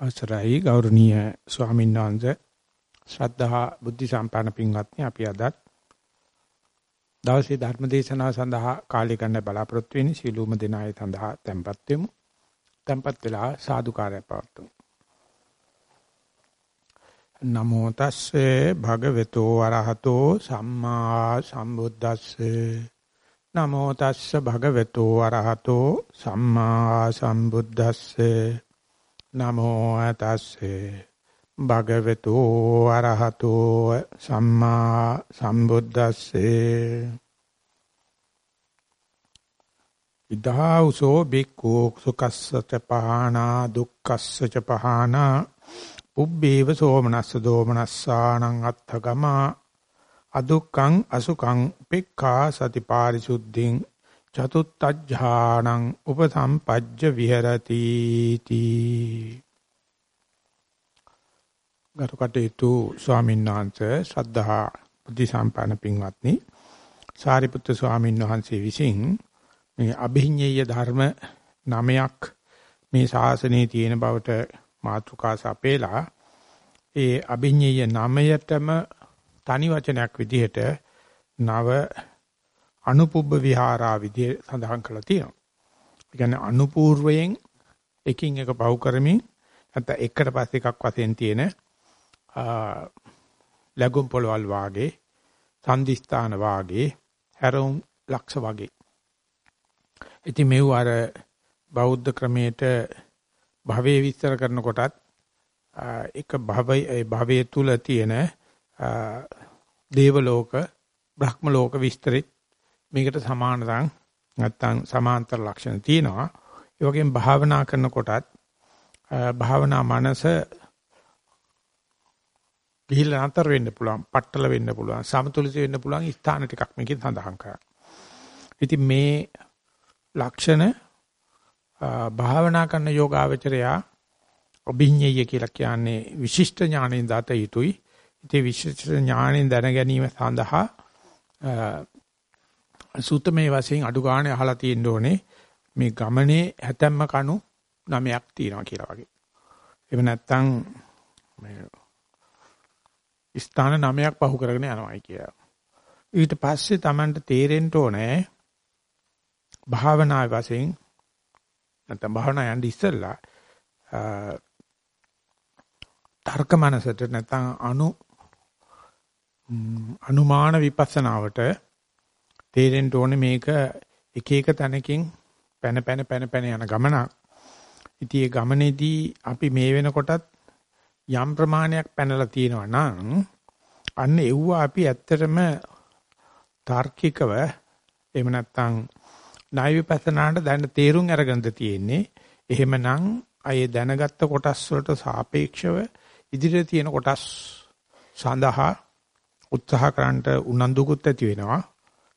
අවසරයි ගෞරවනීය ස්වාමීන් වහන්සේ ශ්‍රද්ධා බුද්ධ සම්පන්න පින්වත්නි අපි අදත් දවසේ ධර්ම දේශනාව සඳහා කාලය ගන්න බලාපොරොත්තු වෙන්නේ සීලූම දෙනාය සඳහා tempත් වෙමු. tempත් වෙලා සාදුකාරය පවත්වමු. නමෝ තස්සේ භගවතු වරහතෝ සම්මා සම්බුද්දස්සේ නමෝ තස්ස භගවතු වරහතෝ සම්මා සම්බුද්දස්සේ නමෝ තස්සේ භගවතු අරහතෝ සම්මා සම්බුද්දස්සේ. ඉදහාඋසෝ බික්ඛු සුකස්සච පහනා දුක්ඛස්සච පහනා උබ්බේව සෝමනස්ස දෝමනස්සානං අත්තගමා අදුක්ඛං අසුඛං පෙක්ඛා සති පාරිසුද්ධින් චතුත්ථඥානං උපසම්පජ්ජ විහෙරති තී ගරුකටේතු ස්වාමීන් වහන්සේ ශ්‍රද්ධා බුද්ධ සම්පන්න පින්වත්නි සාරිපුත්‍ර ස්වාමීන් වහන්සේ විසින් මේ අභිඤ්ඤේය ධර්ම නමයක් මේ ශාසනයේ තියෙන බවට මාතෘකා සපේලා ඒ අභිඤ්ඤේය නමයටම තනි වචනයක් විදිහට නව අනුපුබ්බ විහාරා විදිය සඳහන් කරලා තියෙනවා. ඒ කියන්නේ අනුපූර්වයෙන් එකින් එක පව් කරමින් නැත්නම් එකට පස්සේ එකක් වශයෙන් තියෙන ලැබුම් පොළවල් වාගේ සම්දිස්ථාන වාගේ හැරවුම් ලක්ෂ වාගේ. ඉතින් මේව අර බෞද්ධ ක්‍රමයට භවයේ විස්තර කරනකොටත් එක භවයේ භවයේ තුල තියෙන දේව ලෝක බ්‍රහ්ම ලෝක විස්තරිත මේකට සමානතම් නැත්තම් සමාන්තර ලක්ෂණ තියෙනවා. ඒ වගේම භාවනා කරනකොටත් භාවනා මනස ගිහිල්ලා අතර වෙන්න පුළුවන්, පట్టල වෙන්න පුළුවන්, සමතුලිත වෙන්න පුළුවන් ස්ථාන ටිකක් මේකෙන් සඳහන් කරා. ඉතින් මේ ලක්ෂණ භාවනා කරන යෝගාවචරයා අභිඤ්ඤය කියලා කියන්නේ විශිෂ්ට ඥාණයෙන් දත යුතුයි. ඉතින් විශිෂ්ට ඥාණයෙන් දැන ගැනීම සඳහා සූතමේ වශයෙන් අඩු ගානේ අහලා තියෙන්න ඕනේ මේ ගමනේ හැතැම්ම කණු නමයක් තියෙනවා කියලා වගේ. එහෙම නැත්නම් මේ ස්ථාන නමයක් පහු කරගෙන යනවායි කියලා. ඊට පස්සේ Tamanට තේරෙන්න ඕනේ භාවනා වශයෙන් නැත්නම් භාවනා යන්න ඉස්සෙල්ලා තර්ක මනසට නැත්නම් අනු අනුමාන විපස්සනාවට තේරෙන්න ඕනේ මේක එක එක තැනකින් පැන පැන පැන පැන යන ගමනක්. ඉතින් ඒ ගමනේදී අපි මේ වෙනකොටත් යම් ප්‍රමාණයක් පැනලා තියෙනවා නම් අන්න එව්ව අපි ඇත්තටම තාර්කිකව එහෙම නැත්නම් ණය විපස්සනාට දැන තේරුම් අරගෙන තියෙන්නේ. එහෙමනම් අය දැනගත්ත කොටස් වලට සාපේක්ෂව ඉදිරියට තියෙන කොටස් සඳහා උත්සාහ කරන්නට උනන්දුකුත් ඇති වෙනවා.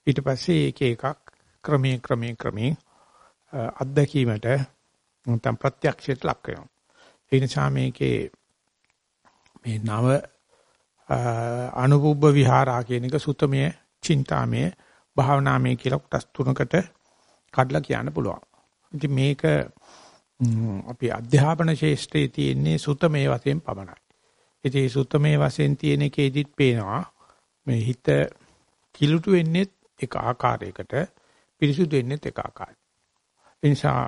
ඊට පස්සේ එක එකක් ක්‍රමයේ ක්‍රමයේ ක්‍රමයේ අත්දැකීමට නැත්නම් ප්‍රත්‍යක්ෂයට ලක් වෙනවා. ඒ නිසා මේකේ මේ නව අනුපුබ්බ විහාරා කියන එක සුතමය, චින්තාමය, භාවනාමය කියලා කොටස් තුනකට කඩලා කියන්න පුළුවන්. ඉතින් මේක අපි අධ්‍යාපන ශාස්ත්‍රයේ තියෙන්නේ සුතමේ වශයෙන් පමණයි. ඉතින් සුතමේ වශයෙන් තියෙන එකේදිත් පේනවා මේ හිත කිලුටු වෙන්නේ එක ආකාරයකට පිරිසුදු වෙන්නේ එක ආකාරයකට. ඒ නිසා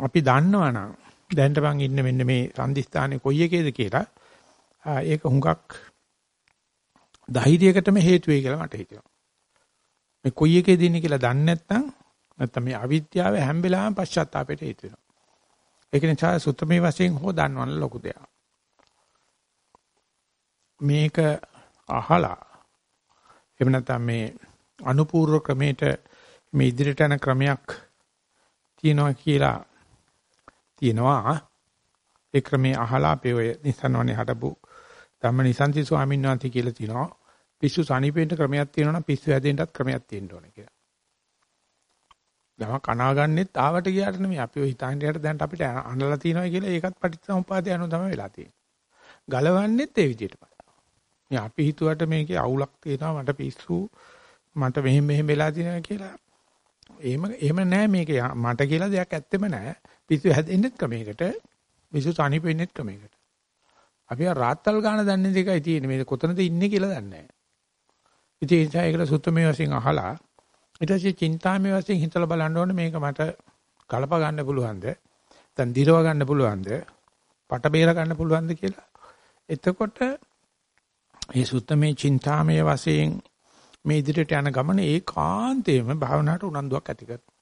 අපි දන්නවනම් දැනට මං ඉන්නේ මෙන්න මේ සම්දිස්ථානේ කොයි එකේද කියලා ඒක හුඟක් ධෛර්යයකටම හේතු වෙයි කියලා මට හිතෙනවා. මේ කොයි එකේද ඉන්නේ කියලා දන්නේ නැත්නම් නැත්නම් මේ අවිද්‍යාව හැම වෙලාවෙම පශ්චාත්තාපයට හේතු වෙනවා. ඒක නිසා සුත්තමේ වශයෙන් හෝ දන්නවන ලොකු දෙයක්. මේක අහලා එහෙම නැත්නම් මේ අනුපූර්ව ක්‍රමයට මේ ඉදිරියට යන ක්‍රමයක් තියෙනවා කියලා තියෙනවා ඒ ක්‍රමයේ අහලා අපේ ඔය නිසන්වනේ හටපු ධම්මනිසන්ති ස්වාමීන් වහන්සේ කියලා තියෙනවා පිස්සු සනීපෙන්න ක්‍රමයක් තියෙනවා නම් පිස්සු හැදෙන්නත් ක්‍රමයක් තියෙන්න ඕනේ කියලා. දම කනාගන්නෙත් ආවට ගියාට නෙමෙයි අපි ඔය හිතාන්නේ දැන් අපිට අනලා තියෙනවා කියලා ඒකත් පටිච්චසමුපාදය අනුව තමයි වෙලා තියෙන්නේ. ගලවන්නෙත් ඒ විදිහටම. මේ අපි හිතුවට මේකේ අවුලක් තියෙනවා මට පිස්සු මට මෙහෙම මෙහෙම වෙලා තියෙනවා කියලා. එහෙම එහෙම නෑ මේක මට කියලා දෙයක් ඇත්තෙම නෑ. පිස්සු හැදෙන්නෙත් ක්‍රමයකට මිනිස්සු තනි වෙන්නේ ක්‍රමයකට. අපි ආ රාත්තල් ගන්න දන්නේ දෙකයි තියෙන්නේ. මේ කොතනද ඉන්නේ කියලා දන්නේ නැහැ. ඉතින් ඒ නිසා ඒකට සුත්තමේ වශයෙන් අහලා ඊට පස්සේ චින්තාමේ වශයෙන් හිතලා බලන්න ඕනේ මේක මට කලප ගන්න පුළුවන්ද? දැන් දිරව ගන්න පුළුවන්ද? පට බේර ගන්න පුළුවන්ද කියලා. එතකොට මේ සුත්තමේ චින්තාමේ වශයෙන් මේ ඉදිරියට යන ගමන ඒකාන්තයෙන්ම භාවනාවට උනන්දුවක් ඇති කරනවා.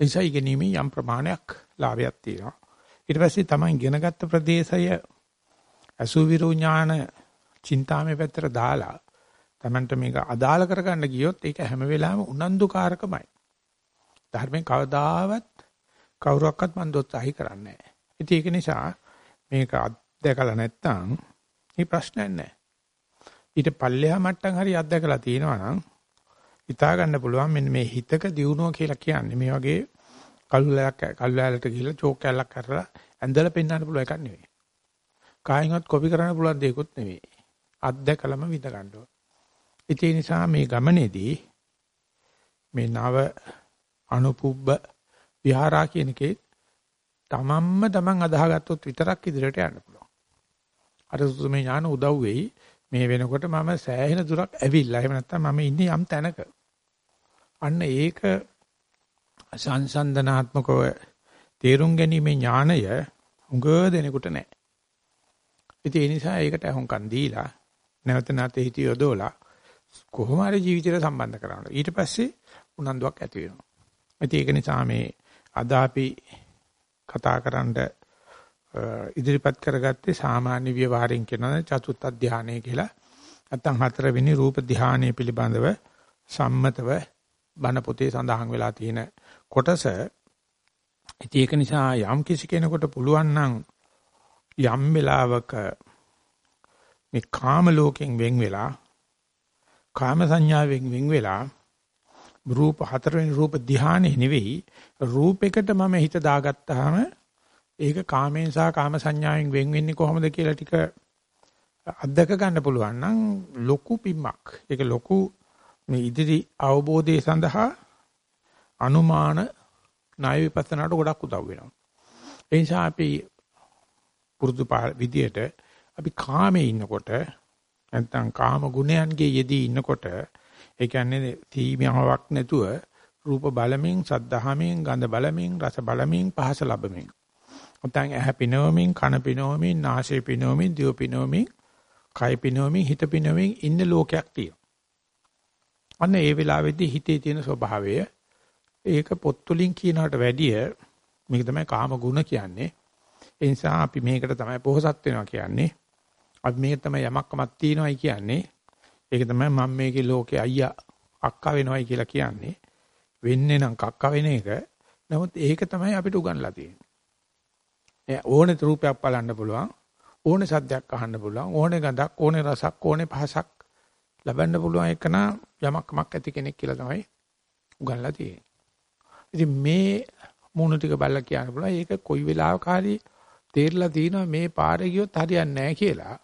ඒ නිසා ඉගෙනීමේ යම් ප්‍රමාණයක් ලාභයක් තියෙනවා. ඊට පස්සේ තමයි ඉගෙනගත්ත ප්‍රදේශය අසුවිරු ඥාන චින්තාමේ පැත්තට දාලා Tamanට මේක අදාළ කරගන්න ගියොත් ඒක හැම වෙලාවෙම උනන්දුකාරකමයි. ධර්මයෙන් කවදාවත් කවුරක්වත් මන් දොස්සහි කරන්නේ නැහැ. ඒක නිසා මේක අත්දකලා නැත්තම් මේ ප්‍රශ්නයක් නැහැ. ඊට පල්ලෙහා මට්ටම් හරි අත්දකලා තියෙනවා නම් හිතා ගන්න පුළුවන් මෙන්න මේ හිතක දියුණුව කියලා කියන්නේ මේ වගේ කල්ුලයක් කල්ුලයට ගිහිල්ලා චෝක් කැල්ලක් කරලා ඇඳලා පෙන්වන්න පුළුවන් එකක් නෙවෙයි. කායින්වත් කොපි කරන්න පුළුවන් දෙයක්වත් නෙවෙයි. අත්දකලම විඳ ගන්න ඕන. ඒ නිසා මේ ගමනේදී මේ නව අනුපුබ්බ විහාරා කියන එකේ තමන්ම තමන් අදාහගත්තොත් විතරක් ඉදිරියට යන්න පුළුවන්. අර සුසුමේ ඥාන උදව් වෙයි. මේ වෙනකොට මම සෑහෙන දුරක් ඇවිල්ලා. එහෙම නැත්නම් මම ඉන්නේ යම් තැනක. අන්න ඒක සංසන්දනාත්මකව තේරුම් ගැනීමේ ඥාණය උඟ දෙනෙකුට නැහැ. ඉතින් ඒ නිසා ඒකට අහුම්කන් දීලා නැවත නැවත හිත යොදවලා කොහොම හරි ජීවිතයට සම්බන්ධ කරනවා. ඊට පස්සේ උනන්දුවක් ඇති වෙනවා. ඉතින් ඒක නිසා මේ අද අපි කතා කරන්න ඉදිරිපත් කරගත්තේ සාමාන්‍ය ව්‍යවહાරයෙන් කියනවා චතුත් ධානය කියලා. නැත්නම් හතරවෙනි රූප ධානය පිළිබඳව සම්මතව බණ පොතේ සඳහන් වෙලා තියෙන කොටස. ඉතින් ඒක නිසා යම් කිසි කෙනෙකුට පුළුවන් නම් යම් වෙලාවක මේ කාම ලෝකෙන් වෙන් වෙලා කාම සංඥාවෙන් වෙන් වෙලා රූප හතරවෙනි රූප ධානයේ නෙවෙයි රූපයකට මම හිත දාගත්තාම ඒක කාමෙන් සහ කාම සංඥාවෙන් වෙන් වෙන්නේ කොහොමද කියලා ටික අත්දක ගන්න පුළුවන් නම් ලොකු පිම්මක්. ඒක ලොකු මේ ඉදිරි අවබෝධය සඳහා අනුමාන ණය විපස්සනාට ගොඩක් උදව් වෙනවා. ඒ නිසා අපි පුරුදු විදියට අපි කාමේ ඉන්නකොට නැත්නම් කාම ගුණයන්ගේ යෙදී ඉන්නකොට ඒ කියන්නේ තීමියාවක් නැතුව රූප බලමින්, සද්ධාහමින්, ගඳ බලමින්, රස බලමින්, පහස ලබමින්. නැත්නම් ඇහැ පිනවමින්, කන පිනවමින්, නාසය පිනවමින්, දිව පිනවමින්, කය පිනවමින්, හිත පිනවමින් ඉන්න ලෝකයක් තියෙනවා. අන්න ඒ වෙලාවේදී හිතේ තියෙන ස්වභාවය ඒක පොත් වලින් කියනකට වැඩිය මේක තමයි කාම ගුණ කියන්නේ. ඒ නිසා අපි මේකට තමයි පොහසත් වෙනවා කියන්නේ. අපි මේක තමයි යමක්කමක් තියනවායි කියන්නේ. ඒක තමයි මම මේකේ ලෝකේ අයියා අක්කා වෙනවයි කියලා කියන්නේ. වෙන්නේ නම් කක්ක වෙන එක. නමුත් ඒක තමයි අපිට උගන්ලා තියෙන්නේ. ඕනේ රූපයක් බලන්න පුළුවන්. ඕනේ සද්දයක් අහන්න පුළුවන්. ඕනේ ගඳක්, ඕනේ රසක්, ඕනේ පහසක් ලබන්න පුළුවන් එක නම් යමක්කමක් ඇති කෙනෙක් කියලා තමයි උගන්ලා තියෙන්නේ. ඉතින් මේ මූණ ටික බලලා කියන්න පුළුවන්. ඒක කොයි වෙලාවක හරි තේරලා තිනවා මේ පාරේ ගියොත් හරියන්නේ නැහැ කියලා.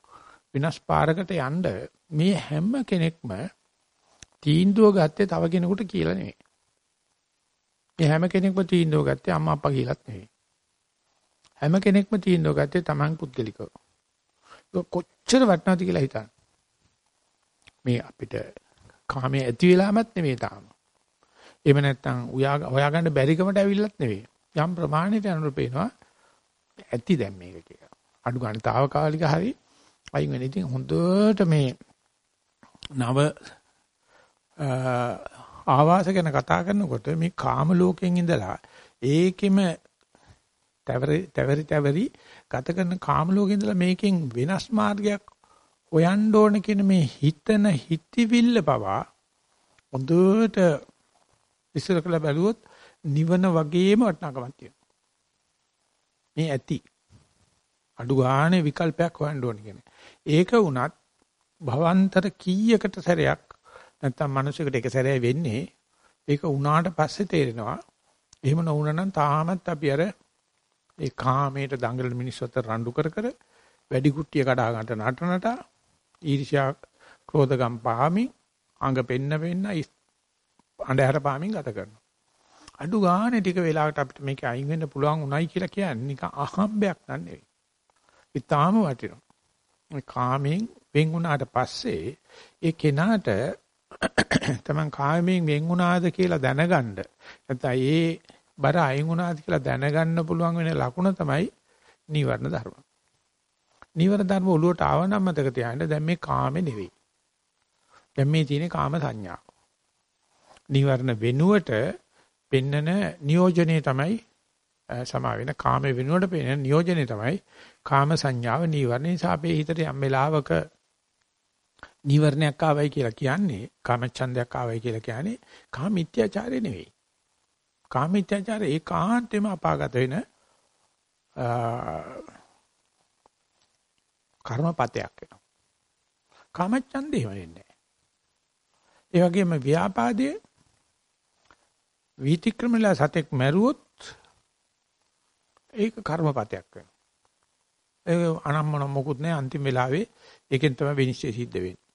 විනාශ පාරකට යන්න මේ හැම කෙනෙක්ම තීන්දුව ගත්තේ තව කෙනෙකුට කියලා නෙමෙයි. මේ හැම කෙනෙක්ම තීන්දුව ගත්තේ අම්මා අප්පා කියලාත් නෙවෙයි. හැම කෙනෙක්ම තීන්දුව ගත්තේ Taman පුද්ගලිකව. කොච්චර වටනවද කියලා හිතන්න. මේ අපිට කාමයේ ඇති වෙලාමත් නෙවෙයි තාම. එහෙම නැත්නම් හොයාගන්න බැරිකමට ඇවිල්ලත් නෙවෙයි. යම් ප්‍රමාණයට අනුර පේනවා ඇති දැන් මේක කියලා. අඩු ගන්න తాවකාලික හරි අයින් වෙන ඉතින් හොඳට මේ නව ආවාස ගැන කතා කරනකොට මේ කාම ලෝකයෙන් ඉඳලා ඒකෙම තවරි තවරි තවරි ගත කරන කාම ලෝකෙන් ඉඳලා මේකෙන් වෙනස් මාර්ගයක් හොයන්න ඕන කියන මේ හිතන හිතවිල්ල පවා හොඳට ඉස්සර කළ බැලුවොත් නිවන වගේම වටිනාකමක් තියෙනවා. මේ ඇති අඩු ගානේ විකල්පයක් හොයන්න ඕන කියන්නේ. ඒක වුණත් භවන්තර කීයකට සැරයක් නැත්තම් මිනිසෙකුට එක සැරේ වෙන්නේ ඒක උනාට පස්සේ තේරෙනවා එහෙම නොවුනනම් තාමත් අපි අර ඒ කාමයට දඟලන මිනිස්සු අතර රණ්ඩු කර කර වැඩි කුට්ටිය කඩා ගන්නට නටනට ඊර්ෂ්‍යා ක්‍රෝධගම් පහමින් අඟ පෙන්න පෙන්න අඳුර පාමින් ගත කරනවා අඩු ගානේ ටික වෙලාවකට අපිට මේක අයින් වෙන්න පුළුවන් උනායි කියලා කියන්නේ නිකන් අහම්බයක් නන් නෙවෙයි. ඊටාම වටිනවා. මේ කාමෙන් වෙන් වුණාට පස්සේ ඒ කෙනාට තමන් කාමයෙන් වෙන් වුණාද කියලා දැනගන්න නැත්නම් ඒ බර අයින් වුණාද කියලා දැනගන්න පුළුවන් වෙන ලකුණ තමයි නීවරණ ධර්ම. නීවරණ ධර්ම ඔලුවට ආව නම් මතක තියාගන්න දැන් මේ කාමේ නෙවෙයි. දැන් මේ තියෙන්නේ කාම සංඥා. නීවරණ වෙනුවට පෙන්නන නියෝජනය තමයි සමා වෙන කාම වෙනුවට පෙන්නන නියෝජනය තමයි කාම සංඥාව නීවරණ නිසා අපේ හිතට යම් වෙලාවක නීවරණයක් ආවයි කියලා කියන්නේ කාමච්ඡන්දයක් ආවයි කියලා කියන්නේ කාම මිත්‍යාචාරය නෙවෙයි. කාම මිත්‍යාචාරය ඒකාන්තෙම අපාගත වෙන කර්මපතයක් වෙනවා. කාමච්ඡන්දේ වෙන්නේ නැහැ. ඒ වගේම ව්‍යාපාදයේ වීතික්‍රමලා සතෙක් මැරුවොත් ඒක කර්මපතයක් වෙනවා. ඒ අනම්මන මොකුත් නැහැ අන්තිම වෙලාවේ ඒකෙන් තමයි විනිශ්චය සිද්ධ වෙන්නේ.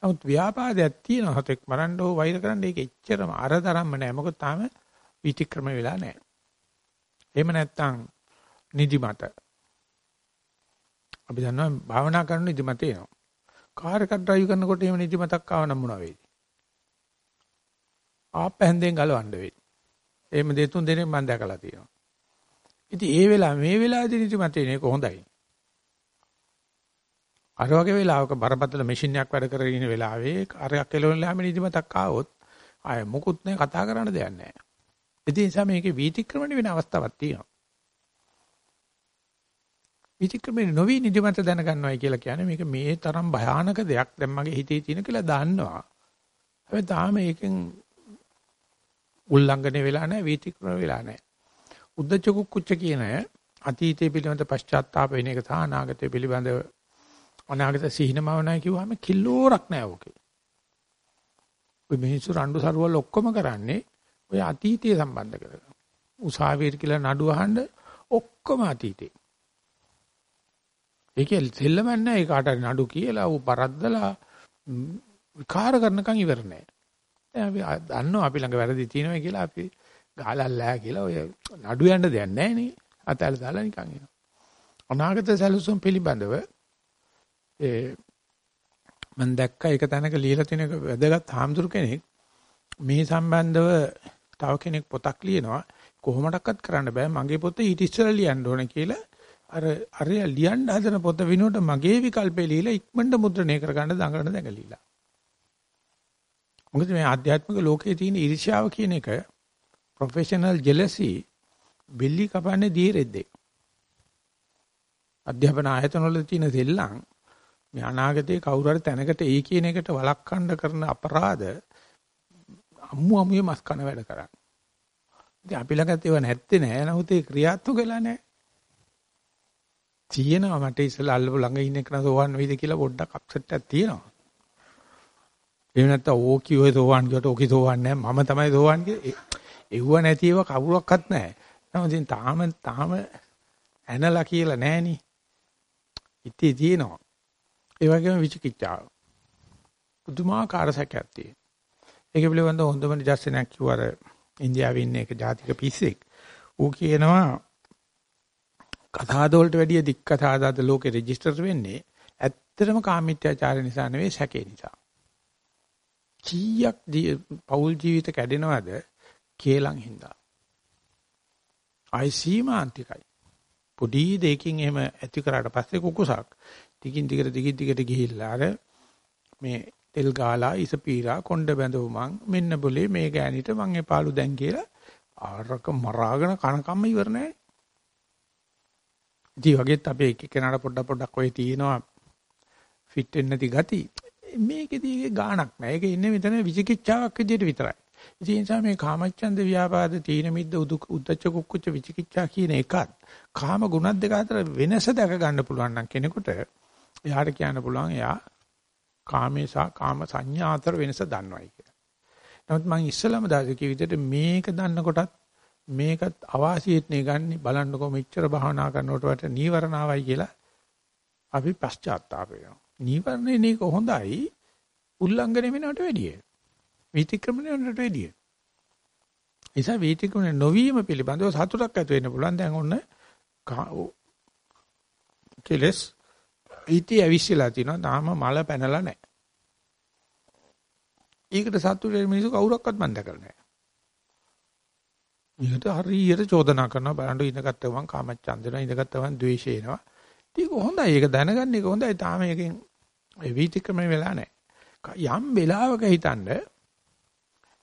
නමුත් ව්‍යාපාදයක් තියෙන හතෙක් මරන්න ඕ වෛර කරන්න ඒක එච්චරම අරතරම්ම නැහැ. මොකද තාම විතික්‍රම වෙලා නැහැ. එහෙම නැත්නම් නිදිමත. අපි දන්නවා භාවනා කරන නිදිමත එනවා. කාර් එකක් ඩ්‍රයිව් කරනකොට එහෙම නිදිමතක් ආව නම් මොනවා වෙයිද? ආපැන්දෙන් ගලවන්න වෙයි. එහෙම දෙතුන් දෙනෙක් මම දැකලා තියෙනවා. ඉතින් ඒ වෙලාව මේ වෙලාවේදී නිදිමත එන එක හොඳයි. අර වගේ වෙලාවක බරපතල මැෂින් එකක් වැඩ කරගෙන ඉන්න වෙලාවේ අරයක් එළවෙලාම නිදිමතක් ආවොත් ආය මොකුත් නැහැ කතා කරන්න දෙයක් නැහැ. ඒ නිසා මේකේ වීතික්‍රමණය වෙන අවස්ථාවක් තියෙනවා. විචක්‍රමයේ නොවි නිදිමත දැනගන්නවයි කියලා කියන්නේ මේක මේ තරම් භයානක දෙයක් දැන් මගේ හිතේ තියෙන කියලා දන්නවා. හැබැයි තාම ඒකෙන් උල්ලංඝනය වෙලා නැහැ විචක්‍රම වෙලා නැහැ. උද්දච්ච කුච්ච කියන අතීතයේ පිළිබඳ පශ්චාත්තාප වෙන එක සහ අනාගතය පිළිබඳ අනාගත සිහිනමවනයි කිව්වම කිල්ලෝරක් නැහැ ඕකේ. ඔය මිනිස්සු රණ්ඩු සරුවල් ඔක්කොම කරන්නේ ඔය අතීතය සම්බන්ධ කරගෙන. උසාවියට කියලා නඩු අහන්න ඔක්කොම අතීතේ. ඒකේ සෙල්ලමක් නැහැ. ඒ කාට නඩු කියලා ඌ පරද්දලා විකාර කරනකම් ඉවර නැහැ. දැන් අපි දන්නවා අපි ළඟ වැරදි තියෙනවා කියලා අපි ගහලල්ලා කියලා ඔය නඩු යන්න දෙයක් නැහැ නේ. අතල් දාලා නිකන් එනවා. අනාගත සැලසුම් පිළිබඳව ඒ මම දැක්ක එක තැනක ලියලා තියෙන එක වැදගත් හාමුදුරු කෙනෙක් මේ සම්බන්ධව තව කෙනෙක් පොතක් ලියනවා කොහොමඩක්වත් කරන්න බෑ මගේ පොත ඊට ඉස්සෙල්ලා ලියන්න ඕනේ කියලා අර අරය ලියන්න හදන පොත විනෝඩ මගේ විකල්පේ ලියලා ඉක්මනට මුද්‍රණය කරගන්න දඟලන දැඟලිලා. මොකද මේ ආධ්‍යාත්මික ලෝකයේ තියෙන ඊර්ෂ්‍යාව කියන එක ප්‍රොෆෙෂනල් ජෙලසි බෙල්ලි කපන්නේ දීරෙද්දේ. අධ්‍යාපන ආයතන වල තියෙන දෙල්ලන් මේ අනාගතේ කවුරු හරි තැනකට ඒ කියන එකට වළක්වන්න කරන අපරාධ අම්මු අම්මුවේ මස් කන වැඩ කරන්නේ. ඉතින් අපි ළඟත් ඒව නැත්තේ නෑ. නමුත් ඒ ක්‍රියාත්මක වෙලා නෑ. තියෙනවා මට ඉස්සලා අල්ලපු ළඟ ඉන්න කෙනා සෝවන් වෙයිද කියලා පොඩ්ඩක් අප්සෙට් එකක් තියෙනවා. එහෙම නැත්නම් ඕකි ඔය සෝවන් කියවට ඕකි සෝවන් නෑ මම තමයි සෝවන් කියේ. එව්ව නැතිව කවුරක්වත් නෑ. නමුත් ඉතින් තාම තාම ඇනලා කියලා නෑනේ. ඉතින් තියෙනවා. ඒ වගේම විචිකිච්ඡාව. පුදුමාකාර සැකයක් තියෙනවා. ඒක පිළිබඳව හොඳම නිදර්ශනයක් කිව්වර ඉන්දියාවේ ඉන්න එක ජාතික පිස්සෙක්. ඌ කියනවා කතාද වලට වැඩිය දික් කතාදාද ලෝකේ රෙජිස්ටර් වෙන්නේ ඇත්තටම කාමීත්‍යාචාර නිසා නෙවෙයි සැකේ නිසා. කීයක් පෞල් ජීවිත කැඩෙනවද කේලම් හින්දා. අයිසීමාන්තිකයි. පොඩි දෙයකින් එහෙම ඇති කරාට පස්සේ කුකුසක් ටිකින් ටිකට ටිකින් ටිකට ගිහිල්ලා අර මේ තෙල් ගාලා ඉස පීරා කොණ්ඩ බැඳවුමන් මෙන්න બોලේ මේ ගෑනිට මං එපාලු දැන් කියලා ආරක මරාගෙන කනකම්ම ඉවර නැහැ. ඉතින් වගේත් අපේ එක කෙනාට පොඩ්ඩක් පොඩ්ඩක් ඔය තියෙනවා ෆිට වෙන්නේ නැති ගති. මේකෙදී ගාණක් නැහැ. ඒක ඉන්නේ මෙතන විචිකිච්ඡාවක් විදියට විතරයි. ඉතින් ඒ නිසා මේ කාමච්ඡන්ද ව්‍යාපාද තීන මිද්ද උද්දච්ච කුක්කුච්ච විචිකිච්ඡා කියන එකත් කාම ගුණ දෙක අතර වෙනස දැක ගන්න පුළුවන් නම් කෙනෙකුට එයාට කියන්න පුළුවන් එයා කාමේ සහ කාම සංඥා අතර වෙනස දන්නවයි කියලා. නමුත් මම ඉස්සලම දාසේ කිය විදිහට මේක දන්නකොටත් මේකත් අවාසියෙත් නේ ගන්න බලන්නකො මෙච්චර භාවනා කරනකොට වට නීවරණාවයි කියලා අපි පශ්චාත්තාප වෙනවා. නීවරණේ නේක හොඳයි උල්ලංඝනය වෙනවට වැඩිය. විතික්‍රමණයට වැඩිය. නිසා වීතික්‍රමණය නොවීම පිළිබඳව සතුටක් ඇති වෙන්න පුළුවන්. දැන් ඔන්න කෙලස් ඊටි ඇවිස්සලා තිනවා. තාම මල පැනලා නැහැ. ඒකට සතුටේ මිනිස්සු කවුරක්වත් මන් දැකලා නැහැ. ඊට හරියට චෝදනා කරනවා බලන්න ඉඳගත්ත ගමන් කාමච්ඡන්ද වෙනවා ඉඳගත්ත ගමන් ද්වේෂය එනවා. ඒක හොඳයි. ඒක දැනගන්න එක හොඳයි. තාම එකෙන් ඒ වීතික්‍රමණය වෙලා නැහැ. යම් වෙලාවක හිතන්න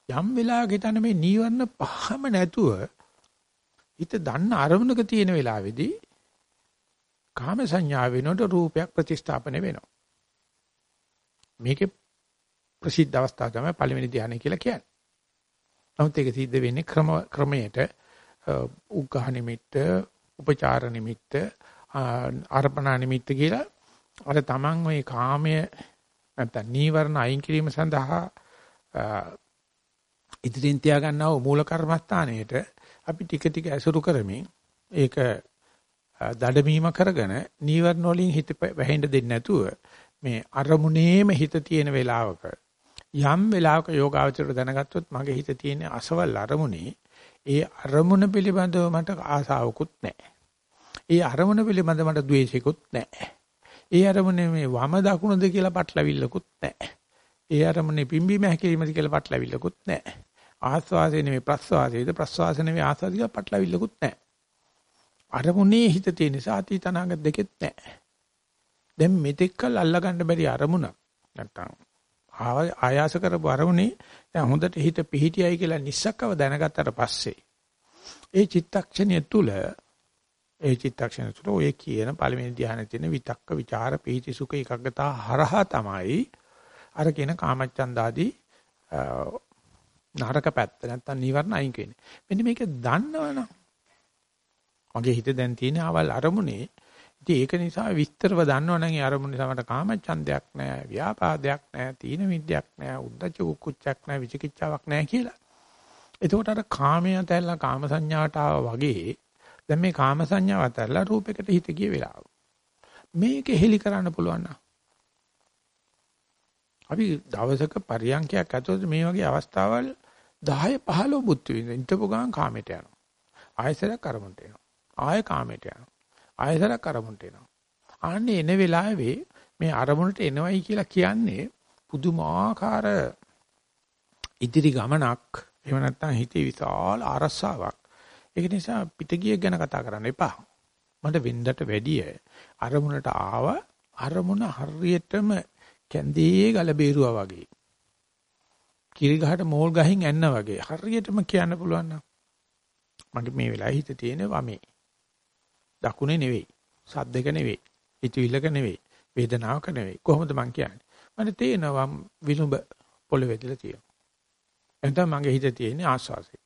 යම් වෙලාවක හිතන්න මේ නීවරණ පහම නැතුව හිත දන්න අරමුණක තියෙන වෙලාවේදී කාම සංඥා වෙනකොට රූපයක් ප්‍රතිස්ථාපනය වෙනවා. මේකේ ප්‍රසිද්ධ අවස්ථාව තමයි පළවෙනි ධ්‍යානය කියලා කියන්නේ. නමුත් ඒක සිද්ධ වෙන්නේ ක්‍රම ක්‍රමයට උග්ඝහ නිමිත්ත, උපචාර නිමිත්ත, අර්පණා නිමිත්ත කියලා අර තමන් ওই කාමය නැත්නම් නීවරණ අයින් කිරීම සඳහා ඉදිරියෙන් තියා ගන්නා වූ මූල කර්මස්ථානයේට අපි ටික ටික ඇසුරු කරමින් ඒක දඩමීම කරගෙන නීවරණ වලින් හිත වැහෙන්න දෙන්නේ නැතුව මේ අරමුණේම හිත තියෙන වෙලාවක යම් වෙලාවක යෝගාවචර දැනගත්තොත් මගේ හිත තියෙන අසවල් අරමුණේ ඒ අරමුණ පිළිබඳව මට ආසාවකුත් නැහැ. ඒ අරමුණ පිළිබඳව මට ද්වේෂිකුත් නැහැ. ඒ අරමුණේ මේ වම දකුණද කියලා පටලවිල්ලකුත් නැහැ. ඒ අරමුණේ පිම්බීම හැකිරීමද කියලා පටලවිල්ලකුත් නැහැ. ආස්වාසය නෙමෙයි ප්‍රස්වාසයද ප්‍රස්වාස නෙමෙයි ආස්වාද කියලා පටලවිල්ලකුත් නැහැ. අරමුණේ හිත තියෙන නිසා අතීතනාගත දෙකෙත් නැහැ. දැන් මෙතෙක්කල් අල්ලගන්න බැරි අරමුණක් නැත්තම් ආයාස කරපු අරමුණේ දැන් හොඳට හිත පිහිටියයි කියලා නිස්සක්කව දැනගත්තට පස්සේ ඒ චිත්තක්ෂණය තුල ඒ චිත්තක්ෂණ තුළ ඔය කියන පළවෙනි ධ්‍යානයේ තියෙන විතක්ක ਵਿਚාර පීති සුඛ එකග්ගතා හරහා තමයි අර කියන කාමච්ඡන්දාදී නරක පැත්ත නැත්තම් නිවර්ණ අයින් වෙන්නේ. මෙන්න මේක දන්නවනම් මගේ හිත දැන් තියෙන අවල් අරමුණේ ඉතින් ඒක නිසා විස්තරව දන්නවනම් ඒ අරමුණ නිසා මට කාමච්ඡන්දයක් නැහැ, ව්‍යාපාදයක් නැහැ, තීන මිද්‍යක් නැහැ, උද්දච්ච කුක්කුච්චක් නැහැ, විචිකිච්ඡාවක් නැහැ කියලා. එතකොට අර කාමයේ ඇතැල්ලා කාම සංඥාට ආවා වගේ දැන් මේ කාම සංඥාව අතරලා රූපයකට හිත ගිය වෙලාව. මේක හෙලි කරන්න පුළුවන් නම් අපි දවසක පරියන්කයක් ඇතුළත මේ වගේ අවස්ථාවල් 10 15 බුද්ධ විඳින්න ඉඳපු ගමන් කාමයට යනවා. ආයසරයක් කරමුන්ට එනවා. ආය කාමයට යනවා. ආයසරයක් කරමුන්ට එනවා. ආන්නේ එන වෙලාවේ මේ අරමුණට එනවයි කියලා කියන්නේ පුදුමාකාර ඉදිරි ගමනක් එහෙම නැත්නම් හිතේ විශාල අරසාවක් ඒක නිසා පිටගිය ගැන කතා කරන්න එපා. මට වෙන්දට වැඩිය අරමුණට ආව අරමුණ හරියටම කැන්දේ ගල බේරුවා වගේ. කිරි ගහට මෝල් ගහින් ඇන්න වගේ හරියටම කියන්න පුළුවන් නම් මගේ මේ වෙලාවේ හිත තියෙන වමේ. දකුණේ නෙවෙයි. සද්දක නෙවෙයි. හිතවිල්ලක නෙවෙයි. වේදනාවක නෙවෙයි. කොහොමද මං කියන්නේ? මට තේනවා විලුඹ පොළවේ දලා තියෙනවා. එතන මගේ හිතේ තියෙන ආස්වාසය.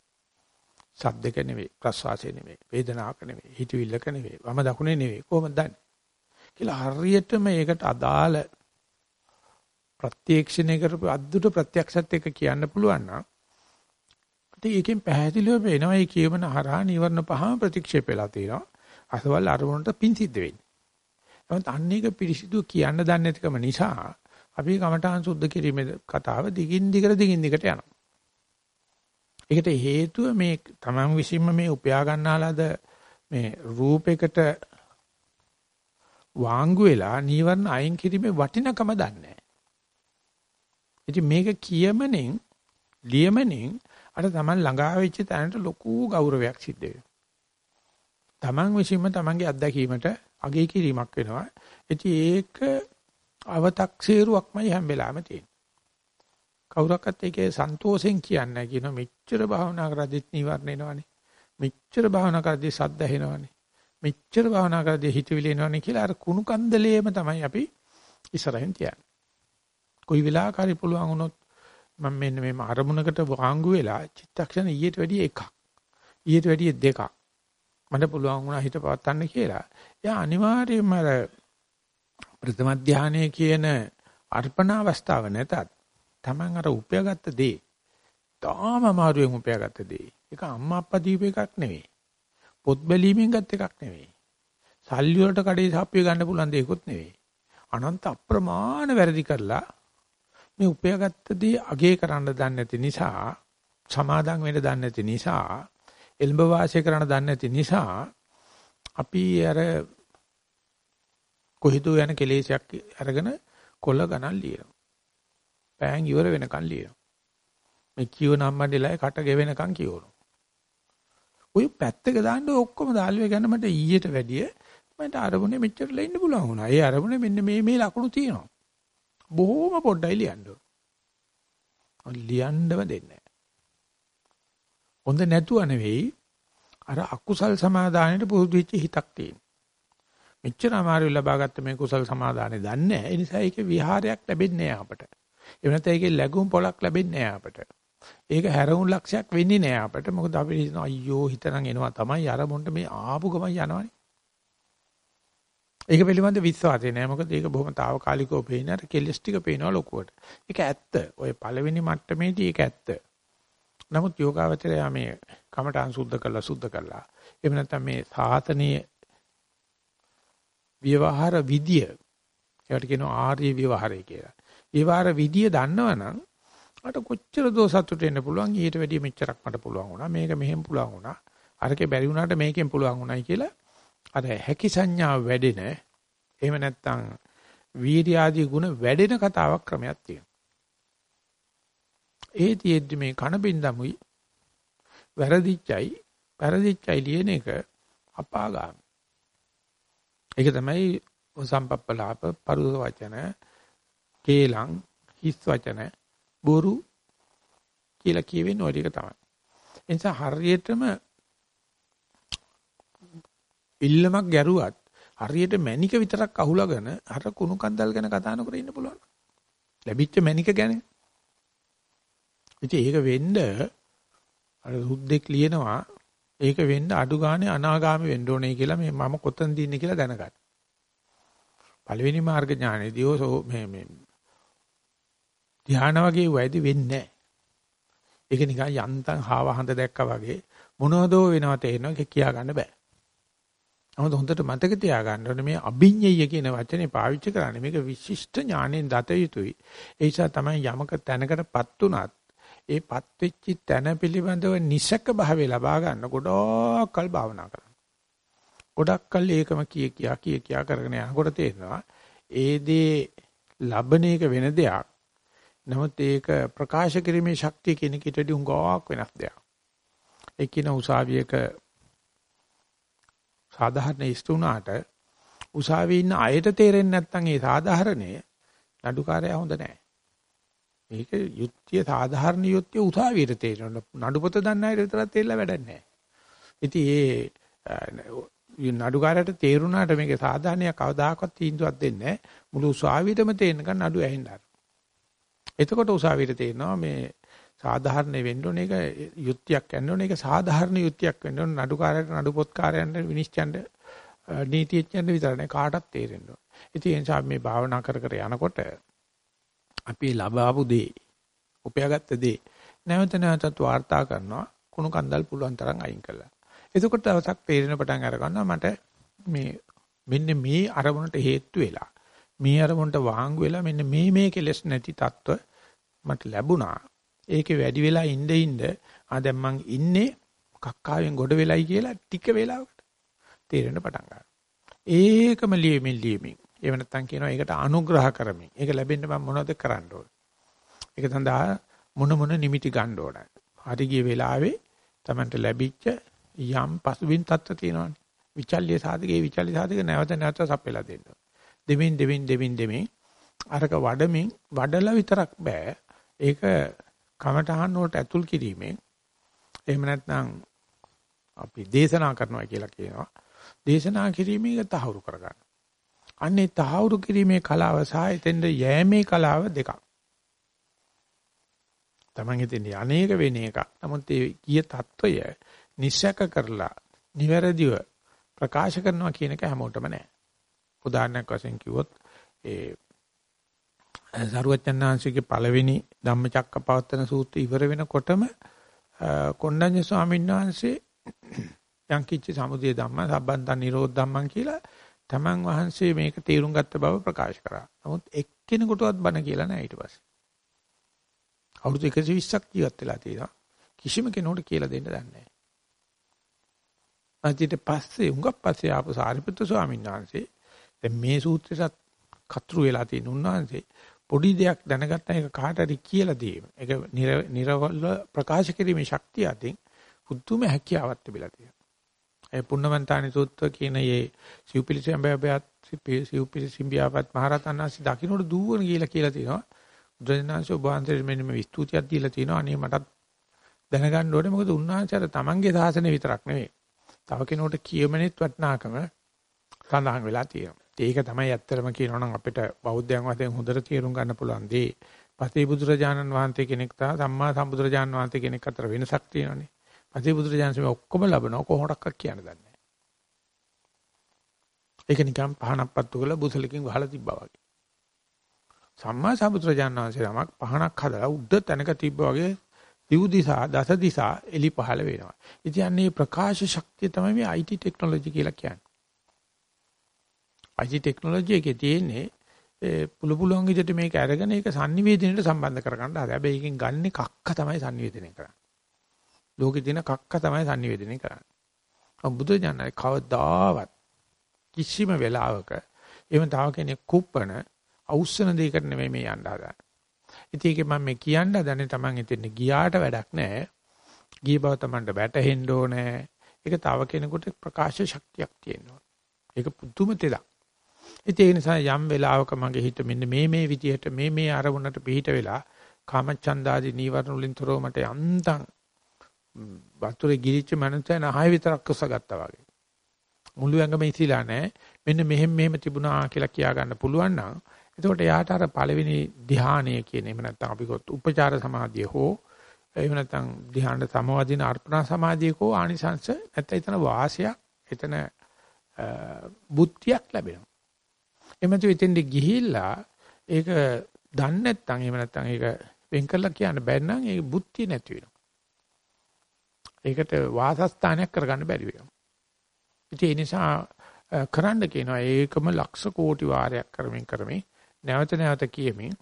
සද්දක නෙවෙයි ප්‍රස්වාසය නෙවෙයි වේදනාවක් නෙවෙයි හිතවිල්ලක නෙවෙයි වම දකුණේ නෙවෙයි කොහොමද දන්නේ කියලා හරියටම ඒකට අදාළ ප්‍රත්‍යක්ෂණය කරපු අද්දුට ප්‍රත්‍යක්ෂත් එක්ක කියන්න පුළුවන් නම් ඉතින් ඒකෙන් පැහැදිලිව වෙනවා මේ කියවන හරහා නිවර්ණ පහම ප්‍රතික්ෂේප වෙලා තියෙනවා අසවල් අරමුණට පිං සිද්ධ වෙන්නේ. නමුත් අන්න එක පිරිසිදු කියන්න දන්නේ නැතිකම නිසා අපි කමඨාන් සුද්ධ කිරීමේ කතාව දිගින් දිගට දිගින් දිගට යනවා. ඒකට හේතුව මේ තමන් විසින්ම මේ උපයා ගන්නාලාද මේ රූපයකට වාංගු වෙලා නීවරණ අයින් කිරීමේ වටිනකම දන්නේ ඉතින් මේක කියමනෙන් ලියමනෙන් අර තමන් ළඟා වෙච්ච තැනට ලොකු ගෞරවයක් සිද්ධ වෙනවා. තමන් විසින්ම තමන්ගේ අත්දැකීමට අගය කිරීමක් වෙනවා. ඉතින් ඒක අව탁සීරුවක්මයි හැම වෙලාවෙම තියෙන්නේ. කවුරක්වත් ඒකේ සන්තෝෂෙන් කියන්නේ කියන මෙච්චර භාවනා කරද්දිත් නිවර්ණ එනවනේ. මෙච්චර භාවනා කරද්දී සද්ද ඇහෙනවනේ. මෙච්චර භාවනා කරද්දී හිතවිලි එනවනේ කියලා අර කුණු කන්දලේම තමයි අපි ඉස්සරහින් තියන්නේ. කොයි වෙලාවකරි පුළුවන් වුණොත් මම මෙන්න මේ අරමුණකට වාංගු වෙලා චිත්තක්ෂණ ඊට වැඩිය එකක්. ඊට වැඩිය දෙකක්. මට පුළුවන් වුණා හිත පවත්වන්න කියලා. එයා අනිවාර්යයෙන්ම අර ප්‍රථම ධානයේ කියන අර්පණ අවස්ථාව නැතත් Taman අර උපයාගත්ත දේ තාම අමාරුවෙන් උපයාගත්ත දේ. ඒක අම්මා අප්පා දීප එකක් නෙවෙයි. පොත් බැලීමෙන් ගත් එකක් නෙවෙයි. සල්ලි වලට කඩේ සාප්පිය ගන්න පුළුවන් දෙයක්වත් නෙවෙයි. අනන්ත අප්‍රමාණ වැරදි කරලා මේ උපයාගත්ත දේ අගේ කරන්න දන්නේ නැති නිසා සමාදන් වෙන්න දන්නේ නැති නිසා එල්ඹ වාසය කරන දන්නේ නැති නිසා අපි අර කොහිදෝ යන කෙලෙසයක් අරගෙන කොළ ගණන් ලියනවා. පෑන් ඉවර වෙනකන් ලියනවා. මේ කියවන අම්මඩිලා කට ගෙවෙනකන් කියවනවා. ඔය පැත්තක දාන්න ඔක්කොම දාලුවේ ගන්න මට ඊට වැඩිය මට අරමුණේ මෙච්චරලා ඉන්න පුළුවන් වුණා. ඒ අරමුණේ මෙන්න මේ මේ ලකුණු තියෙනවා. බොහොම පොඩ්ඩයි ලියන්න ඕන. ලියන්නම දෙන්නේ නැහැ. හොඳ නැතුව නෙවෙයි අර අකුසල් සමාදානෙට පුරුදු වෙච්ච හිතක් තියෙන. මෙච්චර අමාරු ලබාගත්ත මේ කුසල් සමාදානෙ දන්නේ නැහැ. ඒ නිසා ඒකේ විහාරයක් ලැබෙන්නේ නැහැ අපට. ඒ වෙනත් ඒකේ ලැබුම් පොලක් ලැබෙන්නේ නැහැ අපට. ඒක හැරවුම් ලක්ෂයක් වෙන්නේ නැහැ අපට. මොකද අපි හිතනවා අයියෝ හිතනම් එනවා තමයි අර මොන්ට මේ ආපු ගමන් යනවනේ. ඒක පිළිබඳ විශ්වාසය නෑ මොකද ඒක බොහොම తాවකාලිකව පේන අර කෙලස් ටික පේනවා ලොකුවට. ඒක ඇත්ත. ඔය පළවෙනි මට්ටමේදී ඒක ඇත්ත. නමුත් යෝගාවචරය මේ කමඨාන් සුද්ධ කරලා සුද්ධ කරලා එහෙම නැත්නම් මේ සාතනීය ව්‍යවහාර විදිය ඒකට කියනවා ආර්ය ව්‍යවහාරය කියලා. ව්‍යවහාර විදිය දන්නවනම් මට කොච්චර දෝ සතුට වෙන්න පුළුවන් ඊට වැඩිය මෙච්චරක් මට පුළුවන් වුණා මේක මෙහෙම පුළුවන් වුණා අරකේ බැරි වුණාට මේකෙන් පුළුවන් වුණයි කියලා අර හැකි සංඥාව වැඩෙන එහෙම නැත්නම් වීර්ය ආදී ගුණ වැඩෙන කතාවක් ක්‍රමයක් තියෙනවා. ඒ තියෙද්දි මේ කන බින්දමුයි වැරදිච්චයි වැරදිච්චයි ලියන එක අපාගාම. ඒක තමයි සම්පප්පලාප පරුස වචන කේලං හිස් වචන බොරු කියලා කියවෙන්නේ ඔය ටික තමයි. ඒ නිසා හරියටම ඉල්ලමක් ගැරුවත් හරියට මැනික විතරක් අහුලාගෙන අර කුණු කන්දල් ගැන කතා නොකර ඉන්න පුළුවන්. ලැබිච්ච මැනික ගැන. ඉතින් ඒක වෙන්න අර සුද්දෙක් ලියනවා ඒක වෙන්න අඩු ගානේ අනාගාමී වෙන්න ඕනේ කියලා මේ මම කොතනද ඉන්නේ කියලා දැනගන්න. පළවෙනි මාර්ග ඥානයේදී ඔය මේ මේ ධානා වගේ වෙයිද වෙන්නේ නැහැ. ඒක නිකන් යන්තම් හාව හඳ දැක්කා වගේ මොනවදෝ වෙනවා තේරෙනවා ඒක කියා ගන්න බෑ. නමුත් හොඳට මතක තියාගන්න ඕනේ මේ අභිඤ්ඤය කියන වචනේ පාවිච්චි කරන්නේ මේක විශිෂ්ට ඥාණයෙන් දත යුතුයි. ඒ නිසා තමයි යමක තැනකටපත් උනත් ඒපත් වෙච්ච තැන පිළිබඳව නිසක භාවය ලබා ගන්න ගොඩක් කල් භාවනා කරන්න. ගොඩක් කල් ඒකම කිය කියා කිය කියා කරගෙන යනකොට තේරෙනවා ඒ දේ ලබන එක වෙන දෙයක්. නමුත් ඒක ප්‍රකාශ කිරීමේ ශක්තිය කියන කිටදී උංගාවක් වෙනස් දෙයක්. ඒ කියන උසාවියක සාධාරණ ඉෂ්ට උනාට උසාවියේ ඉන්න අයට තේරෙන්නේ නැත්නම් ඒ සාධාරණය නඩුකාරයා හොඳ නැහැ. මේක යුක්තිය සාධාරණ යුක්තිය උසාවියට තේරෙනවා. නඩුපොත දන්න අයට විතරක් තේරලා වැඩක් නැහැ. ඉතින් ඒ නඩුකාරයට තේරුණාට මේක සාධාරණයක් කවදාකවත් තීන්දුවක් දෙන්නේ නැහැ. මුළු උසාවියටම තේරෙනකන් නඩු ඇහෙන්න එතකොට උසාවියට තේරෙනවා මේ සාධාරණ වෙන්න ඕනේ ඒක යුක්තියක් යන්න ඕනේ ඒක සාධාරණ යුක්තියක් වෙන්න ඕනේ නඩුකාරයට නඩු පොත්කාරයන්ට විනිශ්චයන්ට නීතිඥයන්ට විතරනේ කාටවත් තේරෙන්න ඕනේ. ඉතින් ඒ නිසා මේ භාවනා කර කර යනකොට අපි ලබාපු දේ උපයාගත්ත දේ නැවත නැවතත් වාර්තා කරනවා කුණු කන්දල් පුළුවන් තරම් අයින් කළා. එතකොට දවසක් තේරෙන පටන් අර ගන්නවා මට මේ මෙන්න මේ අරමුණට හේතු වෙලා මේ අරමුණට වාංගු වෙලා මෙන්න මේ මේ කෙලස් නැති తত্ত্ব මට ලැබුණා. ඒකේ වැඩි වෙලා ඉඳ ඉඳ ආ දැන් මං ඉන්නේ කක්කාවෙන් ගොඩ වෙලයි කියලා ටික වෙලාවකට තේරෙන පටන් ගන්නවා. ඒකම ලියමින් ලියමින් එහෙම නැත්නම් කියනවා ඒකට අනුග්‍රහ කරමින්. ඒක ලැබෙන්න මම මොනවද කරන්න ඕන? ඒක සඳහා මොන මොන නිමිති ගන්න ඕන? හරි ගිය වෙලාවේ Tamanට ලැබිච්ච යම් පසුබිම් තත්ත්ව තියෙනවානේ. විචල්්‍ය සාධකේ විචල්්‍ය සාධක නැවත නැවත සප්පෙලා දෙන්න. දෙමින් දෙමින් දෙමින් දෙමින් අරක වඩමින් වඩලා විතරක් බෑ. ඒක කමඨහන් වලට ඇතුල් කිරීමෙන් එහෙම නැත්නම් අපි දේශනා කරනවා කියලා කියනවා. දේශනා කිරීමේ තහවුරු කරගන්න. අන්නේ තහවුරු කිරීමේ කලාව සහ එතෙන්ද යෑමේ කලාව දෙකක්. Taman හිතෙන් අනේක වෙන එකක්. නමුත් ඒ කිය తত্ত্বය නිසක කරලා නිවැරදිව ප්‍රකාශ කරනවා කියන එක හැමෝටම නෑ. උදාහරණයක් වශයෙන් කිව්වොත් ඒ සරුවචනාංශිකේ පළවෙනි ධම්මචක්කපවත්තන සූත්‍රය ඉවර වෙනකොටම කොණ්ඩඤ්ඤ ස්වාමීන් වහන්සේ යං කිච්ච සමුදය ධම්ම සම්බන්ත නිරෝධ ධම්මං කියලා තමන් වහන්සේ මේක තේරුම් ගත්ත බව ප්‍රකාශ කරා. නමුත් එක්කෙනෙකුටවත් බණ කියලා නැහැ ඊට පස්සේ. අවුරුදු 120ක් ජීවත් වෙලා තියෙනවා. කිසිම කෙනෙකුට කියලා දෙන්න දන්නේ නැහැ. අන්තිට පස්සේ උඟක් පස්සේ ආපු සාරිපුත්‍ර ස්වාමීන් වහන්සේ දැන් මේ සූත්‍රයටත් කතුරු වෙලා තියෙන උන්වහන්සේ පොඩි දෙයක් දැනගත්තා ඒක කාට හරි කියලා දීම. ඒක නිර්වල ප්‍රකාශ කිරීමේ ශක්තිය අතින් පුදුම හැකියාවක් තිබිලා තියෙනවා. ඒ පුන්නමන්තානි සූත්‍ර කියන මේ සිව්පිලිසම්බයබයත් සිව්පිලිසිම්බියාපත් මහරතන් වහන්සේ දකින්නට දුවන කියලා කියලා තියෙනවා. බුදුරජාණන්සේ ඔබ වහන්සේට මෙන්න මේ විස්තුතියක් දීලා තියෙනවා. අනේ මටත් දැනගන්න ඕනේ මොකද උන්වහන්සේ අර තමන්ගේ සාසනය විතරක් නෙවෙයි. තව කෙනෙකුට කියමනෙත් වටිනාකම සඳහන් වෙලා තියෙනවා. ඒක තමයි ඇත්තටම කියනවා නම් අපිට බෞද්ධයන් වශයෙන් හොඳට තේරුම් ගන්න පුළුවන් දේ. පසේ බුදුරජාණන් වහන්සේ කෙනෙක් තා සම්මා සම්බුදුරජාණන් වහන්සේ කෙනෙක් අතර වෙනසක් තියෙනවානේ. පසේ බුදුරජාණන් මේ ඔක්කොම ලබනවා කොහොමඩක්වත් කියන්න දන්නේ නැහැ. ඒක නිකන් පහනක් පත්තු කරලා බුසලකින් වහලා තිබ්බා වගේ. සම්මා සම්බුදුරජාණන් වහන්සේ නමක් පහනක් හදලා උඩ තැනක තිබ්බා වගේ දිව් දිසා දස දිසා එලි පහළ වෙනවා. ඉතින් අන්නේ ප්‍රකාශ ශක්තිය තමයි මේ IT ටෙක්නොලොජි කියලා කියන්නේ. IT ටෙක්නොලොජි එකේ තියෙන්නේ පුළු පුළුවන් විදිහට මේක අරගෙන ඒක sannivedanයට සම්බන්ධ කරගන්න හදා. හැබැයි එකෙන් ගන්න කක්ක තමයි sannivedanය කරන්නේ. ලෝකේ තියෙන කක්ක තමයි sannivedanය කරන්නේ. බුදු දඥානයි කවදාවත් කිසිම වෙලාවක එහෙම තව කෙනෙක් කුප්පන අවුස්සන දෙයකට නෙමෙයි මේ යන්න හදන්නේ. ඉතින් ඒකේ මම මේ කියන්න හදන්නේ Taman එතෙන් ගියාට වැඩක් නැහැ. ගිය බව Tamanට වැටහෙන්න ඕනේ. ඒක තව කෙනෙකුට ප්‍රකාශ ශක්තියක් තියෙනවා. ඒක පුදුම තෙදක්. ඉතින් ඒ නිසා යම් වෙලාවක මගේ හිත මෙන්න මේ මේ විදිහට මේ මේ අරමුණට පිහිට වෙලා කාමචන්දාදී නීවරණ වලින් තොරව මට යන්තම් වතුරේ ගිලිච්ච මනසන ආය විතරක් කුසගත්තා වගේ. මුළු ඇඟම ඉසිලා නැහැ. මෙන්න මෙහෙම මෙහෙම තිබුණා කියලා කියා ගන්න පුළුවන් නම් එතකොට යාට අර පළවෙනි ධ්‍යානය කියන එහෙම නැත්නම් අපි කොත් උපචාර සමාධිය හෝ එහෙම නැත්නම් ධ්‍යාන සමවදින අර්පණා සමාධිය කෝ ආනිසංශ නැත්නම් එතන වාසයක් එතන බුද්ධියක් ලැබෙනවා. එමෙතු ඉතින්ද ගිහිල්ලා ඒක දන්නේ නැත්නම් එහෙම නැත්නම් ඒක වෙන් කරලා කියන්න බැරි නම් ඒක බුද්ධිය නැති වෙනවා. ඒකට වාසස්ථානයක් කරගන්න බැරි වෙනවා. ඉතින් ඒ නිසා කරන්න කියනවා ඒකම ලක්ෂ කෝටි වාරයක් කරමින් කරමින් නැවත නැවත කියමින්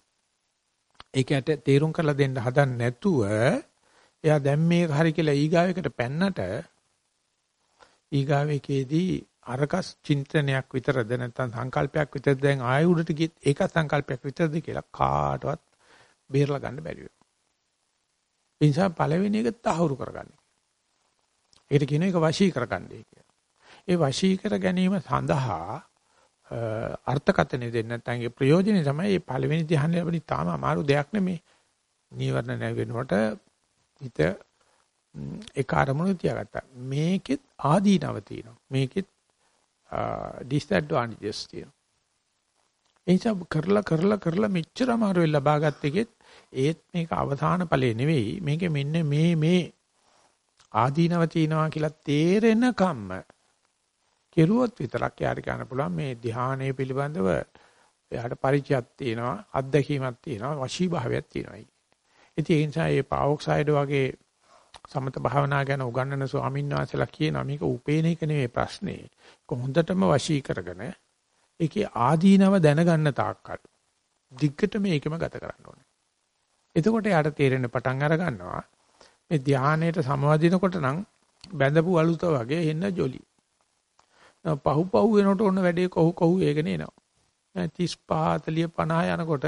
ඒකට තීරුම් කරලා දෙන්න හදන්න නැතුව එයා දැන් මේක හරි කියලා ඊගාවෙකට පැන්නට ඊගාවෙකේදී අරකස් චින්තනයක් විතරද නැත්නම් සංකල්පයක් විතරද දැන් ආය උඩට ගියත් ඒක සංකල්පයක් විතරද කියලා කාටවත් බේරලා ගන්න බැරි වෙනවා. ඒ නිසා පළවෙනි එක තහවුරු කරගන්න. ඒකට කියන එක වශී කරගන්නයි කියලා. ඒ වශී කර ගැනීම සඳහා අර්ථකථනය දෙන්න නැත්නම් ඒ ප්‍රයෝජනේ තමයි මේ පළවෙනි ධ්‍යාන ලැබෙන තාම අමාරු දෙයක් නෙමෙයි. නීවරණ නැගෙනකොට හිත ඒක අරමුණු තියාගත්තා. මේකෙත් ආදීනව තියෙනවා. මේකෙත් disadvantages තියෙනවා. එනිසා කරලා කරලා කරලා මෙච්චර අමාරුවෙන් ලබාගත් එකෙත් ඒත් මේක අවසාන ඵලෙ නෙවෙයි. මේකේ මෙන්න මේ මේ ආදීනව තියනවා කියලා තේරෙන කම්ම කෙරුවොත් විතරක් යාට ගන්න පුළුවන් මේ ධ්‍යානයේ පිළිබඳව එයාට පරිචයක් තියෙනවා අත්දැකීමක් තියෙනවා වශී භාවයක් තියෙනවා. ඉතින් ඒ නිසා මේ පාවොක්සයිඩ් වගේ සමත භාවනා ගැන උගන්වන ස්වාමීන් වහන්සේලා කියනවා මේක උපේන එක නෙවෙයි ප්‍රශ්නේ. කොහොඳටම වශී කරගෙන ඒකේ ආදීනව දැනගන්න තාක්කල් දිග්ගට මේකම ගත කරන්න ඕනේ. එතකොට යාට තේරෙන්න පටන් අර ගන්නවා මේ ධානයේට සමවදිනකොට නම් බැඳපු අලුත වගේ එන්න ජොලි. පහු පහු වෙනකොට ඔන්න වැඩේ කොහො කොහො ඒකන එනවා. 35 40 50 යනකොට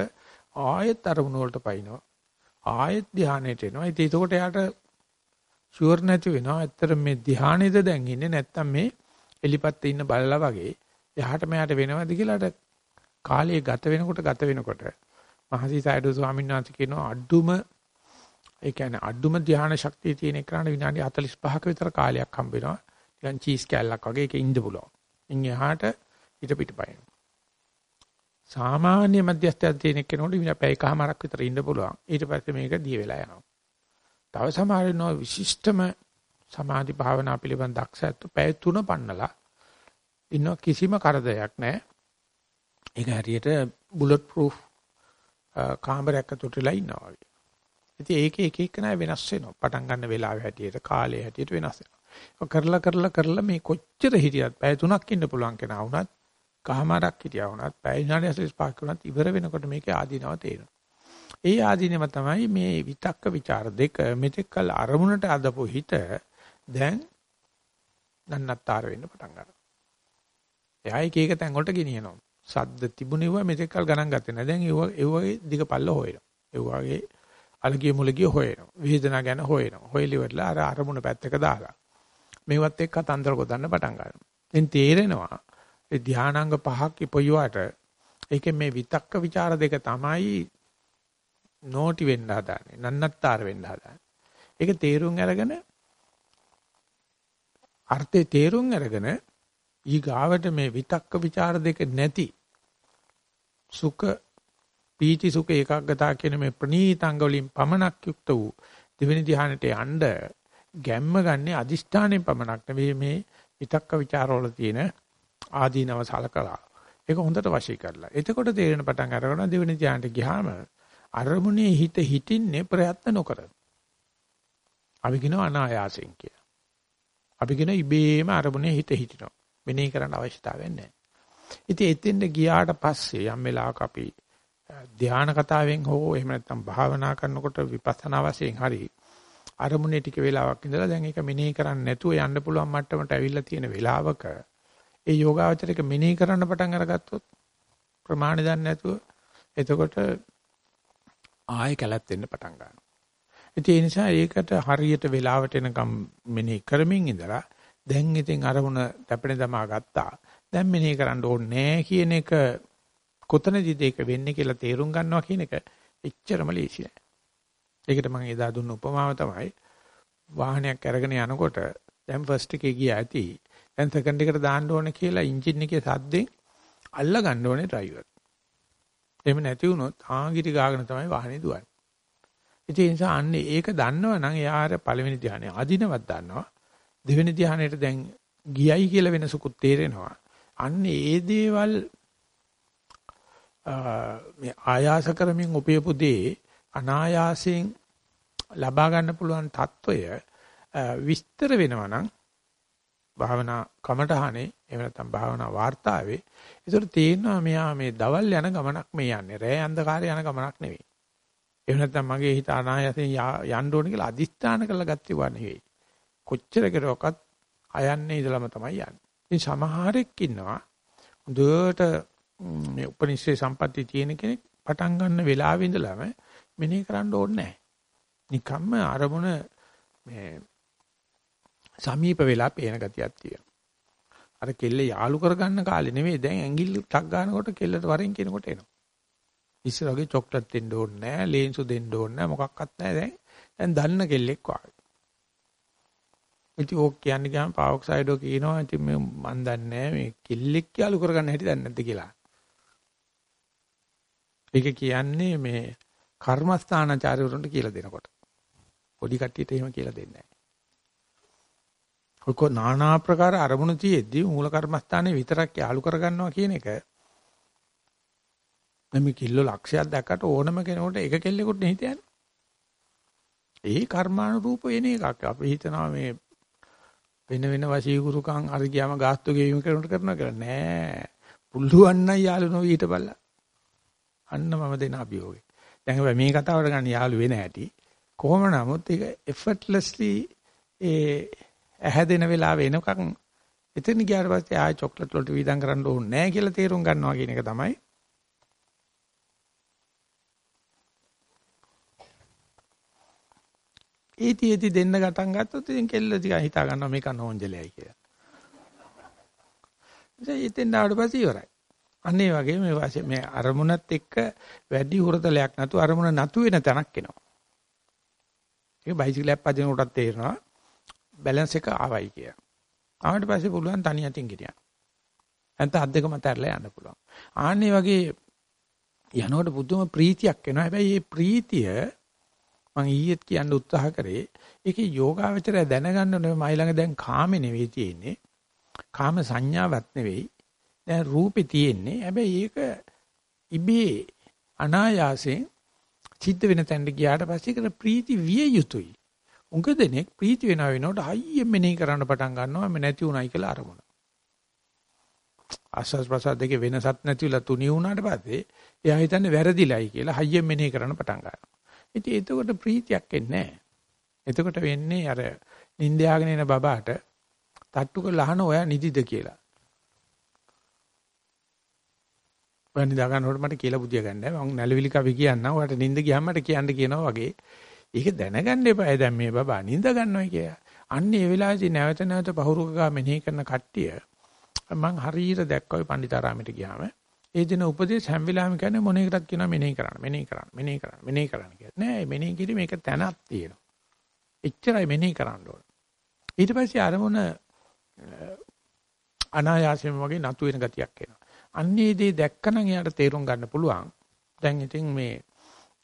ආයෙත් අරමුණ වලට පයින්නවා. ආයෙත් ධානයට එනවා. ඉතින් ඒකට යාට ෂුවර් නැති වෙනවා. ඇත්තට මේ ධානයේද දැන් ඉන්නේ නැත්තම් මේ එලිපත්තේ ඉන්න බලලා වගේ එහාට මෙහාට වෙනවද කියලා අර කාලයේ ගත වෙනකොට ගත වෙනකොට මහසි සයිඩෝ ස්වාමීන් වහන්සේ කියනවා අඩුම ඒ කියන්නේ අඩුම ධානය ශක්තිය තියෙන එකට විනාඩි 45ක විතර කාලයක් හම්බ වෙනවා. නිකන් චීස් කෑල්ලක් වගේ ඒකේ ඉන්න පුළුවන්. ඉන් එහාට ඊට පිටපයින්. සාමාන්‍ය මධ්‍යස්ථයක් තියෙන කෙනෙකුට විනා පැයකමාරක් විතර ඉන්න පුළුවන්. ඊට පස්සේ මේක දිය වෙලා යනවා. තව සමහර වෙනවා විශිෂ්ටම සමාධි භාවනා පිළිබඳ දක්ෂයත් පැය තුන පන්නලා ඉන්න කිසිම කරදරයක් නැහැ. ඒක හරියට බුලට් ප්‍රූෆ් කාමරයක් ඇතුළටලා ඉන්නවා වගේ. ඉතින් ඒකේ එක එක නෑ වෙනස් වෙනවා. පටන් ගන්න වෙලාවේ හැටියට කාලේ හැටියට වෙනස් වෙනවා. කරලා කරලා කරලා මේ කොච්චර හිටියත් පැය තුනක් ඉන්න පුළුවන් කෙනා වුණත් කහමාරක් හිටියා වුණත් පැය විනාඩි 45ක් වුණත් ඉවර වෙනකොට මේකේ ආදීනව තේරෙනවා. ඒ ආදීනම තමයි මේ විතක්ක ਵਿਚාර දෙක මෙතෙක්කල් අරමුණට අදපු හිත දැන් නන්නත්තර වෙන්න පටන් ගන්නවා. එයා එක එක තැන් වලට ගෙනියනවා. සද්ද තිබුණේව මෙතෙක්කල් ගණන් ගත්තේ නැහැ. දැන් ඒව ඒ වගේ දිගපල්ල හොයනවා. ඒ වගේ අලගිය මුලගිය හොයනවා. වේදනාව ගැන හොයනවා. හොයලිවලා අර අරමුණ පැත්තක දාලා. මේවත් එක්ක අතන්තර ගොතන්න පටන් ගන්නවා. ඉතින් තේරෙනවා ඒ ධානාංග පහක් ඉපයුවාට ඒකේ මේ විතක්ක ਵਿਚාර දෙක තමයි නෝටි වෙන්න හදාන්නේ. නන්නත්තර වෙන්න හදාන්නේ. ඒක තේරුම් අරගෙන අර්ථේ තේරුම් අරගෙන ඊගාවට මේ විතක්ක ਵਿਚාර දෙක නැති සුඛ පීති සුඛ ඒකාග්‍රතාව කියන මේ ප්‍රනීතාංග වලින් පමණක් යුක්ත වූ දෙවෙනි ධ්‍යානෙට යන්න ගැම්ම ගන්නේ අදිෂ්ඨාණයෙන් පමණක් නෙවෙයි මේ විතක්ක ਵਿਚාරවල තියෙන ආදීනව සලකලා ඒක හොඳට වශී කරලා. එතකොට තේරෙන පටන් අරගෙන දෙවෙනි ධ්‍යානට ගියාම අරමුණේ හිත හිටින්නේ ප්‍රයත්න නොකර. අපි කියනවා අනායාසයෙන් කියලා. අපි කියන ඉබේම අරමුණේ හිත හිටිනවා. මෙනෙහි කරන්න අවශ්‍යතාවයක් නැහැ. ඉතින් එතෙන්ද ගියාට පස්සේ යම් වෙලාවක අපි ධානා කතාවෙන් හෝ එහෙම නැත්නම් භාවනා කරනකොට විපස්සනා වශයෙන් හරි අරමුණේ ටික වෙලාවක් ඉඳලා දැන් ඒක මෙනෙහි කරන්නේ නැතුව යන්න පුළුවන් මට්ටමට ඇවිල්ලා තියෙන වෙලාවක ඒ යෝගාවචරයක මෙනෙහි කරන්න පටන් අරගත්තොත් ප්‍රමාණ දන්නේ නැතුව එතකොට ආයෙ කැලත් වෙන්න පටන් ගන්නවා. ඒ නිසා ඒකට හරියට වෙලාවට එනකම් මෙනෙහි කරමින් ඉඳලා දැන් ඉතින් අරමුණ තැපෙන දමා ගත්තා. දැන් මෙනෙහි කරන්න ඕනේ කියන එක කොතනදීද ඒක වෙන්නේ කියලා තේරුම් ගන්නවා කියන එක එච්චරම ලේසි නෑ. ඒකට මම එදා දුන්න උපමාව තමයි වාහනයක් අරගෙන යනකොට දැන් ෆස්ට් එකේ ගියා ඇති. දැන් සෙකන්ඩ් එකට දාන්න ඕනේ කියලා එන්ජින් එකේ සද්දෙන් අල්ල ගන්න ඕනේ ඩ්‍රයිවර්. එහෙම නැති වුණොත් ආගිරි ගාගෙන තමයි වාහනේ දුවන්නේ. ඒ නිසා අන්නේ ඒක දන්නවනම් එයාට පළවෙනි ධ්‍යානෙ අදිනවත් දන්නවා. දෙවෙනි ධ්‍යානෙට දැන් ගියයි කියලා වෙනසකුත් තේරෙනවා. අන්න ඒ දේවල් මේ ආයාස කරමින් උපයපු දේ අනායාසයෙන් ලබා ගන්න පුළුවන් తত্ত্বය විස්තර වෙනවා නම් භාවනා කමටහනේ එහෙම නැත්නම් භාවනා වාර්තාවේ ඒතර තේිනවා මෙයා මේ දවල් යන ගමනක් මේ යන්නේ රෑ අන්ධකාරය යන ගමනක් නෙවෙයි. එහෙම නැත්නම් මගේ හිත අනායාසයෙන් යන්න ඕන කියලා අදිස්ථාන කරලා ගත්තේ වන්නේ කොච්චර කෙරුවක්වත් අයන්නේ ඉඳලම තමයි යන්නේ. ඉතින් සමහරෙක් ඉන්නවා හොඳට මේ උපනිෂේ සම්පatti තියෙන කෙනෙක් පටන් ගන්න වෙලාවෙ ඉඳලම මෙනෙහි කරන්න ඕනේ නැහැ. නිකම්ම අරමුණ මේ සමීප වෙලා පේන ගතියක් තියෙනවා. අර කෙල්ල යාලු කරගන්න කාලේ නෙමෙයි දැන් ඇඟිල්ල ටක් ගන්නකොට කෙල්ලට වරෙන් කියනකොට එනවා. ඉස්සර වගේ චොක්ලට් දෙන්න ඕනේ නැහැ, ලේන්සු දෙන්න ඕනේ නැහැ, මොකක්වත් නැහැ දැන්. දැන් දන්න කෙල්ලෙක් වාගේ. ඉතින් ඕක කියන්නේ ගියාම පාවොක්සයිඩෝ කියනවා ඉතින් මේ මන් දන්නේ මේ කිල්ලෙක් යාලු කරගන්න හැටි දන්නේ නැද්ද කියලා. ඒක කියන්නේ මේ කර්මස්ථානාචාර්යවරුන්ට කියලා දෙනකොට. පොඩි කට්ටියට එහෙම කියලා දෙන්නේ නැහැ. ඔක নানা ආකාර අරමුණු තියෙද්දි මූල කර්මස්ථානේ විතරක් යාලු කරගන්නවා කියන එක මේ කිල්ල ලක්ෂයක් දැක්කට ඕනම කෙනෙකුට එක කෙල්ලෙකුට හිතන්නේ. ඒ කර්මානුරූප වෙන එකක්. අපි හිතනවා මේ වෙන වෙන වශීගුරුකම් අර ගියාම ගාස්තු ගෙවීම කරනට කරනවා කියලා නෑ. පුළුවන් නම් යාළු නොවි හිටපල්ලා. අන්න මම දෙන අභියෝගය. දැන් හැබැයි මේ කතාවට ගන්න යාළු වෙන හැටි කොහොම නමුත් ඒක effortlessly ඒ ඇහැදෙන වෙලාව එනකන් එතන ගියාට පස්සේ ආයෙ චොක්ලට් වලට වීදම් කරන්න ඕනේ නෑ කියලා තේරුම් ගන්නවා කියන එක තමයි ඒටි ඒටි දෙන්න ගටන් ගත්තොත් ඉතින් කෙල්ල ටික හිතා ගන්නවා මේක නෝන්ජලයි කියලා. ඉතින් ආවට පස්සේ ඉවරයි. අන්න ඒ වගේ මේ වාසිය මේ අරමුණත් එක්ක වැඩි හුරතලයක් නැතු අරමුණ නතු වෙන තැනක් එනවා. ඒක බයිසිකලයක් පදින කොටත් තේරෙනවා බැලන්ස් එක ආවයි කියලා. ආවට පස්සේ පුළුවන් තනි අතින් ගෙනියන්න. නැත්නම් අත් දෙකම අතහැරලා යන්න පුළුවන්. ආන්නේ වගේ යනකොට පුදුම ප්‍රීතියක් එනවා. හැබැයි මේ ප්‍රීතිය මම ඊයේත් කියන්න උත්සාහ කරේ ඒකේ යෝගාවචරය දැනගන්න ඕනේ මයි ළඟ දැන් කාමේ නෙවෙයි තියෙන්නේ කාම සංඥාවක් නෙවෙයි දැන් රූපේ තියෙන්නේ හැබැයි ඒක ඉබේ අනායාසයෙන් සිද්ධ වෙන තැනට ගියාට පස්සේ ඒක ප්‍රීති විය යුතුයි උඟ දෙනෙක් ප්‍රීති වෙනා වෙනකොට හයියෙන් මෙනෙහි කරන්න පටන් ගන්නවා මේ නැති උනායි කියලා අරමුණ ආස්වාස් ප්‍රසාද දෙකේ වෙනසක් නැතිවලා තුනී වුණාට පස්සේ එයා හිතන්නේ වැරදිලයි කියලා හයියෙන් මෙනෙහි කරන්න පටන් ගන්නවා. ඉතින් එතකොට ප්‍රීතියක් එන්නේ නැහැ. එතකොට වෙන්නේ අර නිින්දයාගෙන එන බබාට තට්ටු කරලා අහන ඔයා නිදිද කියලා. ඔයා නිදා ගන්නකොට මට කියලා බුදිය ගන්න. මම නැලවිලි කවි කියන්නම්. ඔයාට නිින්ද ගියාම මට කියන්න කියනවා වගේ. ඒක දැනගන්න එපා. දැන් මේ බබා නිින්ද ගන්නවා කියලා. අන්න ඒ වෙලාවේදී නැවත නැවත පහුරුක ගා මෙනෙහි කරන කට්ටිය මම හරියට දැක්කා ඔය පණ්ඩිතාරාමයට ගියාම ඒ දින උපදේශ හැම වෙලාවෙම කියන්නේ මොන එකටත් කියනවා මෙනෙහි කරන්න මෙනෙහි කරන්න මෙනෙහි කරන්න මෙනෙහි කරන්න කියලා. නෑ මෙනෙහි කිරීම එක තැනක් තියෙනවා. එච්චරයි මෙනෙහි කරන්න ඕන. ඊට පස්සේ අරමුණ අනායාසයෙන් වගේ නතු වෙන ගතියක් එනවා. අන්නේ දේ දැක්කනම් එයාට තේරුම් ගන්න පුළුවන්. දැන් ඉතින් මේ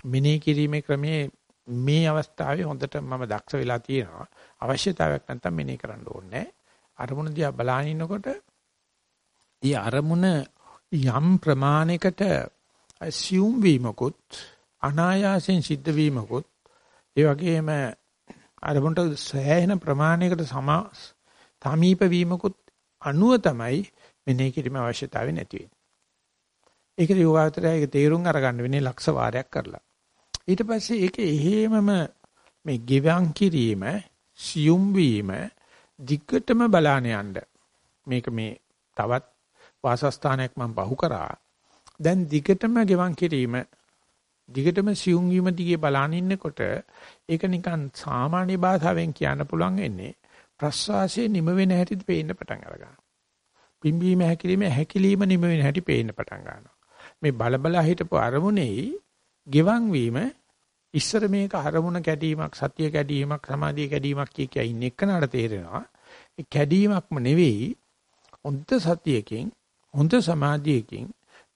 මෙනෙහි කිරීමේ ක්‍රමයේ මේ අවස්ථාවේ හොඳට මම දක්ෂ වෙලා තියෙනවා. අවශ්‍යතාවයක් නැත්තම් මෙනෙහි කරන්න ඕනේ. අරමුණ දිහා බලාගෙන ඉන්නකොට ඊ අරමුණ යම් ප්‍රමාණයකට assume වීමකුත් අනායාසයෙන් සිද්ධ වීමකුත් ඒ වගේම අරමුණට සෑහෙන ප්‍රමාණයකට සමා තමීප වීමකුත් අනුව තමයි මෙනෙහි කිරීම අවශ්‍යතාවය නැති වෙන්නේ. ඒකද යෝගාවතරය ඒක තේරුම් අරගන්න වෙන්නේ ලක්ෂ වාරයක් කරලා. ඊට පස්සේ ඒක එහෙමම මේ ගෙවන් කිරීම සියුම් වීම දිග්ගටම බලාන යන්න. මේක මේ තවත් වාසස්ථානයක් මම බහු කරා. දැන් දිගටම ගෙවන් කිරීම දිගටම සියුම් වීම දිගේ බලාන ඉන්නකොට ඒක නිකන් සාමාන්‍ය භාෂාවෙන් කියන්න පුළුවන් වෙන්නේ ප්‍රස්වාසයේ නිම වෙන හැටිත් පේන්න පටන් අරගන්නවා. පිම්බීම හැකිලිම හැකිලිම නිම වෙන හැටි පේන්න පටන් ගන්නවා. මේ බලබලා හිටපු අරමුණේ ගෙවන් වීම ඉස්සර මේක අරමුණ කැඩීමක් සතිය කැඩීමක් සමාධිය කැඩීමක් කිය කිය ඉන්න එකනට තේරෙනවා. ඒ කැඩීමක්ම නෙවෙයි හොඳ සතියකින් හොඳ සමාධියකින්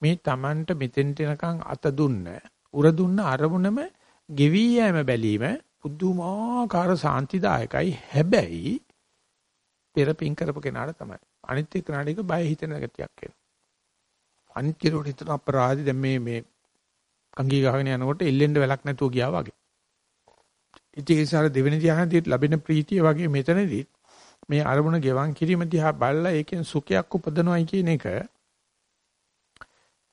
මේ Tamanට මෙතෙන්ට එනකන් අත දුන්න උර දුන්න අරමුණම ගෙවි යෑම බැලීම පුදුමාකාර සාන්තිදායකයි හැබැයි පෙර පින් කරපු කෙනාට තමයි අනිත් එක්කනට එක බය හිතෙන ගතියක් එනවා අනිත් කෙරුවට හිතන අපරාධي දැන් මේ මේ කංගී ගහගෙන යනකොට එල්ලෙන්න වෙලක් නැතුව ගියා වගේ ඉතින් ඒ සාර දෙවෙනි ධ්‍යානයේදී ලැබෙන ප්‍රීතිය වගේ මෙතනදී මේ අරමුණ ගෙවන් කිරීම දිහා බලලා ඒකෙන් සුඛයක් උපදනවයි කියන එක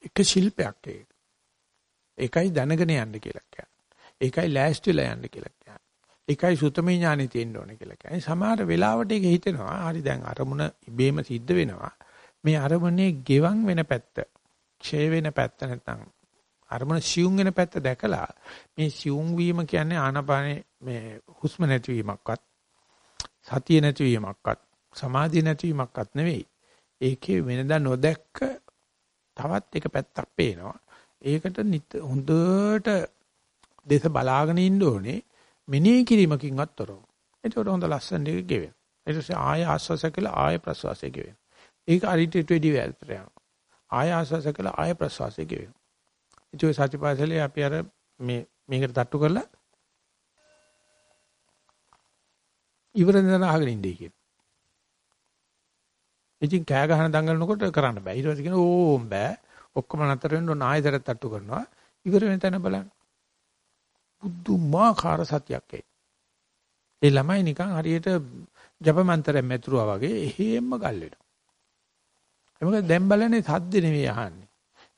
එක ශිල්පයක් ඒක. ඒකයි දැනගෙන යන්න කියලා කියන්නේ. ඒකයි ලෑස්තිලා යන්න කියලා කියන්නේ. ඒකයි සුතමේ ඥානෙ තියෙන්න ඕනේ කියලා කියන්නේ. සමහර වෙලාවට ඒක හිතෙනවා. හරි දැන් අරමුණ ඉබේම සිද්ධ වෙනවා. මේ අරමුණේ ගෙවන් වෙන පැත්ත, ක්ෂය වෙන පැත්ත නැත්නම් අරමුණ සියුම් වෙන පැත්ත දැකලා මේ සියුම් වීම කියන්නේ ආනපානේ මේ හුස්ම නැතිවීමක්වත් සතිය නැතිවීමක්වත් සමාධිය නැතිවීමක්වත් නෙවෙයි. ඒකේ වෙනදා නොදැක්ක තවත් එක පැත්තක් පේනවා. ඒකට හොඳට දේශ බලාගෙන ඉන්න ඕනේ මෙනෙහි කිරීමකින්වත් තොරව. ඒකට හොඳ ලස්සන දෙයක් ගෙවෙන. ඊට පස්සේ ආය ආස්වාස කළා ආය ප්‍රසවාසය ගෙවෙන. ඒක අරිටට වෙඩි වැල්තර යනවා. ආය ආස්වාස කළා ආය ප්‍රසවාසය ගෙවෙන. ඉතින් සත්‍යපාසලේ අපි අර මේ මේකට තට්ටු කරලා ඉවර වෙනදන අහගෙන ඉන්නේ කියන. ඉතින් කෑ ගහන දඟලනකොට කරන්න බෑ. ඊට පස්සේ කියන ඕම් බෑ. ඔක්කොම නතර වෙන්න ඕන ආයෙත් තට්ටු කරනවා. ඉවර වෙන තැන බලන්න. බුද්ධමාකාර සත්‍යයක් ඒ. ඒ ළමයි නිකන් හරියට ජපමන්තරයෙන් මෙතුරුවා වගේ එහෙම්ම ගල් වෙනවා. ඒ මොකද දැන් බලන්නේ සද්ද නෙවෙයි අහන්නේ.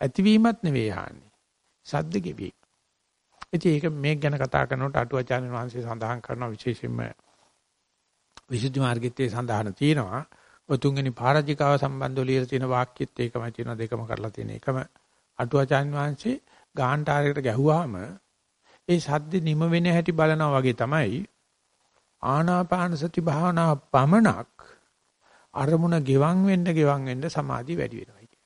ඇතිවීමත් නෙවෙයි අහන්නේ. සද්ද ගෙවි. ඉතින් ඒක මේක ගැන කතා කරනකොට අටුවාචාර්ය වහන්සේ සඳහන් කරන විශේෂයෙන්ම විසුද්ධි මාර්ගෙත් සඳහන් තියෙනවා. ඔය තුන්වෙනි පරාජිකාව සම්බන්ධව ලියලා තියෙන වාක්‍යෙත් ඒකමයි තියෙනවා දෙකම කරලා තියෙන එකම අටුවාචාන් වහන්සේ ගාහන්ටාරයකට ගැහුවාම ඒ සද්ද නිම වෙන හැටි බලනවා වගේ තමයි ආනාපාන සති භාවනාව පමණක් අරමුණ ගෙවන් වෙන්න ගෙවන් වෙන්න සමාධිය වැඩි වෙනවා කියන්නේ.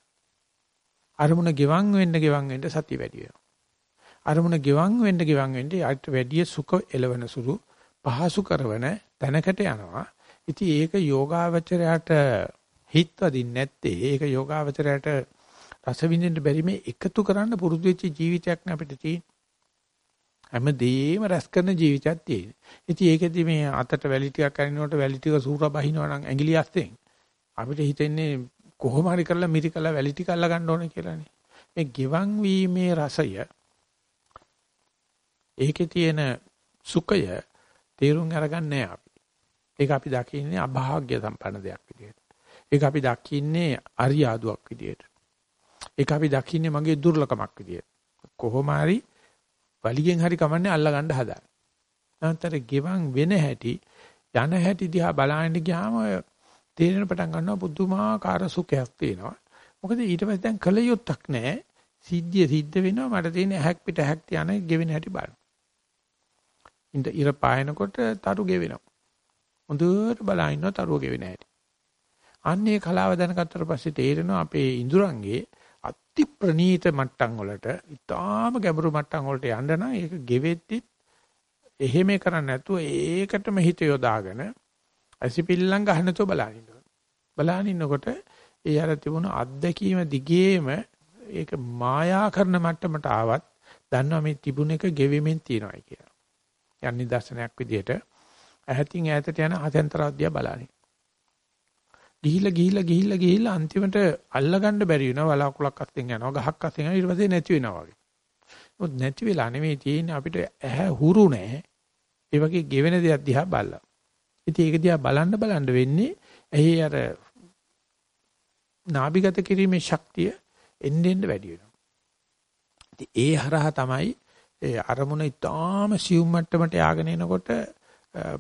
අරමුණ ගෙවන් වෙන්න ගෙවන් වෙන්න සතිය වැඩි වෙනවා. අරමුණ ගෙවන් වෙන්න ගෙවන් වෙන්න ඊට වැඩි සුඛ එළවෙන සුළු පහසු කරවන තැනකට යනවා. ඉතින් ඒක යෝගාවචරයට හිත වදින්නේ නැත්තේ ඒක යෝගාවචරයට රස විඳින්න බැරි මේ එකතු කරන්න පුරුදු වෙච්ච ජීවිතයක් නේ අපිට තියෙන්නේ. හැමදේම රැස් කරන ජීවිතයක් තියෙන. ඉතින් ඒකෙදි මේ අතට වැලි ටිකක් අරිනකොට වැලි ටික සූරා බහිනවා නම් ඇඟිලි අස්තෙන් අපිට හිතෙන්නේ කොහොම හරි කරලා මිරි කරලා වැලි ටික අල්ල ගන්න ඕනේ කියලානේ. මේ ගෙවන් වීමේ රසය ඒකේ තියෙන සුඛය තේරුම් අරගන්නේ නැහැ ඒක අපි දකින්නේ අභාග්‍ය සම්පන්න දෙයක් විදියට. ඒක අපි දකින්නේ අරියාදුවක් විදියට. ඒක අපි දකින්නේ මගේ දුර්ලකමක් විදියට. කොහොම හරි වලිගෙන් හරි කමන්නේ අල්ලගන්න හදා. නැත්නම් ගෙවන් වෙන හැටි යන හැටි දිහා බලන්න ගියාම තේරෙන පටන් ගන්නවා පුදුමාකාර සුඛයක් තියෙනවා. මොකද ඊට පස්සේ දැන් කල යුත්තක් නැහැ. සිද්ධිය සිද්ධ වෙනවා මට තියෙන ඇහක් පිට ඇහක් තියන ගෙවෙන හැටි බලන්න. ඉඳ ඉර පායනකොට තරු ගෙවෙනවා. හොඳට බලා ඉන්නවා තරුව ගෙවෙන හැටි. අන්නේ කලාව දැනගත්තට පස්සේ තේරෙනවා අපේ ඉඳුරංගේ අති ප්‍රනීත මට්ටම් වලට ඊටාම ගැඹුරු මට්ටම් වලට යන්න නම් ඒක ගෙවෙද්දි එහෙම කරන්නේ නැතුව ඒකටම හිත යොදාගෙන ඇසිපිල්ලම් ගන්න නැතුව බලන ඉන්නවා. බලන ඉන්නකොට ඒ අර තිබුණු අත්දැකීම දිගේම ඒක මායා කරන මට්ටමට ආවත් දන්නවා මේ තිබුණ එක ගෙවෙමින් තියෙනවා කියලා. යන් නිදර්ශනයක් විදිහට ඈතින් ඈතට යන හතෙන්තරාද්දියා බලන්නේ. ගිහිල්ලා ගිහිල්ලා ගිහිල්ලා ගිහිල්ලා අන්තිමට අල්ලගන්න බැරි වෙනවා වලාකුලක් අස්සෙන් යනවා ගහක් අස්සෙන් යනවා ඊට පස්සේ නැති වෙනවා වගේ. මොකද නැති වෙලා නෙමෙයි තියෙන්නේ අපිට ඇහැ හුරු නැහැ. ඒ වගේ ගෙවෙන දෙයක් දිහා බලලා. ඉතින් ඒක දිහා බලන්න බලන්න වෙන්නේ ඇහි අර නාභිගත කිරීමේ ශක්තිය එන්න එන්න වැඩි වෙනවා. ඉතින් ඒ හරහා තමයි ඒ අරමුණ ඊටාම සියුම් මට්ටමට යාගෙන එනකොට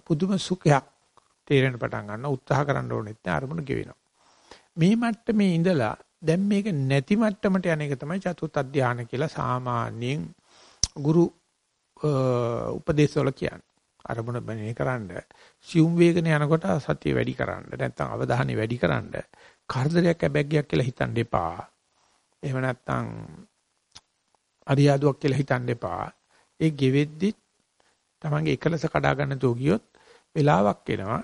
පුදුම සුඛයක් තේරෙන්න පටන් ගන්නවා උත්සාහ කරන්න ඕනෙත් නෑ අරමුණ ගෙවෙනවා. මේ මට්ටමේ ඉඳලා දැන් මේක නැති මට්ටමට යන එක තමයි චතුත් අධ්‍යාන කියලා සාමාන්‍යයෙන් ගුරු උපදේශවල කියන්නේ. අරමුණ බනේ කරන්න සියුම් වේගන යනකොට සතිය වැඩි කරන්න නැත්නම් අවධානය වැඩි කරන්න කරදරයක් ඇබැග්ගයක් කියලා හිතන්න එපා. එහෙම නැත්නම් අරියාදුවක් කියලා හිතන්න එපා. ඒ ගෙවෙද්දි තමන්ගේ එකලස කඩා ගන්න තෝ ගියොත් වෙලාවක් එනවා.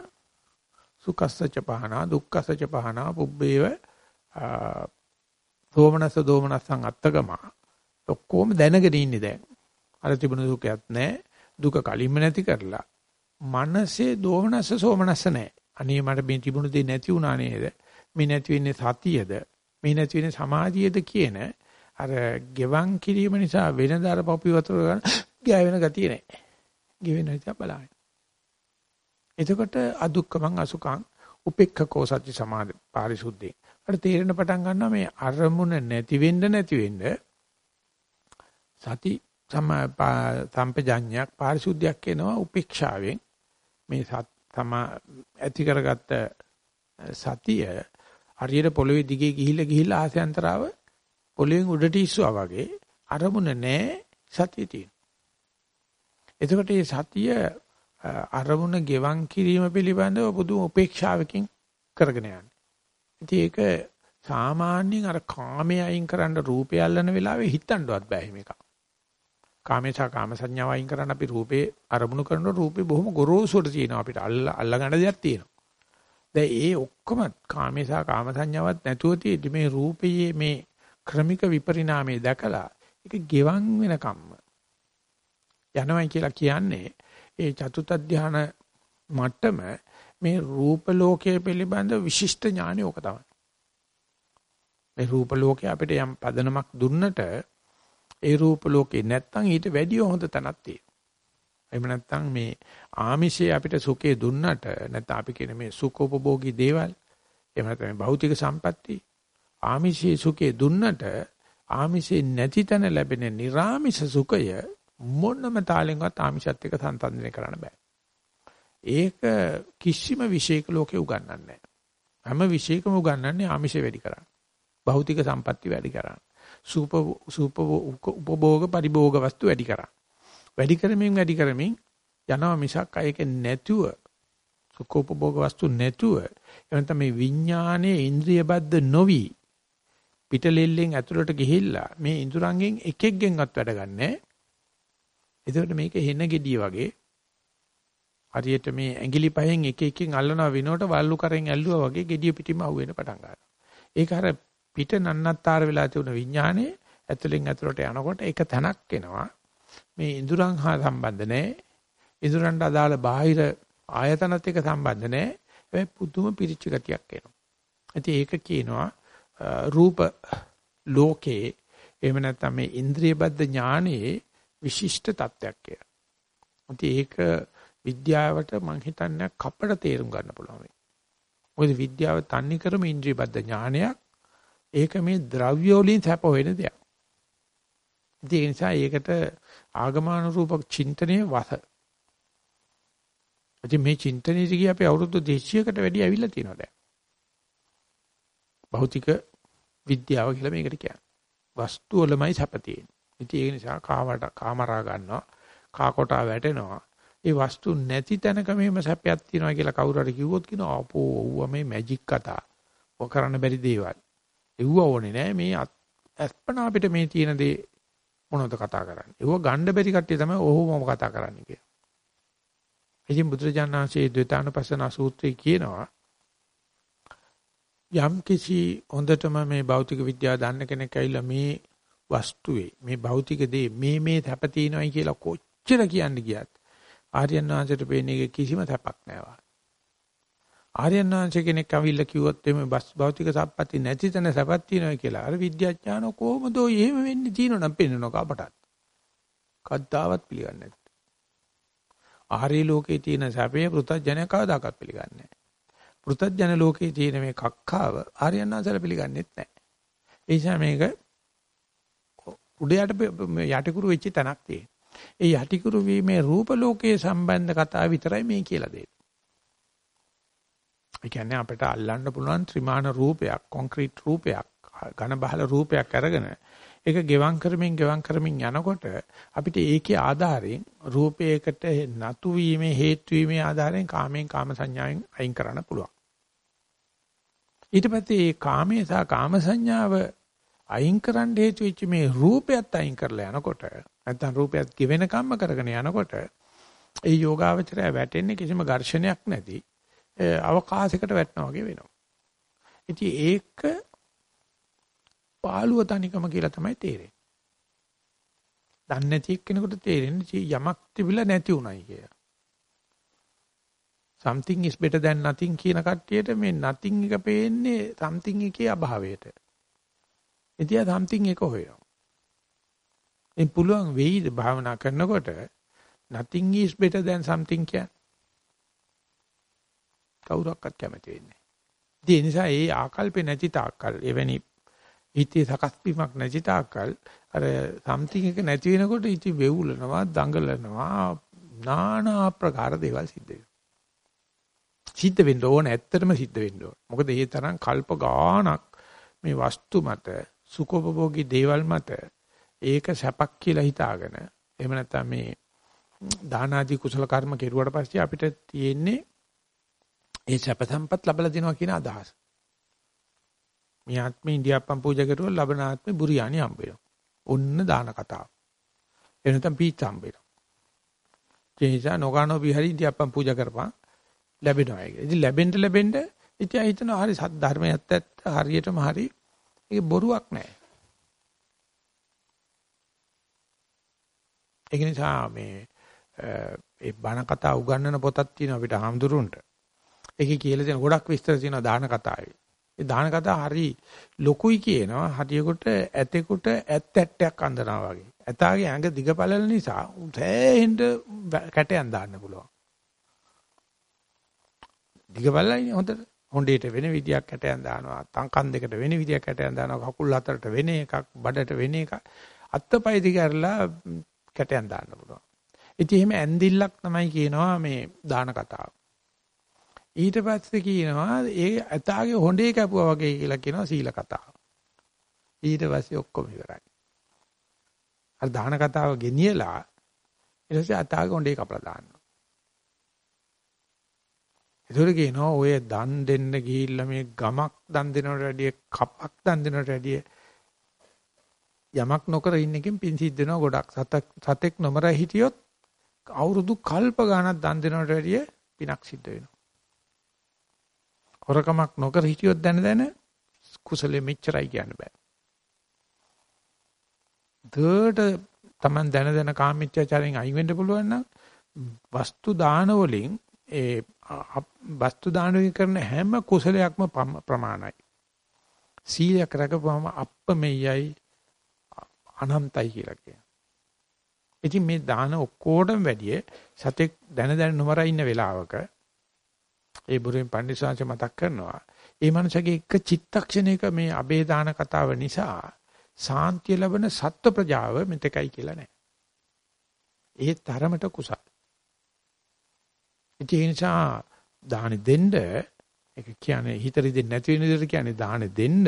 සුකස්සච පහනා දුක්ඛසච පහනා පුබ්බේව සෝමනස දෝමනසං අත්තගම ඔක්කොම දැනගෙන ඉන්නේ දැන්. අර තිබුණු දුකයක් නැහැ. දුක කලින්ම නැති කරලා මනසේ දෝමනස සෝමනස නැහැ. අනේ මට මේ තිබුණු දේ නැති වුණා නේද? මේ නැති වෙන්නේ සතියද? මේ නැති වෙන්නේ සමාධියද කියන අර ගෙවන් කිරීම නිසා වෙනදාර පපි වතුර ගන්න ගෑවෙන ගතිය නැහැ. ගෙවෙන නිසා බලන්න. එතකොට අදුක්කමං අසුකං උපේක්ඛකෝ සති සමාධි පාරිශුද්ධේ. අර තේරෙන පටන් ගන්නවා මේ අරමුණ නැති වෙන්න නැති වෙන්න සති සම්පජඤ්ඤයක් පාරිශුද්ධයක් එනවා උපේක්ෂාවෙන් මේ තම ඇති කරගත්ත සතිය හරියට පොළවේ දිගේ ගිහිල්ලා ගිහිල්ලා ආසයන්තරාව පොළවෙන් උඩට ඉස්සුවා වගේ අරමුණ නැහැ සතිය තියෙනවා. එතකොට මේ සතිය අරමුණ ගෙවන් කිරීම පිළිබඳව පුදුම උපේක්ෂාවකින් කරගෙන යන්නේ. ඉතින් ඒක සාමාන්‍යයෙන් අර කාමයේ අයින් කරන්න රූපය අල්ලන වෙලාවේ හිතන්නවත් බෑ මේක. කාමේසා කාම සංඥාව අයින් කරන්න අපි රූපේ අරමුණු කරනකොට රූපේ බොහොම ගොරෝසුට තියෙනවා අපිට අල්ල අල්ල ගන්න දෙයක් තියෙනවා. දැන් ඒ ඔක්කොම කාමේසා කාම සංඥාවක් නැතුව තියෙදි මේ රූපයේ මේ ක්‍රමික විපරිණාමය දැකලා ඒක ගෙවන් වෙන කම්ම යනවයි කියලා කියන්නේ ඒ චතුත් ධාන මට්ටම මේ රූප ලෝකයේ පිළිබඳ විශිෂ්ට ඥානය ඕක තමයි. මේ රූප ලෝකේ අපිට යම් පදනමක් දුන්නට ඒ රූප ලෝකේ නැත්තම් ඊට වැඩිය හොඳ තැනක් තියෙනවා. එහෙම නැත්නම් මේ ආමිෂය අපිට සුඛේ දුන්නට නැත්නම් අපි කියන මේ සුඛෝපභෝගී දේවල් එහෙම නැත්නම් භෞතික සම්පatti ආමිෂයේ සුඛේ දුන්නට ආමිෂේ නැති තැන ලැබෙන නිර්ආමිෂ සුඛය මොනම තාලෙන්වත් ආමිෂත් එක්ක සංසන්දනය කරන්න බෑ. ඒක කිසිම විශේෂක ලෝකේ උගන්වන්නේ නැහැ. හැම විශේෂකම උගන්වන්නේ ආමිෂ වැඩි කරන්න. භෞතික සම්පatti වැඩි කරන්න. සූප සූප උපභෝග පරිභෝග වස්තු වැඩි කරන්න. වැඩි කරමින් වැඩි කරමින් යනවා මිසක් අයක නැතුව සුඛෝපභෝග වස්තු නැතුව එවනත මේ විඥානයේ ඉන්ද්‍රිය බද්ධ නොවි පිටලෙල්ලෙන් ඇතුළට ගිහිල්ලා මේ ඉඳුරංගෙන් එකෙක්ගෙන්වත් වැඩ ගන්නෑ. එතකොට මේක හෙන gediy වගේ හරියට මේ ඇඟිලි පහෙන් එක එකකින් අල්ලනවා වෙනකොට වල්ලු කරෙන් ඇල්ලුවා වගේ gediy පිටිම අහුවෙන්න පටන් ගන්නවා. ඒක අර පිට නන්නත්තර වෙලා තිබුණ විඥානේ ඇතුලෙන් ඇතුලට යනකොට ඒක තැනක් එනවා. මේ ඉඳුරන් හා සම්බන්ධ නැහැ. ඉඳුරන්ට අදාළ බාහිර ආයතනත් එක්ක සම්බන්ධ නැහැ. ඒ පුදුම පිරිච්ච ගතියක් එනවා. ඉතින් ඒක කියනවා රූප ලෝකේ එහෙම නැත්නම් මේ ඉන්ද්‍රිය බද්ධ ඥානයේ විශිෂ්ට තත්වයක් කියලා. ඉතින් ඒක විද්‍යාවට මම හිතන්නේ කපට තේරුම් ගන්න පුළුවන්. මොකද විද්‍යාව තන්නේ කරම ඉන්ද්‍රිය බද්ධ ඥානයක්. ඒක මේ ද්‍රව්‍ය වලින් සැප වෙන දෙයක්. ඒ නිසා ඒකට ආගමානුරූප චින්තනයේ වස. ඉතින් මේ චින්තනයේ දිගේ අපි අවුරුදු 200කට වැඩි ඇවිල්ලා තියෙනවා දැන්. භෞතික විද්‍යාව කියලා මේකට කියන්නේ. වස්තු වලමයි සැප තියෙන්නේ. ඉතින් ඒ නිසා කාමට කාමරා ගන්නවා, කාකොටා වැටෙනවා. ඒ වස්තු නැති තැනක මෙහෙම සැපයක් තියෙනවා කියලා කවුරු හරි කිව්වොත් කියනවා අපෝ ඌව මේ මැජික් කතා. ඔය කරන්න බැරි දේවල්. එව්ව ඕනේ නෑ මේ අස්පනා අපිට මේ තියෙන දේ මොනවද කතා කරන්නේ. ඒව ගණ්ඩ බැරි කට්ටිය තමයි ඔහොමම කතා කරන්නේ කියලා. ඉතින් බුදුරජාණන්සේ ද්විතානුපස්සන සූත්‍රයේ කියනවා යම් කිසි හොඳටම මේ භෞතික විද්‍යාව දන්න කෙනෙක් ඇවිල්ලා මේ වස්තුවේ මේ භෞතික දේ මේ මේ තැප තියෙනවයි කියලා කොච්චර කියන්න ගියත් ආර්යයන් වහන්සේට පේන්නේ කිසිම තැපක් නැහැ. ආර්යයන් වහන්සේ කෙනෙක් අවිල්ල කිව්වොත් එමේ බස් භෞතික සම්පatti නැති තැන සැපක් තියෙනවා කියලා. අර විද්‍යාඥාන කොහොමද ඔය එහෙම වෙන්නේ තියෙනව නම් පෙන්නනවා අපටත්. කද්දාවත් පිළිගන්නේ නැහැ. ආර්ය ලෝකේ තියෙන සැපේ පෘථජ්ජන කවදාකවත් පිළිගන්නේ නැහැ. පෘථජ්ජන ලෝකේ තියෙන මේ කක්කාව ආර්යයන් වහන්සේලා පිළිගන්නේත් නැහැ. ඒ නිසා මේක උඩ යට යටිකුරු වෙච්ච තැනක් තියෙනවා. ඒ යටිකුරු වීමේ රූප ලෝකයේ සම්බන්ධ කතාව විතරයි මේ කියලා දෙන්නේ. ඒ කියන්නේ අපිට අල්ලන්න පුළුවන් ත්‍රිමාන රූපයක්, කොන්ක්‍රීට් රූපයක්, ඝන බහල රූපයක් අරගෙන ඒක ගෙවම් කරමින් ගෙවම් කරමින් යනකොට අපිට ඒකේ ආධාරයෙන් රූපයකට නතු වීමේ හේතු වීමේ ආධාරයෙන් කාමෙන් කාම සංඥාවෙන් අයින් කරන්න පුළුවන්. ඊට පස්සේ මේ කාමයේ සහ කාම සංඥාව අයින් කරන්න හේතු වෙච්ච මේ රූපයත් අයින් කරලා යනකොට නැත්නම් රූපයත් ගෙවෙන කම්ම කරගෙන යනකොට ඒ යෝගාවචරය වැටෙන්නේ කිසිම ඝර්ෂණයක් නැති අවකාශයකට වැටෙනා වගේ වෙනවා. ඉතින් ඒක පාළුව තනිකම කියලා තමයි තේරෙන්නේ. දන්නේ නැති එක්කෙනෙකුට තේරෙන්නේ යමක් තිබිලා නැති උනායි කියලා. something is better than nothing කියන කට්ටියට මේ nothing එක පේන්නේ something එකේ අභාවයට. ඉතියා something එක හොයනවා. එන් පුළුවන් වෙයිද භාවනා කරනකොට nothing is better than something කියන්නේ. කවුරක්වත් කැමති වෙන්නේ නැහැ. ඒ නිසා ඒ ආකල්පේ නැති තාක්කල් එවැනි හිතේ සකස් වීමක් නැති තාක්කල් අර සම්තිං එක නැති වෙනකොට ඉති වෙවුලනවා දඟලනවා নানা ආකාර දේවල් සිද්ධ වෙනවා. සිද්ධ වෙන්න ඕන ඇත්තටම සිද්ධ වෙන්න ඕන. මොකද ඒ තරම් කල්ප ගාණක් මේ වස්තු මත සුඛෝපභෝගී දේවල් මත ඒක සැපක් කියලා හිතාගෙන එහෙම නැත්නම් මේ දාන ආදී කුසල කර්ම කෙරුවට පස්සේ අපිට තියෙන්නේ ඒ සැප සම්පත් ලැබලා දෙනවා කියන අදහස. මේ ආත්මේ ඉන්දියාප්පම් පූජා කරුවොත් ලබන ආත්මේ බුරියානි හම්බ වෙනවා. ඔන්න දාන කතාව. එනතම් පීච් හම්බ වෙනවා. ඒ නිසා නොගානෝ විහරි ඉන්දියාප්පම් පූජා කරපන් ලැබෙනවා ඒක. ඉතින් ලැබෙන්න ලැබෙන්න ඉතින් හිතනවා හරි සත් ධර්මයත් ඇත්ත හරියටම හරි ඒක බොරුවක් නෑ. ඒක නිසා මේ ඒ බණ කතා උගන්වන පොතක් තියෙනවා අපිට හාමුදුරුවන්ට. ඒකේ කියලා තියෙන ගොඩක් විස්තර තියෙනවා දාන කතාවේ. ඒ දාන කතාව හරි ලොකුයි කියනවා. හරියකට ඇතෙකුට ඇත් ඇට්ටයක් අඳනවා වගේ. ඇතාගේ ඇඟ දිගපළල නිසා සෑහෙන්න කැටයන් දාන්න පුළුවන්. දිගපළලයි හොඳට. හොඬේට වෙන විදියක් කැටයන් දානවා. තංකන් දෙකට වෙන විදියක් කැටයන් දානවා. කකුල් හතරට වෙන එකක්, බඩට වෙන එකක්. අත්පය දිග ඇරලා කැටයන් දාන්න පුළුවන්. ඉතින් එහෙම ඇන්දිල්ලක් තමයි කියනවා මේ දාන කතාව. ඊට පස්සේ කියනවා ඒ ඇතාගේ හොඬේ කැපුවා වගේ කියලා කියනවා සීල කතාව. ඊට පස්සේ ඔක්කොම ඉවරයි. අර දාන කතාව ගෙනියලා ඊට පස්සේ ඇතාගේ හොඬේ කපලා දානවා. ඒතර කියනවා ඔය දන් දෙන්න ගිහිල්ලා මේ ගමක් දන් දෙනවට වැඩිය කපක් දන් දෙනවට වැඩිය යමක් නොකර ඉන්න එකෙන් පින් සිද්ධ වෙනවා ගොඩක්. සතෙක් සතෙක් නොමර හිටියොත් අවුරුදු කල්ප ගණක් දන් දෙනවට වැඩිය පිනක් සිද්ධ වෙනවා. හොරකමක් නොකර හිටියොත් දැන දැන කුසලෙ මෙච්චරයි කියන්න බෑ. දඩ Taman දැන දැන කාමීත්‍යචාරයෙන් අයින් වෙන්න පුළුවන් නම් වස්තු දාන වලින් ඒ වස්තු දාන කරන හැම කුසලයක්ම ප්‍රමාණයි. සීලයක් රැකපුවම අප්පමෙයයි අනන්තයි කියලා කියනවා. ඉතින් මේ දාන ඔක්කොටම වැඩිය සතෙක් දැන දැන නොමර ඉන්න වෙලාවක ඒ බුරුවෙන් පඬිස්සංශ මතක් කරනවා. ඒ මනුස්සගේ එක චිත්තක්ෂණයක මේ අබේදාන කතාව නිසා සාන්තිය ලැබෙන සත්ව ප්‍රජාව මෙතකයි කියලා නැහැ. ඒ තරමට කුසල. ඒ නිසා දාන දෙන්න ඒක කියන්නේ හිත රිදෙන්නේ නැති වෙන විදිහට කියන්නේ දාන දෙන්න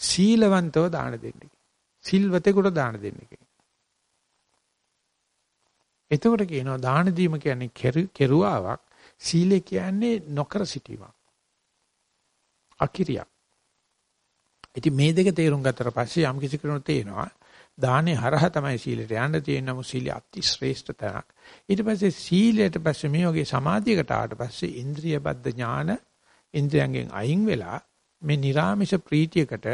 සීලවන්තව දාන දෙන්න. සිල්වතෙකුට දාන දෙන්න එතකොට කියනවා දාන දීම කියන්නේ කෙරුවාවක් සීලය කියන්නේ නොකර සිටීමක්. අකිරියක්. ඉතින් මේ දෙක තේරුම් ගත්තට පස්සේ යම් කිසි කෙනෙකුට තේනවා දානේ හරහා තමයි සීලයට යන්න තියෙන නමුත් සීලිය අති ශ්‍රේෂ්ඨ තැනක්. ඊට පස්සේ සීලයට පස්සේ මේ වගේ සමාධියකට ආවට පස්සේ ඉන්ද්‍රිය බද්ධ ඥාන ඉන්ද්‍රයන්ගෙන් අයින් වෙලා මේ නිර්ාමිෂ ප්‍රීතියකට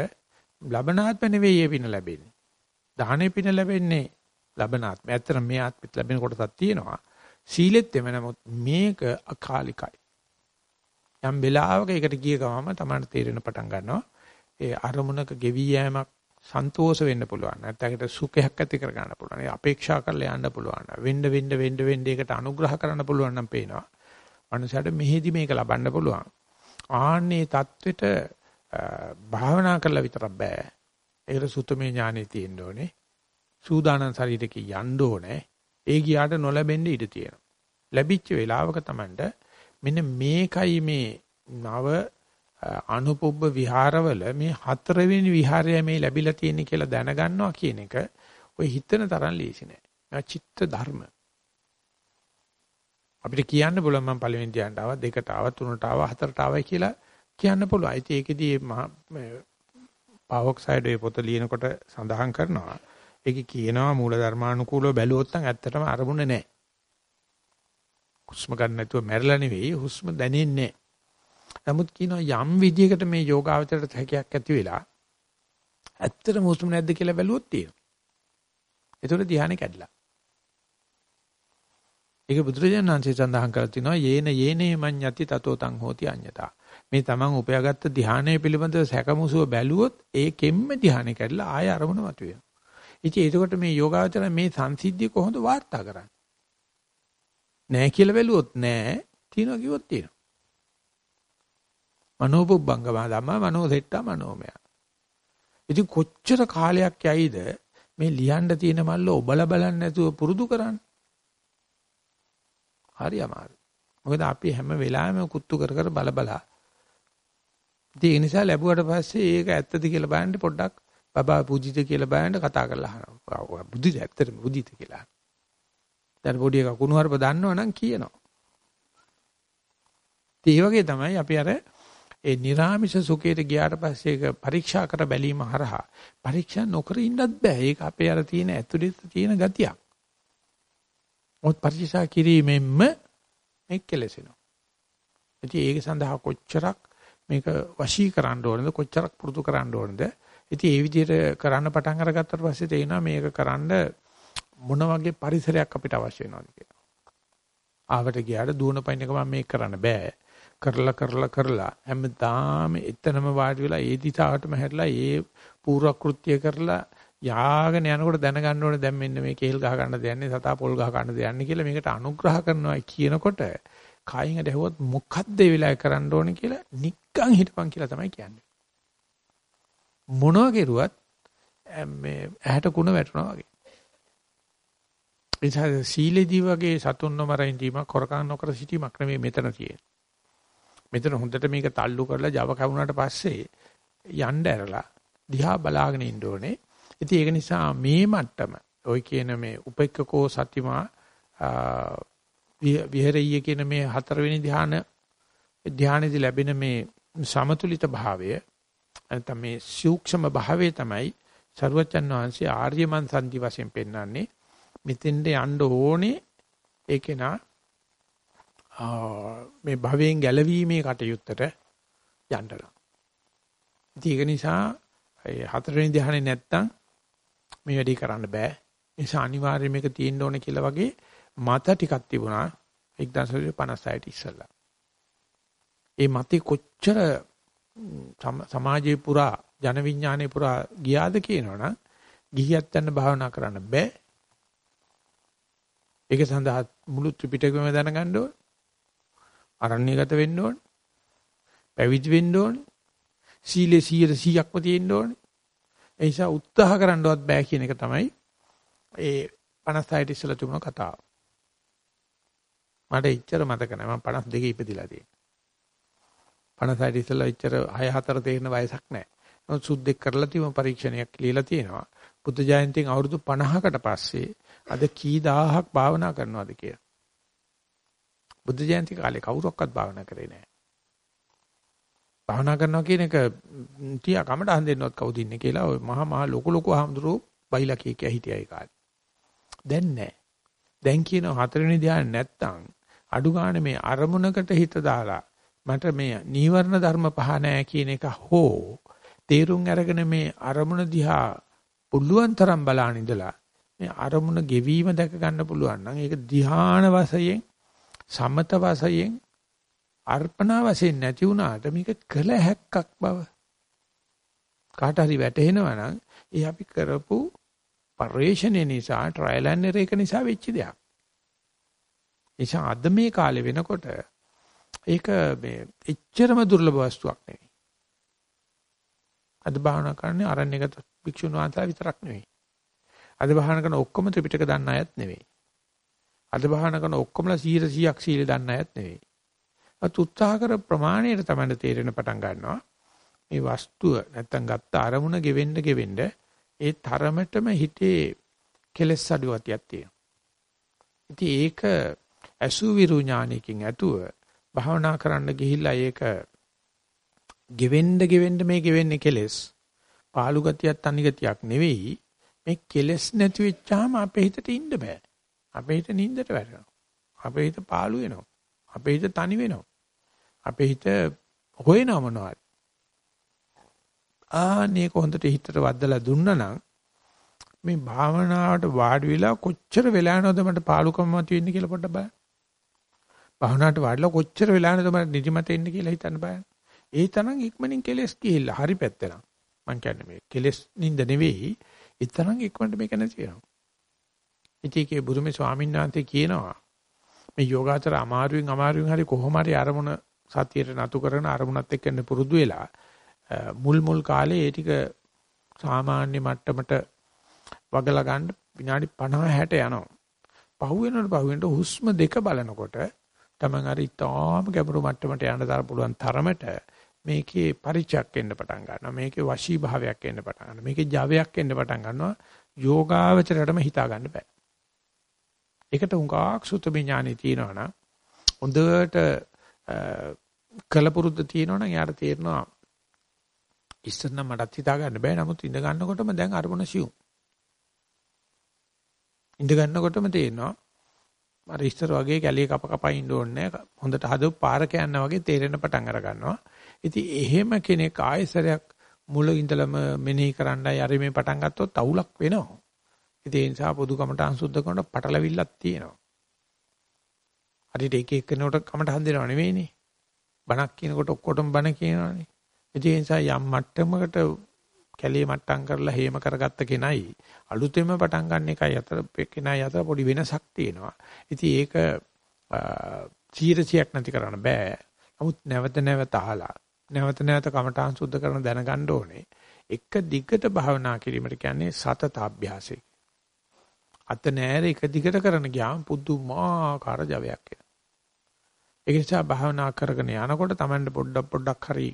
ලබනාත්ම නෙවෙයි පින ලැබෙන්නේ. දාහනේ පින ලැබෙන්නේ ලබනාත්ම. ඇත්තට මේ ආත්මෙත් ලැබෙන කොටසක් තියෙනවා. සීලෙත් එම නමුත් මේක අකාලිකයි. යම් වෙලාවක ඒකට ගිය ගමම තමයි තේරෙන පටන් ගන්නවා. ඒ අරමුණක ගෙවි යෑමක් සන්තෝෂ වෙන්න පුළුවන්. නැත්නම් සුඛයක් ඇති කර ගන්න පුළුවන්. ඒ අපේක්ෂා කරලා යන්න පුළුවන්. වෙන්න වෙන්න වෙන්න වෙන්න ඒකට අනුග්‍රහ කරන්න පුළුවන් නම් පේනවා. මනුස්සයාට මෙහෙදි මේක ලබන්න පුළුවන්. ආන්නේ தത്വෙට භාවනා කරලා විතරක් බෑ. ඒකට සුතමේ ඥානෙ තියෙන්න ඕනේ. සූදානම් ශරීරකේ යන්න ඕනේ. ඒ ගියාට නොලැබෙන්න ඉඩ තියෙනවා. ලැබිච්ච වෙලාවක Tamanට මෙන්න මේකයි මේ නව අනුපුබ්බ විහාරවල මේ හතරවෙනි විහාරය මේ ලැබිලා තියෙන කියලා දැනගන්නවා කියන එක ඔය හිතන තරම් ලේසි නෑ. මේවා චිත්ත ධර්ම. අපිට කියන්න පුළුවන් මම පළවෙනි ධ්‍යානට ආවා දෙකට ආවා තුනට ආවා හතරට ආවයි කියලා කියන්න පුළුවන්. ඉතින් ඒකෙදී පාවොක්සයිඩ් ඒ පොත ලියනකොට සඳහන් කරනවා. ඒකේ කියනවා මූල ධර්මානුකූලව බැලුවොත් නම් ඇත්තටම අරමුණ නැහැ. හුස්ම ගන්න නැතුව මැරලා නෙවෙයි හුස්ම දැනෙන්නේ නමුත් කියනවා යම් විදියකට මේ යෝගාවචරයට හැකියාවක් ඇති වෙලා ඇත්තටම හුස්ම නැද්ද කියලා බැලුවොත් තියෙනවා. ඒතකොට ධ්‍යානෙ කැඩලා. ඒක බුදුරජාණන් වහන්සේ සඳහන් කරලා තිනවා යේන යේනේ මඤ්ඤති තතෝ තං හෝති අඤ්ඤතා. මේ තමන් උපයාගත්ත ධ්‍යානය පිළිබඳව සැකමුසුව බැලුවොත් ඒකෙම්ම ධ්‍යානෙ කැඩලා ආය අරමුණ මතුවෙනවා. ඉතින් ඒකකොට මේ යෝගාවචර මේ සංසිද්ධිය කොහොමද වාර්තා කරන්නේ? නෑ කියලා බැලුවොත් නෑ, තියනවා කිව්වොත් තියෙනවා. මනෝපුබ්බංගම ධම්ම මනෝසෙට්ටා මනෝමය. ඉතින් කොච්චර කාලයක් යයිද මේ ලියන්න තියෙන මල්ල ඔබල බලන්නේ නැතුව පුරුදු කරන්නේ? හරි අමාරුයි. මොකද අපි හැම වෙලාවෙම කුත්තු කර කර බල බලා. ඉතින් ඒ නිසා ලැබුවට පස්සේ ඒක ඇත්තද කියලා බලන්න පොඩ්ඩක් බබා පුජිත කියලා බලන්න කතා කරලා අහනවා. බුද්ධිද ඇත්තටම බුද්ධිත කියලා. දැන් පොඩි එකා කුණුහරුප දන්නවනම් කියනවා. ඒ වගේ තමයි අපි අර ඒ නිර්ාමිෂ සුඛයට ගියාට පස්සේ ඒක පරීක්ෂා කර බැලීම හරහා පරීක්ෂා නොකර ඉන්නත් බෑ. ඒක අපේ අර තියෙන ඇතුළත තියෙන ගතියක්. මොත් පරීක්ෂා කිරීමෙන්ම මේක කෙලෙසෙනවා. ඉතින් ඒක සඳහා කොච්චරක් මේක වශී කරන්න ඕනද කොච්චරක් පුරුදු කරන්න ඕනද ඉතින් ඒ විදිහට කරන්න පටන් අරගත්තට පස්සේ තේිනවා මේක කරන්න මොන වගේ පරිසරයක් අපිට අවශ්‍ය වෙනවද කියලා. ආවට ගියාට දුවන පයින් එක මම මේක කරන්න බෑ. කරලා කරලා කරලා හැමදාම එතනම වාඩි වෙලා ඒ දිශාවටම හැරිලා ඒ පූර්ව කෘත්‍ය කරලා යාගෙන යනකොට දැනගන්න ඕනේ දැන් මෙන්න මේ කේල් ගහ ගන්න දෙන්නේ සතා පොල් ගහ ගන්න දෙන්නේ කියලා මේකට අනුග්‍රහ කරනවා කියනකොට කයින් ඇහුවොත් මොකද්ද ඒ වෙලාවේ කරන්න ඕනේ කියලා නික්කන් හිටපන් කියලා තමයි කියන්නේ. මොනවා කෙරුවත් මේ ඇහැට කුණ වැටෙනවා වගේ. එනිසා සීලේදී වගේ සතුන් නොමරින් දීමක් හොරකම් නොකර සිටීමක් නෙමෙයි මෙතන තියෙන්නේ. මෙතන හොඳට මේක තල්ලු කරලා Java කවුනාට පස්සේ යන්න ඇරලා දිහා බලාගෙන ඉන්න ඕනේ. ඉතින් ඒක නිසා මේ මට්ටම ওই කියන මේ උපේක්ඛකෝ සතිමා විහෙරිය කියන මේ හතරවෙනි ධ්‍යාන ධ්‍යානෙදි ලැබෙන මේ සමතුලිත භාවය නැත්නම් මේ සූක්ෂම භාවය තමයි සරුවචන් වහන්සේ ආර්යමන් සම්දි වශයෙන් පෙන්වන්නේ මෙතෙන්ට යන්න ඕනේ ඒකේනා මේ භවයෙන් ගැලවීමේ කටයුත්තට යන්නලා. ඒක නිසා හතරවෙනි ධ්‍යානෙ නැත්තම් මේ වැඩේ කරන්න බෑ. ඒ නිසා අනිවාර්යයෙන් මේක තියෙන්න ඕනේ කියලා වගේ මත ටිකක් තිබුණා 1956 ඉස්සෙල්ලා. ඒ මතේ කොච්චර සමාජයේ පුරා ජන විඥානයේ පුරා ගියාද කියනවනම් ගිහියත් යන භාවනා කරන්න බෑ. ඒක සඳහා මුළු ත්‍රිපිටකයම දැනගන්න ඕන. අරණ්‍යගත වෙන්න ඕනේ. පැවිදි වෙන්න ඕනේ. සීලේ 100%ක්ම තියෙන්න ඕනේ. ඒ නිසා උත්සාහ කරන්නවත් බෑ කියන එක තමයි ඒ 56ට ඉස්සලා තිබුණ කතාව. මට ඉච්චර මතක නැහැ. මම 52 ඉපදිලා තියෙනවා. 56ට ඉස්සලා ඉච්චර 6 4 තේරෙන වයසක් නැහැ. නමුත් සුද්දෙක් කරලා තියෙන පරීක්ෂණයක් ලියලා තියෙනවා. බුද්ධ ජයන්තියෙන් අවුරුදු 50කට පස්සේ අද කී දහහක් භාවනා කරනවද කියලා. බුද්ධ ජයන්ති කාලේ කවුරක්වත් භාවනා කරේ නැහැ. භාවනා කරනවා කියන එක තියා කමට හඳෙන්නවත් කවුද ඉන්නේ කියලා ඔය මහා මහා ලොකු ලොකු ආම්දුරෝ බයිලා කිය කිය හිටියා ඒ කාලේ. දැන් නැහැ. දැන් කියන හතරවෙනි ධ්‍යාන නැත්තම් අඩු ගන්න මේ අරමුණකට හිත දාලා මට මේ නීවරණ ධර්ම පහ නැහැ කියන එක හෝ තේරුම් අරගෙන මේ අරමුණ දිහා පුළුවන් තරම් බලන ඉඳලා මේ අරමුණ ගෙවීම දැක ගන්න පුළුවන් නම් ඒක ධ්‍යාන වශයෙන් සමත වශයෙන් අර්පණා වශයෙන් නැති වුණාට මේක කළ හැක්කක් බව කාට හරි වැටහෙනවා නම් ඒ අපි කරපු පරිශ්‍රණය නිසා ට්‍රයිල් ඇන්ඩ් එරර් එක නිසා වෙච්ච දෙයක්. එනිසා අද මේ කාලේ වෙනකොට ඒක මේ එච්චරම දුර්ලභ වස්තුවක් නෙවෙයි. අද භාවනා කරන්නේ අරණ්‍යගත භික්ෂුන් වහන්සේලා විතරක් නෙවෙයි. අද භාවනා කරන ඔක්කොම ත්‍රිපිටක දන්න අයත් නෙවෙයි. අද භාවනා කරන ඔක්කොමලා 100ක් සීල දන්න අයත් නෙවෙයි. අත් උත්සාහ කර ප්‍රමාණයට තමයි තේරෙන පටන් ගන්නවා. මේ වස්තුව නැත්තම් ගත්ත අරමුණ ගෙවෙන්න ගෙවෙන්න ඒ තරමටම හිතේ කෙලස් අඩුවතියක් තියෙනවා. ඉතින් ඒක අසුවිරු ඥානයකින් ඇතුව භාවනා කරන්න ගිහිල්ලා ඒක ගෙවෙන්න ගෙවෙන්න මේ ගෙවෙන්නේ කෙලස්. පාළු ගතියක් තනි ගතියක් නෙවෙයි. මේ කෙලස් නැති වෙච්චාම අපේ හිතට ඉන්න බෑ. අපේ හිත නින්දට වැටෙනවා. අපේ හිත පාළු වෙනවා. අපේ හිත තනි වෙනවා. අපේ හිත හොයනවා මොනවද? ආනේක හොඳට හිතට වද්දලා දුන්නා නම් මේ භාවනාවට වාඩි වෙලා කොච්චර වෙලා යනවද මට පාළුකම මත වෙන්නේ කියලා පොඩ්ඩක් බලන්න. භාවනාවට වාඩිලා කොච්චර වෙලා යනවද මට නිදිමත එන්නේ කියලා හිතන්න බලන්න. ඒ තරම් ඉක්මනින් කෙලස් ගිහිල්ලා හරි පැත්තට. මං කියන්නේ මේ කෙලස් නින්ද නෙවෙයි. ඒ තරම් ඉක්මනට මේක නැති වෙනවා. ඉතින් බුදුමේ ස්වාමීන් වහන්සේ කියනවා මේ යෝගාචර අමාරුවෙන් අමාරුවෙන් හරි කොහොම හරි අරමුණ සතියට නතු කරන අරමුණත් එක්ක ඉන්න පුරුදු වෙලා මුල් මුල් කාලේ ඒ ටික සාමාන්‍ය මට්ටමට වගලා ගන්න විනාඩි 50 60 යනවා. පහු වෙනකොට පහු වෙනකොට හුස්ම දෙක බලනකොට තමන් අර ඉතාම ගැඹුරු මට්ටමට යන්න තර පුළුවන් තරමට මේකේ පරිචයක් එන්න පටන් ගන්නවා. මේකේ වශී භාවයක් එන්න පටන් ගන්නවා. මේකේ ජවයක් එන්න පටන් ගන්නවා. යෝගාවචරයටම හිතා ගන්න බෑ. ඒකට උඟාක් සුතමේ ඥානෙ තියෙනවනම් හොඳට කලපුරුද්ද තියෙනවනම් යාට තේරෙනවා ඉස්සර නම් මටත් හිතා ගන්න බෑ නමුත් ඉඳ ගන්නකොටම දැන් අරමුණ සියුම්. ඉඳ ගන්නකොටම තේරෙනවා අර ඉස්සර වගේ කැලිය කප කපා ඉන්න ඕනේ හොඳට හදපු පාරක යනවා වගේ තේරෙන පටන් අර ගන්නවා. ඉතින් එහෙම කෙනෙක් ආයෙසරයක් මුල ඉඳලම මෙනෙහි කරන්නයි අර මේ පටන් ගත්තොත් අවුලක් වෙනවා. ඉතින් ඒ නිසා පොදු කමටහන් සුද්ධ කරනකොට පටලවිල්ලක් තියෙනවා. හරියට එක එක්කෙනෙකුට කමටහන් දෙනව නෙවෙයිනේ. බණක් කියනකොට ඔක්කොටම බණ කියනවනේ. ඉතින් ඒ නිසා යම් මට්ටමකට කැලේ මට්ටම් කරලා හේම කරගත්ත කෙනයි අලුතෙන්ම පටන් ගන්න එකයි අතර කෙනයි අතර පොඩි වෙනසක් තියෙනවා. ඉතින් ඒක චීරසියක් නැති කරන්න බෑ. නමුත් නැවත නැවත අහලා නැවත නැවත කමඨාන් සුද්ධ කරන දැනගන්න ඕනේ. එක දිගට භාවනා කිරීමට කියන්නේ සතත අභ්‍යාසය. අත නෑර එක දිගට කරන ගියාම පුදුමාකාර ජවයක් එනවා. ඒ නිසා භාවනා කරගෙන යනකොට Tamanne පොඩ්ඩක් පොඩ්ඩක් හරි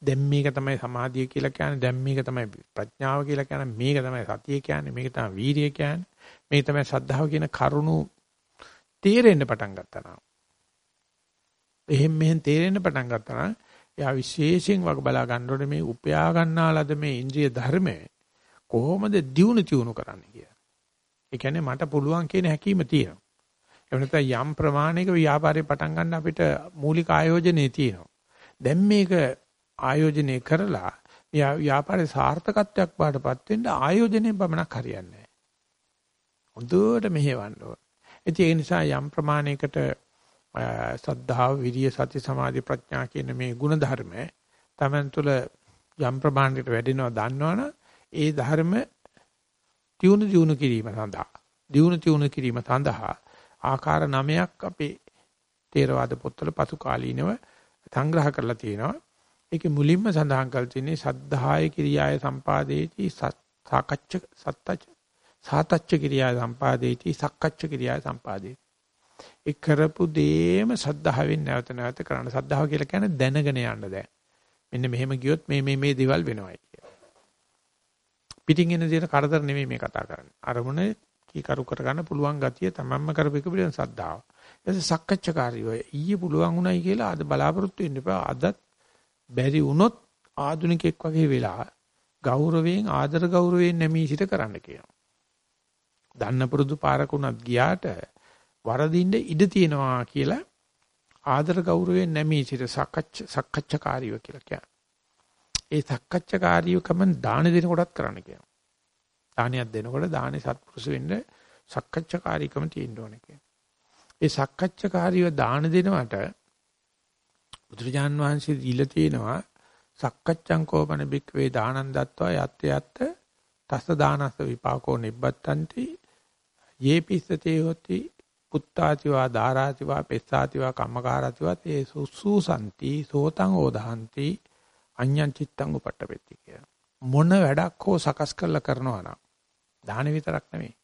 දැන් මේක තමයි සමාධිය කියලා කියන්නේ දැන් මේක තමයි ප්‍රඥාව කියලා කියන්නේ මේක තමයි සතිය කියන්නේ මේක තමයි වීරිය කියන්නේ මේක තමයි ශ්‍රද්ධාව කියන කරුණු තේරෙන්න පටන් ගත්තා නම් එහෙන් මෙහෙන් තේරෙන්න පටන් ගත්තා නම් එයා විශේෂයෙන් වග බලා ගන්න ඕනේ මේ උපයා ගන්නාලද මේ ඉන්ද්‍රිය ධර්මය කොහොමද දියුණු තියුණු කරන්නේ කියලා. ඒ කියන්නේ මට පුළුවන් කියන හැකීම තියෙනවා. එහෙම නැත්නම් යම් ප්‍රමාණයක ව්‍යාපාරේ පටන් ගන්න අපිට මූලික ආයෝජනේ තියෙනවා. දැන් මේක ආයෝජනය කරලා ව්‍යාපාරේ සාර්ථකත්වයක් බාටපත් වෙන්න ආයෝජනයෙන් පමණක් හරියන්නේ නැහැ. හොඳට මෙහෙවන්න ඕන. ඒ නිසා යම් ප්‍රමාණයකට සද්ධාව, විරිය, සති, සමාධි, ප්‍රඥා කියන මේ ගුණ ධර්ම තමන් තුළ යම් ප්‍රමාණයකට වැඩෙනවා දන්නවනම් ඒ ධර්ම තියුණු දියුණු කිරීම සඳහා දියුණු තියුණු කිරීම සඳහා ආකාර නමයක් අපේ තේරවාද පොත්වල පසු කාලීනව සංග්‍රහ කරලා තියෙනවා. ඒකේ මුලින්ම සඳහන් කරලා තියෙන්නේ සද්ධාය කිරියාය සම්පාදේති සාකච්ඡ සත්තච්ච සාතච්ච කිරියාය සම්පාදේති සක්කච්ඡ කිරියාය සම්පාදේති. ඒ කරපු දේම සද්ධාවෙන් නැවත නැවත කරන්න. සද්ධාව කියලා කියන්නේ දැනගෙන යන්න දැන්. මෙන්න මෙහෙම ගියොත් මේ මේ මේ දේවල් වෙනවයි කියලා. පිටින් එන දේට කරදර නෙමෙයි මේ කතා කරන්නේ. අරමුණ කීකරු කරගන්න පුළුවන් ගතිය තමන්ම කරපු එක පිළිබඳ සද්ධාව. ඊට සක්කච්ඡාකාරීව ඊයේ පුළුවන් උනායි කියලා අද බලාපොරොත්තු වෙන්න එපා. අදත් බැරි වුණොත් ආදුනිකෙක් වගේ වෙලා ගෞරවයෙන් ආදර ගෞරවයෙන් නැමී සිට කරන්න කියනවා. දන්න පුරුදු පාරකුණත් ගියාට වරදින්න ඉඩ තියෙනවා කියලා ආදර ගෞරවයෙන් නැමී සිට සක්කච්ඡ සක්කච්ඡාකාරීව කියලා කියනවා. ඒ සක්කච්ඡාකාරීවකම දාන දෙන කොටත් කරන්න කියනවා. දානයක් දෙනකොට දානේ සත්පුරුෂ වෙන්න සක්කච්ඡාකාරීකම තියෙන්න ඕනේ කියනවා. ඒ සක්කච්ඡාකාරීව දාන දෙනවට බුදුරජාන් වහන්සේ දීලා තියෙනවා සක්කච්ඡං කෝපන බික් වේ දානං දත්වා යත් යත් තස්ස දානස්ස විපාකෝ නිබ්බත්තන්ති යේ පිස්සතේ හොති පුත්තාතිවා ධාරාතිවා පෙස්සාතිවා කම්මකාරාතිවා තේ සුසුසන්ති සෝතං ඕදහන්ති අඤ්ඤං චිත්තං උපට්ඨපෙත්ති කිය. මොන වැඩක් හෝ සකස් කරලා කරනවා නම් දාන විතරක් නෙමෙයි.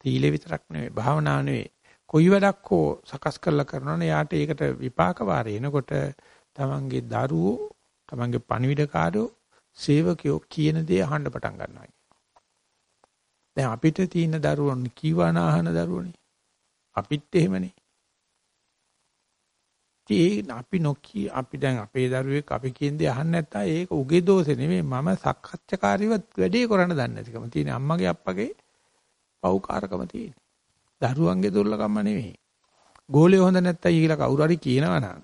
තීල විතරක් නෙමෙයි. භාවනා නෙමෙයි. කොයි වැඩක් හෝ සකස් කරලා කරනවනේ යාට ඒකට විපාක වාරේ එනකොට තමන්ගේ දරුවෝ තමන්ගේ පණිවිඩකාරයෝ සේවකයෝ කියන දේ අහන්න පටන් ගන්නවා. දැන් අපිට තියෙන දරුවෝ කීවාන අහන දරුවෝනේ. අපිත් එහෙමනේ. ඒ අපි නොකී අපි දැන් අපේ දරුවෙක් අපි කියන දේ අහන්න නැත්නම් ඒක උගේ දෝෂේ නෙමෙයි මම සක්කච්ඡාකාරීව වැඩේ කරන්න දන්නේ නැතිකම තියෙන අම්මගේ අප්පගේ පව්කාරකම තියෙන. දරුවන්ගේ දුර්ලකම නෙමෙයි. ගෝලිය හොඳ නැත්තයි කියලා කවුරු හරි කියනවා නම්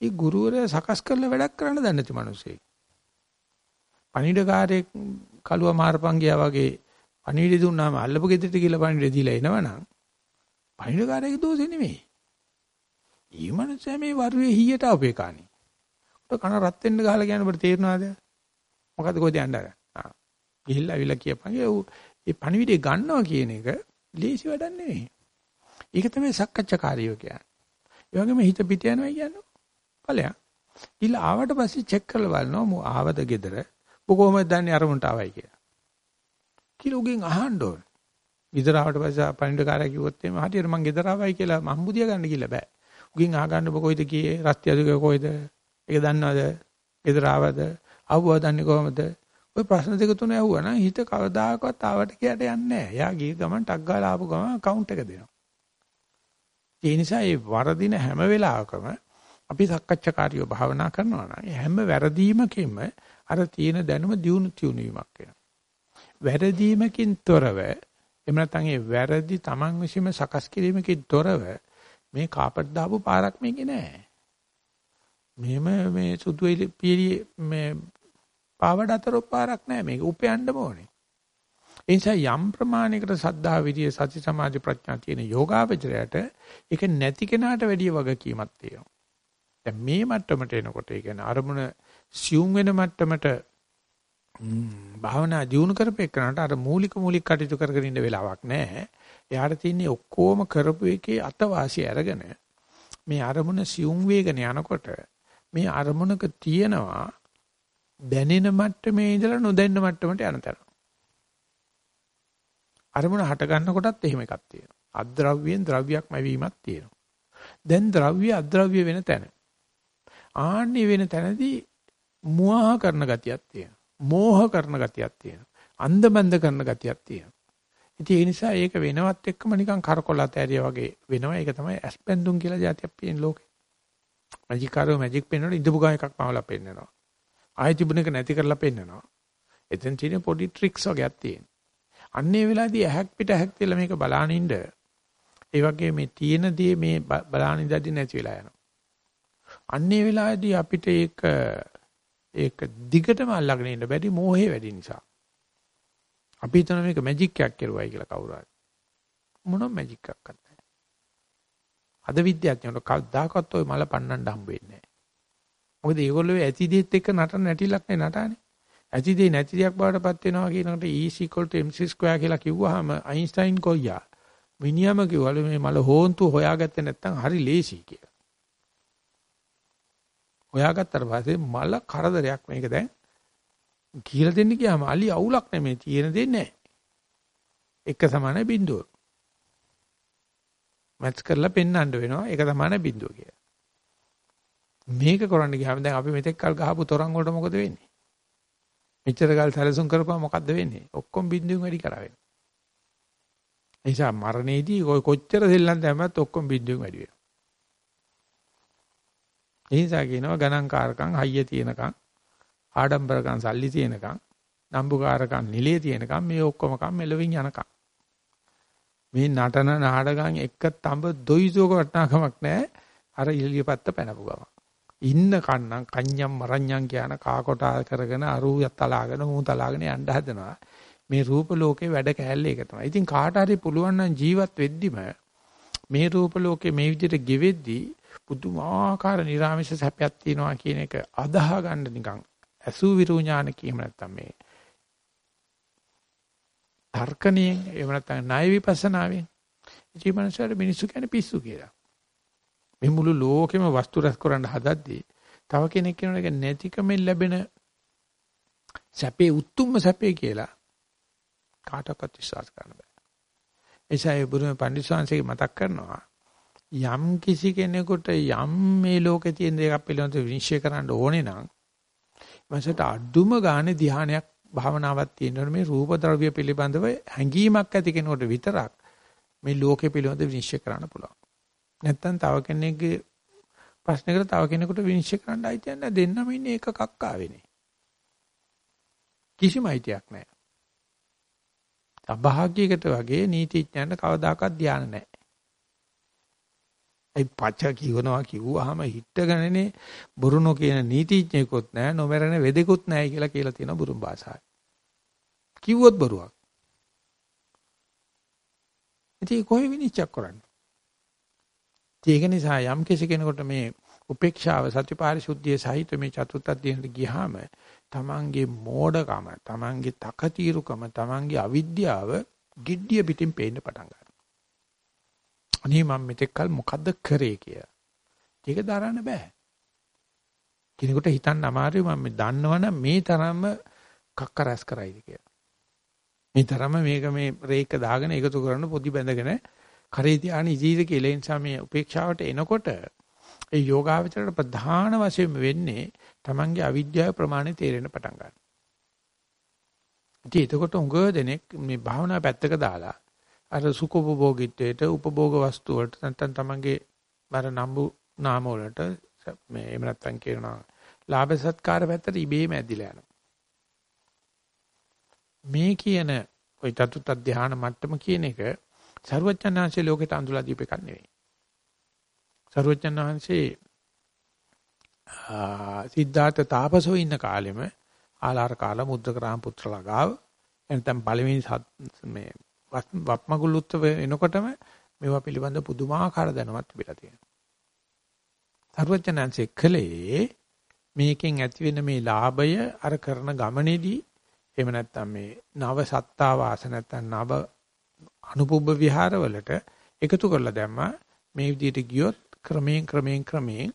ඒ ගුරුවරයා සකස් කරලා වැඩක් කරන්න දන්නේ නැති මිනිස්සෙක්. පණිවිඩකාරයෙක් කලුව මාරපන් ගියා වගේ පණිවිඩ දුන්නාම අල්ලපු ගෙදරට කියලා පණිවිඩ දීලා එනවනම් පණිවිඩකාරයේ දෝෂෙ නෙමෙයි. ඊ මනුස්සයා මේ වරුවේ හීයට අපේකානේ. උට කන රත් වෙන්න ගහලා කියන ඔබට තේරෙනවද? මොකද්ද කොහෙද යන්නේ? ආ. ගිහිල්ලා අවිලා කියපන්. ඒ පණිවිඩය ගන්නවා කියන එක ලේසි වැඩක් නෙවෙයි. ඒක තමයි සක්කච්ඡාකාරීව කියන්නේ. ඒ වගේම හිත පිට යනවා කියන්නේ ඵලයක්. ඊළ ආවට පස්සේ චෙක් කරලා බලනවා මෝ ආවද ගෙදර. ඔබ කොහොමද දන්නේ අරමුණට ආවයි කියලා. කියලා උගෙන් අහන්න ඕන. ගෙදර ආවට පස්සේ පණිඩකාරයා කිව්වොත් එimhe හරියට මං ගෙදර ආවයි කියලා මම්බුදියා ගන්න කියලා බෑ. උගෙන් අහගන්න ඔබ කොයිද කියේ රස්ති අදුක කොයිද? ඒක දන්නවද? ගෙදර ආවද? ආවුවා දන්නේ කොහමද? ওই ප්‍රශ්න දෙක තුන ඇහුවා නම් හිත කවදාකවත් ආවට කියට යන්නේ නැහැ. එයා ගිය ගමන් ටක් ගාලා ආපු ගමන් account එක දෙනවා. ඒ නිසා මේ වරදින හැම වෙලාවකම අපි සක්කච්ඡාකාරීව භාවනා කරනවා නම් හැම වැරදීමකින්ම අර තියෙන දැනුම දියුණු තියුණු වීමක් වෙනවා. වැරදීමකින් තොරව එහෙම නැත්නම් ඒ වැරදි Taman විසීම සකස් කිරීමකින් තොරව මේ කාපට් දාපු පාරක් මේකේ නෑ. මෙහෙම මේ සුදු පිළි මේ පාවඩ අතර පාරක් නෑ මේක උපයන්න ඕනේ. ඒ නිසා යම් ප්‍රමාණයකට සද්ධා විරිය සති සමාධි ප්‍රඥා තියෙන යෝගාවචරයට ඒක නැති කෙනාට වැඩිය වගකීමක් තියෙනවා. දැන් මේ මට්ටමට එනකොට ඒ කියන්නේ අරමුණ සියුම් වෙන මට්ටමට භාවනා දියුණු කරපේකනට අර මූලික මූලික කටයුතු කරගෙන ඉන්න වෙලාවක් නැහැ. එයාට තියෙන්නේ ඔක්කොම කරපු එකේ අතවාසිය අරගෙන මේ අරමුණ සියුම් වේගන යනකොට මේ අරමුණක තියෙනවා දැනෙන මට්ටමේ ඉඳලා නොදැන්න මට්ටමට යන තරම්. අරමුණ හට ගන්නකොටත් එහෙම එකක් තියෙනවා. අද්‍රව්‍යයෙන් ද්‍රව්‍යයක්ම වීමක් තියෙනවා. දැන් ද්‍රව්‍ය අද්‍රව්‍ය වෙන තැන. ආන්නේ වෙන තැනදී මුවාහ කරන ගතියක් තියෙනවා. මෝහ කරන ගතියක් තියෙනවා. අන්ධබන්ද කරන ගතියක් තියෙනවා. ඉතින් ඒ නිසා ඒක වෙනවත් එක්කම නිකන් කරකොල ඇතරිය වගේ වෙනවා. ඒක තමයි ඇස්පෙන්දුම් කියලා જાතියක් පේන ලෝකේ. මැජික් කාරෝ මැජික් පෙන්වනකොට ඉඳපු ගා එකක් මවලා පෙන්නනවා. ආයෙ තිබුණ එක නැති කරලා පෙන්නනවා. එතෙන් තියෙන පොඩි ට්‍රික්ස් වගේක් තියෙනවා. අන්නේ වෙලාවේදී ඇහක් පිට ඇහක් තියලා මේක බලාන ඉන්න. ඒ වගේ මේ තියෙන දේ මේ බලාන ඉඳදී නැති වෙලා යනවා. අන්නේ වෙලාවේදී අපිට ඒක ඒක දිගටම අල්ලගෙන ඉන්න බැරි මෝහේ වැඩි නිසා. අපි හිතන මේක මැජික් එකක් කරුවයි කියලා කවුරු හරි. මොන මැජික් එකක් නැහැ. අද විද්‍යාඥයන්ට කවදාකවත් ওই මල පන්නන්න හම්බ වෙන්නේ නැහැ. මොකද ඒගොල්ලෝ ඇති දෙයත් එක්ක නටන නැටිලක් නේ නටානේ. ඇති දෙය නැති දෙයක් බවටපත් වෙනවා කියනකොට E mc2 කියලා කිව්වහම අයින්ස්ටයින් කොයියා මිනිහම කිව්වලු මේ මල හෝන්තු හොයාගත්තේ නැත්නම් හරි ලේසි කියලා. හොයාගත්තට පස්සේ මල කරදරයක් මේක දැන් කියලා දෙන්න ගියාම අලි අවුලක් නෙමෙයි තියෙන දෙන්නේ නැහැ. එක සමාන බිඳුව. මැච් කරලා පෙන්වන්න වෙනවා ඒක සමාන බිඳුව කියලා. මේක කරන්න ගියාම දැන් අපි මෙතෙක් කල් ගහපු තරංග වලට මොකද වෙන්නේ? මෙච්චර කල් සැලසුම් කරපුවා මොකද්ද වෙන්නේ? ඔක්කොම බිඳුවෙන් වැඩි කරවෙන්නේ. ඒ නිසා මරණයේදී ඔය කොච්චර දෙල්ලන් දැම්මත් ඔක්කොම බිඳුවෙන් වැඩි වෙනවා. ඒ නිසා කියනවා ගණන්කාරකම් හයිය තියෙනකම් ආඩම්බරකම් සල්ලි තියෙනකම් නම්බුකාරකම් නිලයේ තියෙනකම් මේ ඔක්කොම කම් මෙලවින් යනකම්. මේ නටන නාටකම් එක තඹ දොයිසෝක වටනාකමක් නැහැ. අර ඉලියපත්ත පැනපු ගම ඉන්න කන්නම් කන්‍යම් මරඤ්ඤම් කියන කාකොටා කරගෙන අරුයත් තලාගෙන මූ තලාගෙන යන්න හදනවා. මේ රූප ලෝකේ වැඩ කැලේ එක තමයි. ඉතින් කාට හරි පුළුවන් නම් ජීවත් වෙද්දිම මේ රූප ලෝකේ මේ විදිහට ගෙවෙද්දී පුදුමාකාර නිර්ආමිෂ සැපයක් තියෙනවා කියන එක අදාහ ගන්න නිකන් අසු විරු ඥාන කියම නැත්තම් මේ තර්කණයෙන් එහෙම නැත්නම් ණය විපස්සනාවෙන් ජීවනසාර මිනිස්සු කියන්නේ පිස්සු කියලා. මේ මුළු ලෝකෙම වස්තු රැස් කරන්න හදද්දී තව කෙනෙක් කියනවා ඒක නැතිකමෙන් ලැබෙන සැපේ උත්තුම සැපේ කියලා කාටවත් විශ්වාස කරන්න බෑ. එසයි බුදුම පඬිස්සංශේ මතක් කරනවා යම් කිසි කෙනෙකුට යම් මේ ලෝකේ තියෙන දේක් පිළිබඳව විනිශ්චය කරන්න ඕනේ නම් මසට අඩුම ගානේ ධානයක් භාවනාවක් තියෙනවනේ මේ රූප ද්‍රව්‍ය පිළිබඳව හැඟීමක් ඇති කෙනෙකුට විතරක් මේ ලෝකේ පිළිබඳව විනිශ්චය කරන්න පුළුවන්. නැත්තම් තව කෙනෙක්ගේ ප්‍රශ්නයකට තව කෙනෙකුට විනිශ්චය කරන්න අයිතියක් නැහැ. දෙන්නම ඉන්නේ එක කක්කාවෙනේ. කිසිම අයිතියක් නැහැ. අභාග්‍යයකට වගේ නීතිඥයන්ට කවදාකවත් ධානය නැහැ. ඒ පච්ච කියනවා කිව්වහම හිටගෙනනේ බුරුණෝ කියන නීතිඥයෙකුත් නැහැ නොමරන වෙදෙකුත් නැහැ කියලා කියලා තියෙනවා බුරුම් භාෂාවේ. කිව්වොත් බොරුවක්. ඉතින් කොහේ විනිශ්චය කරන්නේ? ඒක නිසා යම් කෙනෙකුට මේ උපේක්ෂාව සතිපාරිශුද්ධිය සහිත මේ චතුත්ථ ධ්‍යානට ගියාම තමන්ගේ මෝඩකම, තමන්ගේ තකතිරුකම, තමන්ගේ අවිද්‍යාව giddiya පිටින් පේන්න පටන් ගන්නවා. අනේ මම මෙතෙක් කල මොකද්ද කරේ කියලා. ඒක දරන්න බෑ. කෙනෙකුට හිතන්න අමාරුයි මම දන්නවනම් මේ තරම්ම කක්ක රැස් කරයිද කියලා. මේ තරම්ම මේක මේ රේක දාගෙන එකතු කරන පොඩි බැඳගෙන කරේ තියාන ඉජීද කියලා නිසා මේ උපේක්ෂාවට එනකොට ඒ යෝගාවචරයට ප්‍රධාන වශයෙන් වෙන්නේ Tamange අවිද්‍යාව ප්‍රමාණය තේරෙන්න පටන් ගන්නවා. ඉතින් එතකොට උඟ දෙනෙක් මේ භාවනා පැත්තක දාලා අර සුඛෝපභෝගීත්වයට උපභෝග වස්තු වලට නැත්නම් තමන්ගේ බර නම්බු නාම වලට මේ එහෙම නැත්නම් කියනවා ලාභ සත්කාර පැත්තට ඉබේම ඇදිලා යනවා. මේ කියන ওই චතුත් ධාන මට්ටම කියන එක ਸਰුවචනාංශයේ ලෝකෙට අඳුලා දීප එකක් නෙවෙයි. ਸਰුවචනාංශේ සිද්ධාර්ථ තාපසෝ ඉන්න කාලෙම ආලාර කාල මුද්දකරාම පුත්‍රලා ගාව එතෙන් පළවෙනි මේ වප්මගුල් උත්සව එනකොටම මේවා පිළිබඳ පුදුමාකාර දැනුමක් තිබිලා තියෙනවා. සර්වඥාන්සේ කලේ මේකෙන් ඇති වෙන මේ ලාභය අර කරන ගමනේදී එහෙම නැත්නම් මේ නව සත්තා වාස නැත්නම් නව අනුපුබ්බ විහාරවලට එකතු කරලා දැම්මා මේ විදිහට ගියොත් ක්‍රමයෙන් ක්‍රමයෙන් ක්‍රමයෙන්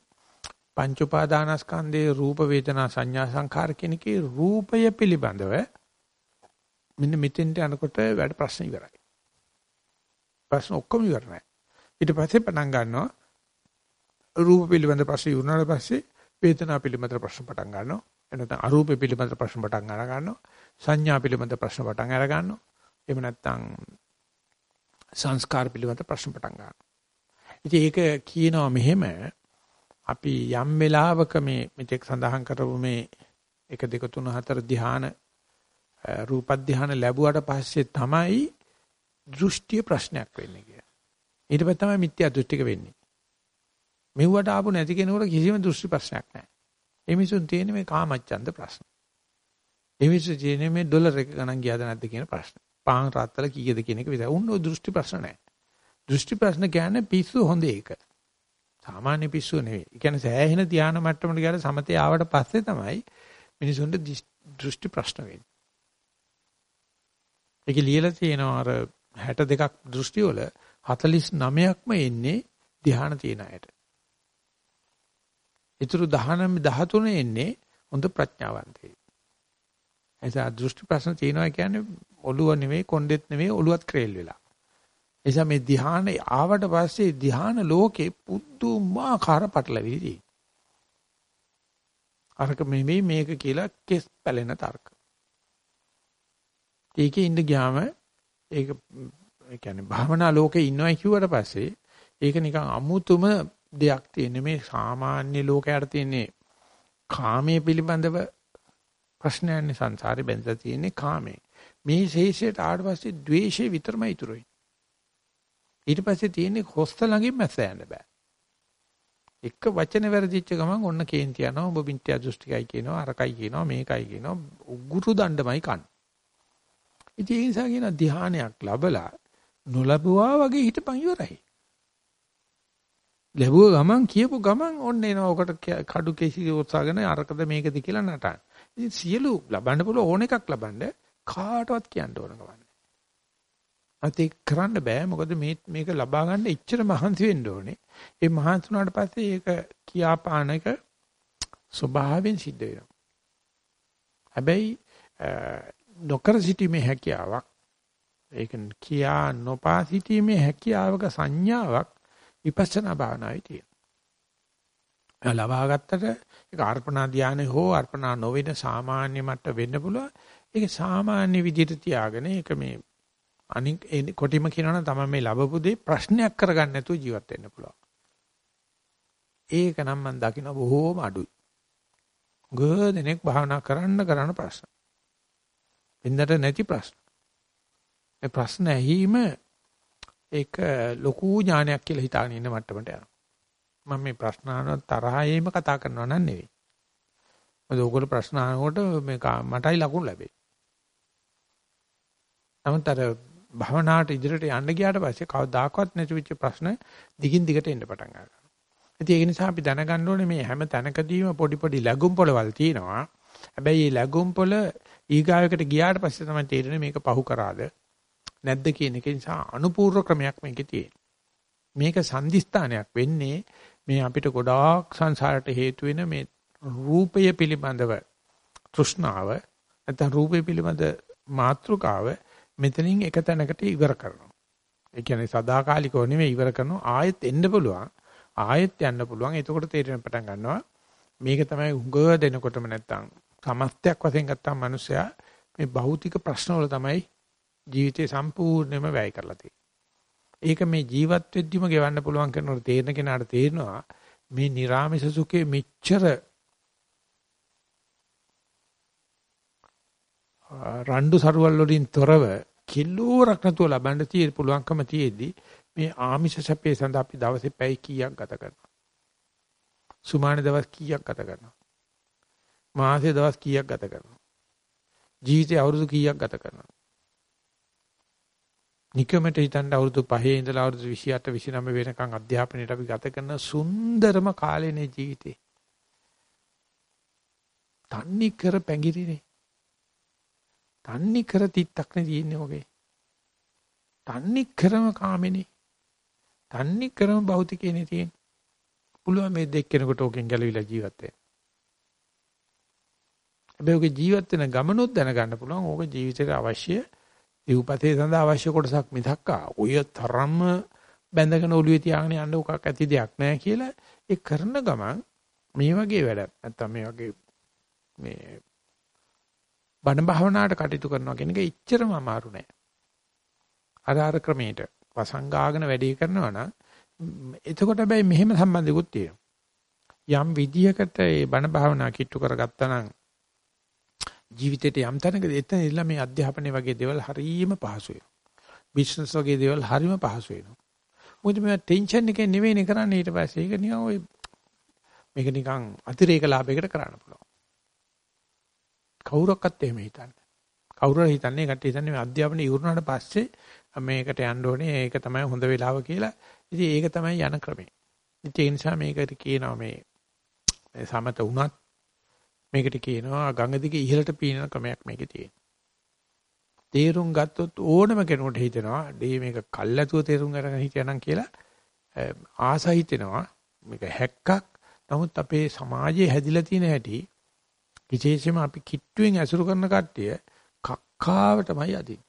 පංච උපාදානස්කන්ධයේ රූප වේදනා සංඥා සංඛාර කෙනකේ රූපය පිළිබඳව මෙන්න මෙතෙන්ට යනකොට වැඩ ප්‍රශ්න ඉවරයි. ප්‍රශ්න ඔක්කොම ඉවර නැහැ. ඊට පස්සේ පටන් ගන්නවා රූප පිළිබඳ ප්‍රශ්න ඉවරනාට පස්සේ වේදනා පිළිබඳ ප්‍රශ්න පටන් ගන්නවා. එනතන අරූප පිළිබඳ ප්‍රශ්න පටන් අර ගන්නවා. සංඥා පිළිබඳ ප්‍රශ්න පටන් අර ගන්නවා. එහෙම නැත්නම් සංස්කාර පිළිබඳ ප්‍රශ්න පටන් ගන්නවා. ඉතින් ඒක කියනවා මෙහෙම අපි යම් වෙලාවක මේ මෙතෙක් සඳහන් කරපු මේ 1 2 3 4 ධ්‍යාන රූප ධානය ලැබුවට පස්සේ තමයි දෘෂ්ටි ප්‍රශ්නයක් වෙන්නේ කියලා. ඊට පස්සේ තමයි මිත්‍යා දෘෂ්ටික වෙන්නේ. මෙව්වට ආපු නැති කෙනෙකුට කිසිම දෘෂ්ටි ප්‍රශ්නයක් නැහැ. ඒ මිනිසුන් තියෙන මේ කාමච්ඡන්ද ප්‍රශ්න. ඒ මිනිස්සු තියෙන මේ ඩොලර් එක ගණන් ගියාද නැද්ද කියන ප්‍රශ්න. පාන් රාත්තල කීයද කියන එක විතර. උන් දෘෂ්ටි ප්‍රශ්න නැහැ. දෘෂ්ටි ප්‍රශ්න කියන්නේ පිස්සු හොඳ එක. සාමාන්‍ය පිස්සු නෙවෙයි. ඒ කියන්නේ සෑහෙන ධානා මට්ටමට ගියාට සමතේ ආවට පස්සේ තමයි මිනිසුන්ට දෘෂ්ටි ප්‍රශ්න වෙන්නේ. ඒක ලියලා තියෙනවා අර 62ක් දෘෂ්ටි වල 49ක්ම එන්නේ ධ්‍යාන තියෙන අයට. ඊටු 19 13 එන්නේ හොඳ ප්‍රඥාවන්තයි. එසා දෘෂ්ටි ප්‍රශ්න තියෙනවා කියන්නේ ඔළුව නෙවෙයි කොණ්ඩෙත් නෙවෙයි ඔළුවත් ක්‍රේල් වෙලා. එසා මේ ධ්‍යාන ආවට පස්සේ ධ්‍යාන ලෝකේ පුදුමාකාර පටලවිලි අරක මෙමෙයි මේක කියලා කෙස් පැලෙන තර්ක. ඒකේ ඉඳ ගියාම ඒක ඒ කියන්නේ භාවනා ලෝකේ ඉන්නවයි කිව්වට පස්සේ ඒක නිකන් අමුතුම දෙයක් තියෙන මේ සාමාන්‍ය ලෝකයට තියෙන්නේ කාමයේ පිළිබඳව ප්‍රශ්නයන්නේ සංසාරේ බැඳලා තියෙන්නේ කාමේ. මේ ශේෂයට ආවට පස්සේ ද්වේෂය විතරමයි ඉතුරු වෙන්නේ. ඊට පස්සේ තියෙන්නේ හොස්ත ළඟින් මැස්ස යන්න බෑ. එක වචන වැරදිච්ච ගමන් ඔන්න කේන්ති යනවා ඔබ මිත්‍යා දෘෂ්ටිකයි කියනවා අරකයි කියනවා මේකයි කියනවා උගුරු දණ්ඩමයි කන්න. ඉතින් ඒ නිසා කියන ධානයක් ලැබලා නොලබුවා වගේ හිටපන් ඉවරයි. ලැබුව ගමන් කියපු ගමන් ඔන්න එනවා ඔකට කඩු කෙසි උත්සාහගෙන අරකද මේකද කියලා නටන. ඉතින් සියලු ලබන්න පුළුවන් ඕන එකක් ලබන්න කාටවත් කියන්න ඕන ගමන්. අත ඒක කරන්න බෑ මොකද මේ මේක ලබා ගන්න එච්චර මහන්සි වෙන්න ඕනේ. ඒ මහන්සි වුණාට පස්සේ ඒක කියාපානක ස්වභාවයෙන් සිද්ධ වෙනවා. හැබැයි නොකර සිටීමේ හැකියාවක් ඒක කියා නොපා සිටීමේ හැකියාවක සංඥාවක් විපස්සනා භාවනාවේ තියෙනවා. ලබා ගත්තට ඒක අර්පණා ධානය හෝ අර්පණා නොවන සාමාන්‍ය මට්ට වෙන්න පුළුවන්. ඒක සාමාන්‍ය විදිහට තියාගෙන ඒක මේ අනික කොටිම කියනවනම් තමයි මේ ලැබපු දේ ප්‍රශ්නයක් කරගන්න නැතුව ජීවත් වෙන්න පුළුවන්. ඒක නම් මම දකින්න බොහෝම අඩුයි. ගොඩනෙක් භාවනා කරන්න කරන ප්‍රශ්න. වෙනදට නැති ප්‍රශ්න. මේ ප්‍රශ්න ඇහිීම ඒක ලොකු ඥානයක් කියලා හිතාගෙන ඉන්න මට්ටමට යනවා. මම මේ ප්‍රශ්න අහන තරහයේම කතා කරනවා නන් නෙවෙයි. මොකද ඕගොල්ලෝ ප්‍රශ්න අහනකොට මේ මටයි ලකුණු ලැබෙයි. නමුත් අර භවනාට ඉදිරියට යන්න ගියාට පස්සේ කවදාකවත් නැති වෙච්ච ප්‍රශ්න දිගින් දිගට එන්න පටන් ගන්නවා. ඉතින් ඒක නිසා අපි දැනගන්න ඕනේ මේ හැම තැනකදීම පොඩි පොඩි ලැබුම් පොළවල් තියෙනවා. හැබැයි මේ ලැබුම් පොළ ඊගායකට ගියාට පස්සේ තමයි තේරෙන්නේ මේක පහු කරාද නැද්ද කියන එක නිසා අනුපූර්ව ක්‍රමයක් මේකේ තියෙනවා. මේක සංදිස්ථානයක් වෙන්නේ මේ අපිට ගොඩාක් සංසාරට හේතු වෙන මේ රූපය පිළිබඳව තෘෂ්ණාව නැත්නම් රූපය පිළිබඳ මාත්‍රිකාව මෙතනින් එක තැනකට ඉවර කරනවා. ඒ කියන්නේ සදාකාලිකව නෙමෙයි ඉවර කරනවා ආයෙත් එන්න පුළුවන්. ආයෙත් යන්න පුළුවන්. එතකොට තේරෙන පටන් ගන්නවා මේක තමයි උඟ දෙනකොටම නැත්තම් සමස්තයක් වශයෙන් ගත්තාම මිනිස්සයා මේ භෞතික ප්‍රශ්න වල තමයි ජීවිතේ සම්පූර්ණයෙන්ම වැය කරලා තියෙන්නේ. ඒක මේ ජීවත් වෙද්දිම ගෙවන්න පුළුවන් කරනකොට තේරෙන කෙනාට තේරෙනවා මේ නිර්ාමිෂ සුඛේ මෙච්චර රණ්ඩු සරුවල් වලින් තොරව කිලෝරක් නැතුව ලබන්න තියෙ පුළුවන්කම තියෙද්දි මේ ආමිෂ සැපේ සඳහා අපි දවසේ පැය කීයක් ගත කරනවා සුමාන දවස් කීයක් ගත කරනවා මාසේ දවස් කීයක් ගත කරනවා ජීවිතේ අවුරුදු කීයක් ගත කරනවා නිකමට හිතන්න අවුරුදු 5 ඉඳලා අවුරුදු 28 29 වෙනකන් අධ්‍යාපනයේට අපි ගත කරන සුන්දරම කාලේනේ ජීවිතේ. තන්නි කර පැංගිරිනේ. තන්නි කර තිත්තක් නේ තියෙන්නේ ඔගේ. තන්නි කරම කාමෙනේ. තන්නි කරම භෞතිකේනේ තියෙන්නේ. පුළුවන් මේ දෙක්කෙනෙකුට ඕකෙන් ගැලවිලා ජීවත් වෙන්න. හැබැයි ඔගේ ජීවත් වෙන ගමනොත් දැනගන්න පුළුවන් ඕක ජීවිතේට අවශ්‍ය දීපතේ සඳහා අවශ්‍ය කොටසක් මිසක්කා ඔය තරම්ම බැඳගෙන ඔළුවේ තියාගෙන යන්න උකක් ඇති දෙයක් නෑ කියලා ඒ කරන ගමන් මේ වගේ වැඩ නැත්තම් මේ වගේ මේ බණ භාවනාවට කටයුතු කරනවා කියන එක ඉච්චරම අමාරු නෑ. අර අර ක්‍රමයට වසංගාගෙන වැඩේ කරනවා නම් එතකොට හැබැයි මෙහෙම සම්බන්ධිකුත් තියෙනවා. යම් විදියකට ඒ බණ භාවනා කිට්ටු කරගත්තා නම් ජීවිතේට යම් තැනකදී එතන ඉල්ල මේ අධ්‍යාපනය වගේ දේවල් හරීම පහසු වෙනවා. බිස්නස් වගේ දේවල් හරීම පහසු වෙනවා. මොකද මේ ටෙන්ෂන් එකේ නෙවෙයිනේ කරන්නේ ඊට පස්සේ ඒක නිකන් ඔය මේක නිකන් අතිරේක ලාභයකට කරන්න පුළුවන්. කවුරක්වත් එහෙම හිතන්නේ. කවුරුහරි හිතන්නේ කට්ටිය හිතන්නේ මේ අධ්‍යාපනය ඉවරනාට පස්සේ මේකට යන්න ඕනේ ඒක තමයි හොඳ වෙලාව කියලා. ඉතින් ඒක තමයි යන ක්‍රමය. ඉතින් ඒ නිසා මේකට කියනවා මේ සමත වුණත් මේකට කියනවා ගඟ දිගේ ඉහළට පීනන ක්‍රමයක් මේකේ තියෙනවා. තේරුම් ගත්තොත් ඕනම කෙනෙකුට හිතෙනවා ඩේ මේක කල්ැතුව තේරුම් ගන්න හිටියනම් කියලා ආස හිතෙනවා. මේක හැක්කක්. නමුත් අපේ සමාජයේ හැදිලා තියෙන හැටි විශේෂයෙන්ම අපි කිට්ටුවෙන් ඇසුරු කරන කට්ටිය කක්කාවටමයි අදින්නේ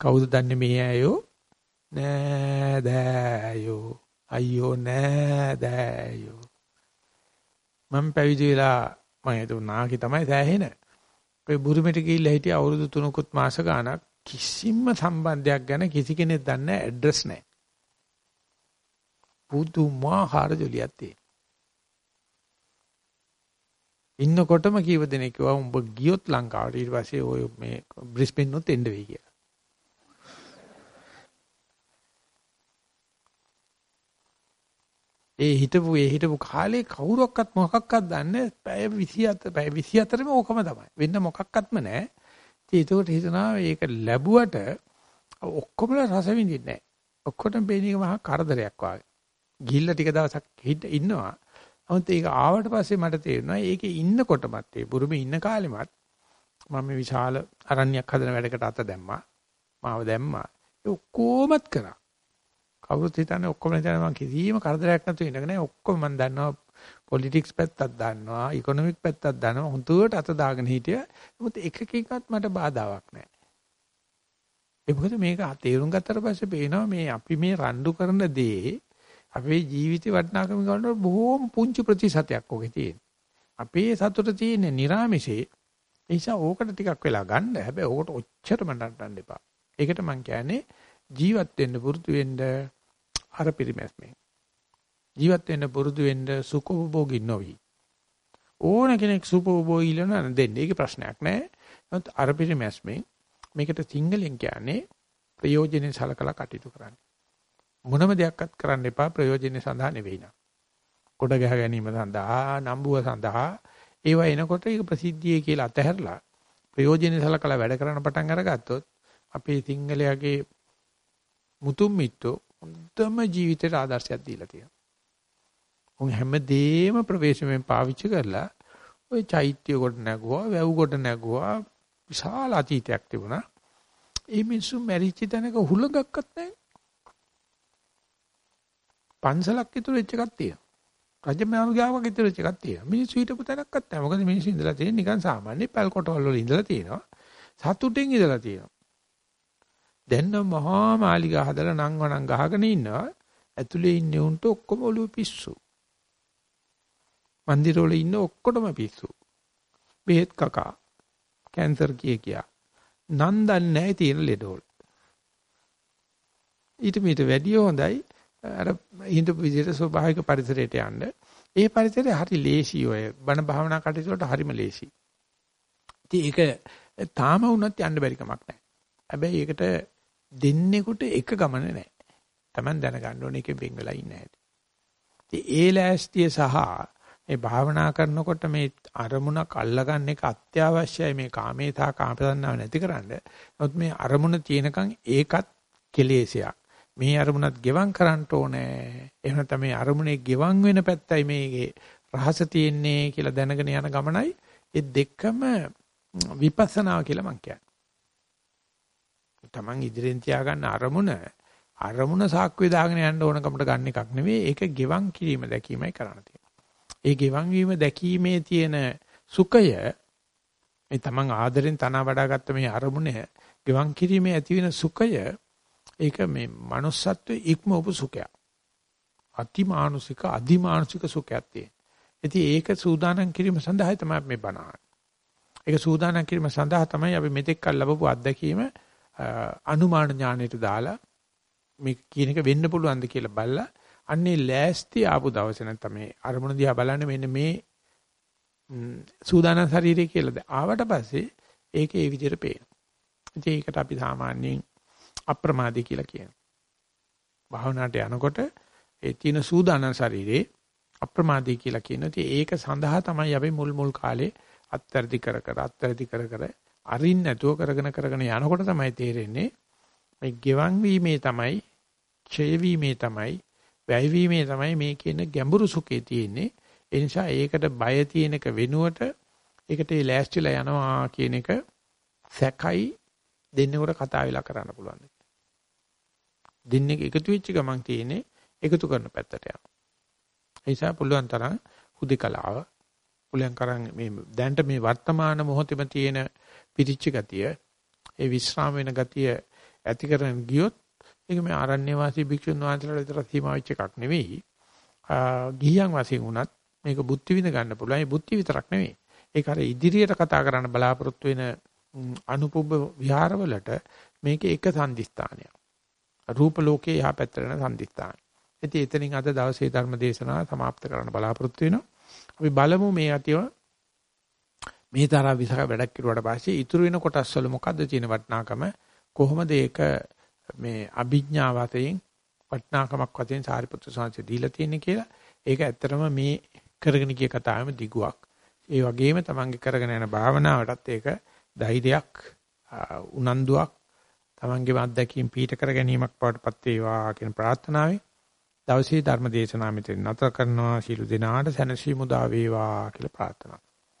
කවුද දන්නේ මේ අයෝ? නෑ දෑයෝ. අයියෝ නෑ දෑයෝ. මම පැවිදි වෙලා මම හිතුව නාකි තමයි සෑහෙන ඔය බුරුමෙට ගිහිල්ලා හිටිය අවුරුදු 3කුත් මාස ගාණක් කිසිම සම්බන්ධයක් ගැන කිසි කෙනෙක් දන්නේ නැහැ ඇඩ්‍රස් නැහැ. පුදුමාකාර ජොලියක් තියෙන. ඉන්නකොටම කීව දෙනෙක් කිව්වා උඹ ගියොත් ලංකාවට ඊට පස්සේ ඔය මේ බ්‍රිස්බේන් උත් එන්න වෙයි කියලා. ඒ හිටපු ඒ හිටපු කාලේ කවුරක්වත් මොකක්වත් දන්නේ පැය 27 පැය 24ම ඕකම තමයි. වෙන්න මොකක්වත්ම නැහැ. ඉතින් ඒකට හිතනවා මේක ලැබුවට ඔක්කොම රස විඳින්නේ නැහැ. ඔක්කොටම බේන එක මහා කරදරයක් වගේ. ගිහිල්ලා ටික දවසක් හිට ඉන්නවා. නමුත් ඒක ආවට පස්සේ මට තේරුණා ඒකේ ඉන්නකොටමත් ඒ බුරුමේ ඉන්න කාලෙමත් මම මේ විශාල අරණ්‍යයක් හදන වැඩකට අත දැම්මා. මාව දැම්මා. ඒ ඔක්කොමත් කරා. කවුරුත් හිතන්නේ ඔක්කොම හිතන්නේ මම කිසිම කරදරයක් නැතුව ඉඳගෙන නැහැ. ඔක්කොම මම දන්නවා පොලිටික්ස් පැත්තක් දන්නවා, ඉකොනොමික් පැත්තක් දන්නවා. හුදුවට අත දාගෙන හිටියා. නමුත් එකකින්වත් මට බාධාවක් නැහැ. ඒ මොකද මේක තේරුම් ගත්තට පස්සේ පේනවා මේ අපි මේ රණ්ඩු කරන දේ අපේ ජීවිතේ වටිනාකම ගන්නකොට බොහොම පුංචි ප්‍රතිශතයක් ඔගේ තියෙන. අපේ සතුට තියෙන්නේ නිර්ාමිෂේ. ඒ නිසා ඕකට ටිකක් වෙලා ගන්න. හැබැයි ඕකට ඔච්චරම නටන්න එපා. ඒකට මම කියන්නේ ජීවත් වෙන්න පුරුදු වෙන්න අර පිරිමැස්මෙන්. ජීවත් වෙන්න පුරුදු වෙන්න සුඛෝභෝගී නොවි. ඕන කෙනෙක් සුඛෝභෝගී ඉලන දෙන්න. ඒක ප්‍රශ්නයක් නෑ. නමුත් අර පිරිමැස්මෙන් මේකට සිංහලෙන් කියන්නේ ප්‍රයෝජනෙ සලකලා කටයුතු කරන්න. මොනම දෙයක්වත් කරන්න එපා ප්‍රයෝජනෙ සඳහා නෙවෙයි නා. කොට ගහ ගැනීම සඳහා, නම්බුව සඳහා ඒවා එනකොට ඒක ප්‍රසිද්ධියේ කියලා අතහැරලා ප්‍රයෝජනෙ සලකලා වැඩ කරන්න පටන් අරගත්තොත් අපේ සිංහලයාගේ මුතුන් මිත්තෝ හොඳම ජීවිතේට ආදර්ශයක් දීලා තියෙනවා. උන් හැමදේම ප්‍රවේශමෙන් පාවිච්චි කරලා ওই චෛත්‍ය කොට නැගුවා, වැව් කොට නැගුවා, විශාල අතීතයක් තිබුණා. ඒ මිනිස්සු මැරිච්ච තැනක හුලඟක්වත් නැහැ. පන්සලක් ඉතුරු වෙච්ච එකක් තියෙනවා. රජමාර්ගාවක් ඉතුරු වෙච්ච එකක් තියෙනවා. මිනිස්සු හිටපු තැනක්වත් නැහැ. මොකද මිනිස්සු ඉඳලා තියෙන්නේ නිකන් සාමාන්‍ය පැල් කොටවල වල ඉඳලා තියෙනවා. සතුටින් ඉඳලා තියෙනවා. දැන් නම් මහා මාලිගා හදලා නම් වණන් ගහගෙන ඉන්නවා. ඇතුලේ ඉන්නේ උන්ට ඔක්කොම ඔළුව පිස්සු. මන්දිරවල ඉන්න ඔක්කොටම පිස්සු. බෙහෙත් කකා. කැන්සර් කිය කියා. නන් දන්නේ නැහැ තියෙන ලෙඩවල. ඊට මීට වැඩිය හොඳයි අර හිඳපු විදිහට ස්වභාවික පරිසරයට යන්න. ඒ පරිසරය හරි ලේසි ඔය බණ භාවනා කටයුතු වලට හරිම ලේසි. ඉතින් ඒක තාම වුණත් යන්න බැරි කමක් නැහැ. හැබැයි ඒකට දෙන්නෙකුට එක ගමන නැහැ. Taman දැනගන්න ඕනේ එකෙන් වෙන් වෙලා ඉන්නේ නැහැ. ඒ ලෑස්තිය සහ මේ භාවනා කරනකොට මේ අරමුණක් අල්ලගන්න එක අත්‍යවශ්‍යයි මේ කාමේතා කාමසන්නාව නැතිකරන්න. නමුත් මේ අරමුණ තියෙනකන් ඒකත් කෙලෙසයක්. මේ අරමුණත් ගෙවම් කරන්න ඕනේ. එහෙම නැත්නම් මේ අරමුණේ ගෙවම් වෙන පැත්තයි මේකේ රහස තියෙන්නේ කියලා දැනගෙන යන ගමනයි ඒ දෙකම විපස්සනා කියලා මම කියන්නේ. Taman ඉදිරියෙන් තියාගන්න අරමුණ අරමුණ සාක්කුවේ දාගෙන යන්න ඕනකමට ගන්න එකක් නෙවෙයි ඒක ගෙවන් කිරීම දැකීමයි කරන්න තියෙන්නේ. ඒ ගෙවන් වීම දැකීමේ තියෙන සුඛය මේ Taman ආදරෙන් තනවා වඩාගත්ත මේ අරමුණ ගෙවන් කිරීමේ ඇති වෙන සුඛය ඒක මේ manussත්වයේ ඉක්මවපු සුඛයක්. අතිමානුෂික අදිමානුෂික සුඛයක් තියෙන. ඉතින් ඒක සූදානම් කිරීම සඳහායි තමයි මේ බණ ඒක සූදානම් කිරීම සඳහා තමයි අපි මෙතෙක් කල් ලැබපු අත්දැකීම අනුමාන ඥාණයට දාලා මේ කියන එක වෙන්න පුළුවන්ද කියලා බලලා අන්නේ ලෑස්ති ආපු දවසේ නැත්නම් මේ අරමුණ දිහා බලන්නේ මෙන්න මේ සූදානම් ශරීරය කියලා ආවට පස්සේ ඒක ඒ විදිහට පේනවා. ඉතින් ඒකට අපි සාමාන්‍යයෙන් අප්‍රමාදී කියලා කියනවා. භාවනාවට යනකොට ඒ තියෙන සූදානම් ශරීරේ අප්‍රමාදී කියලා කියනවා. ඉතින් ඒක සඳහා තමයි අපි මුල් මුල් කාලේ අත්තරදි කර කර අත්තරදි කර කර අරින්න නැතුව කරගෙන කරගෙන යනකොට තමයි තේරෙන්නේ මේ ගෙවන් වීමේ තමයි ඡය වීමේ තමයි වැය වීමේ තමයි මේ කියන ගැඹුරු සුඛේ තියෙන්නේ ඒ නිසා ඒකට බය තියෙන එක වෙනුවට ඒකට ඒ ලෑස්තිලා යනවා කියන එක සැකයි දෙන්නෙකුට කතා වෙලා කරන්න පුළුවන්. දෙන්නේ එකතු වෙච්ච ගමන් තියෙන්නේ එකතු කරන පැත්තට යනවා. ඒ නිසා පුළුවන් තරම් හුදකලාව පුළුවන් කරන් මේ දැනට මේ වර්තමාන මොහොතේම තියෙන පිරිච්ච ගතිය ඒ විස්්‍රාම වෙන ගතිය ඇති කරගෙන ගියොත් ඒක මේ ආරණ්‍ය වාසී භික්ෂුන් වහන්සේලාට විතර සීමා වෙච්ච එකක් නෙවෙයි. ගිහියන් වශයෙන් උනත් මේක බුද්ධි විඳ ගන්න පුළුවන්. ඒ බුද්ධි විතරක් නෙවෙයි. ඒක අර ඉදිරියට කතා කරන්න බලාපොරොත්තු වෙන අනුපුබ්බ විහාරවලට මේක එක සම්දිස්ථානයක්. රූප ලෝකයේ යහ පැත්තට යන සම්දිස්ථානය. ඉතින් එතනින් අද දවසේ ධර්ම දේශනාව સમાપ્ત කරන්න බලාපොරොත්තු වෙනවා. අපි බලමු මේ අතිව මේ තරම් විසක වැඩක් කරුවාට පස්සේ ඉතුරු වෙන කොටස් වල මොකද්ද තියෙන වටිනාකම? කොහොමද ඒක මේ අභිඥා වතෙන් වටිනාකමක් වශයෙන් සාරිපුත්‍ර සාංශය දීලා තියෙන්නේ කියලා? ඒක ඇත්තටම මේ කරගෙන ගිය කතාවෙම දිගුවක්. ඒ වගේම තමන්ගේ කරගෙන යන භාවනාවටත් ඒක ධෛර්යයක් උනන්දුවක් තමන්ගේම අත්දැකීම් පීඨ කර ගැනීමක් බවටපත් වේවා කියන ප්‍රාර්ථනාවයි දවසේ ධර්ම දේශනාව මෙතන නතර කරනවා. ශිළු දිනාට සැනසීම උදා වේවා කියලා ප්‍රාර්ථනා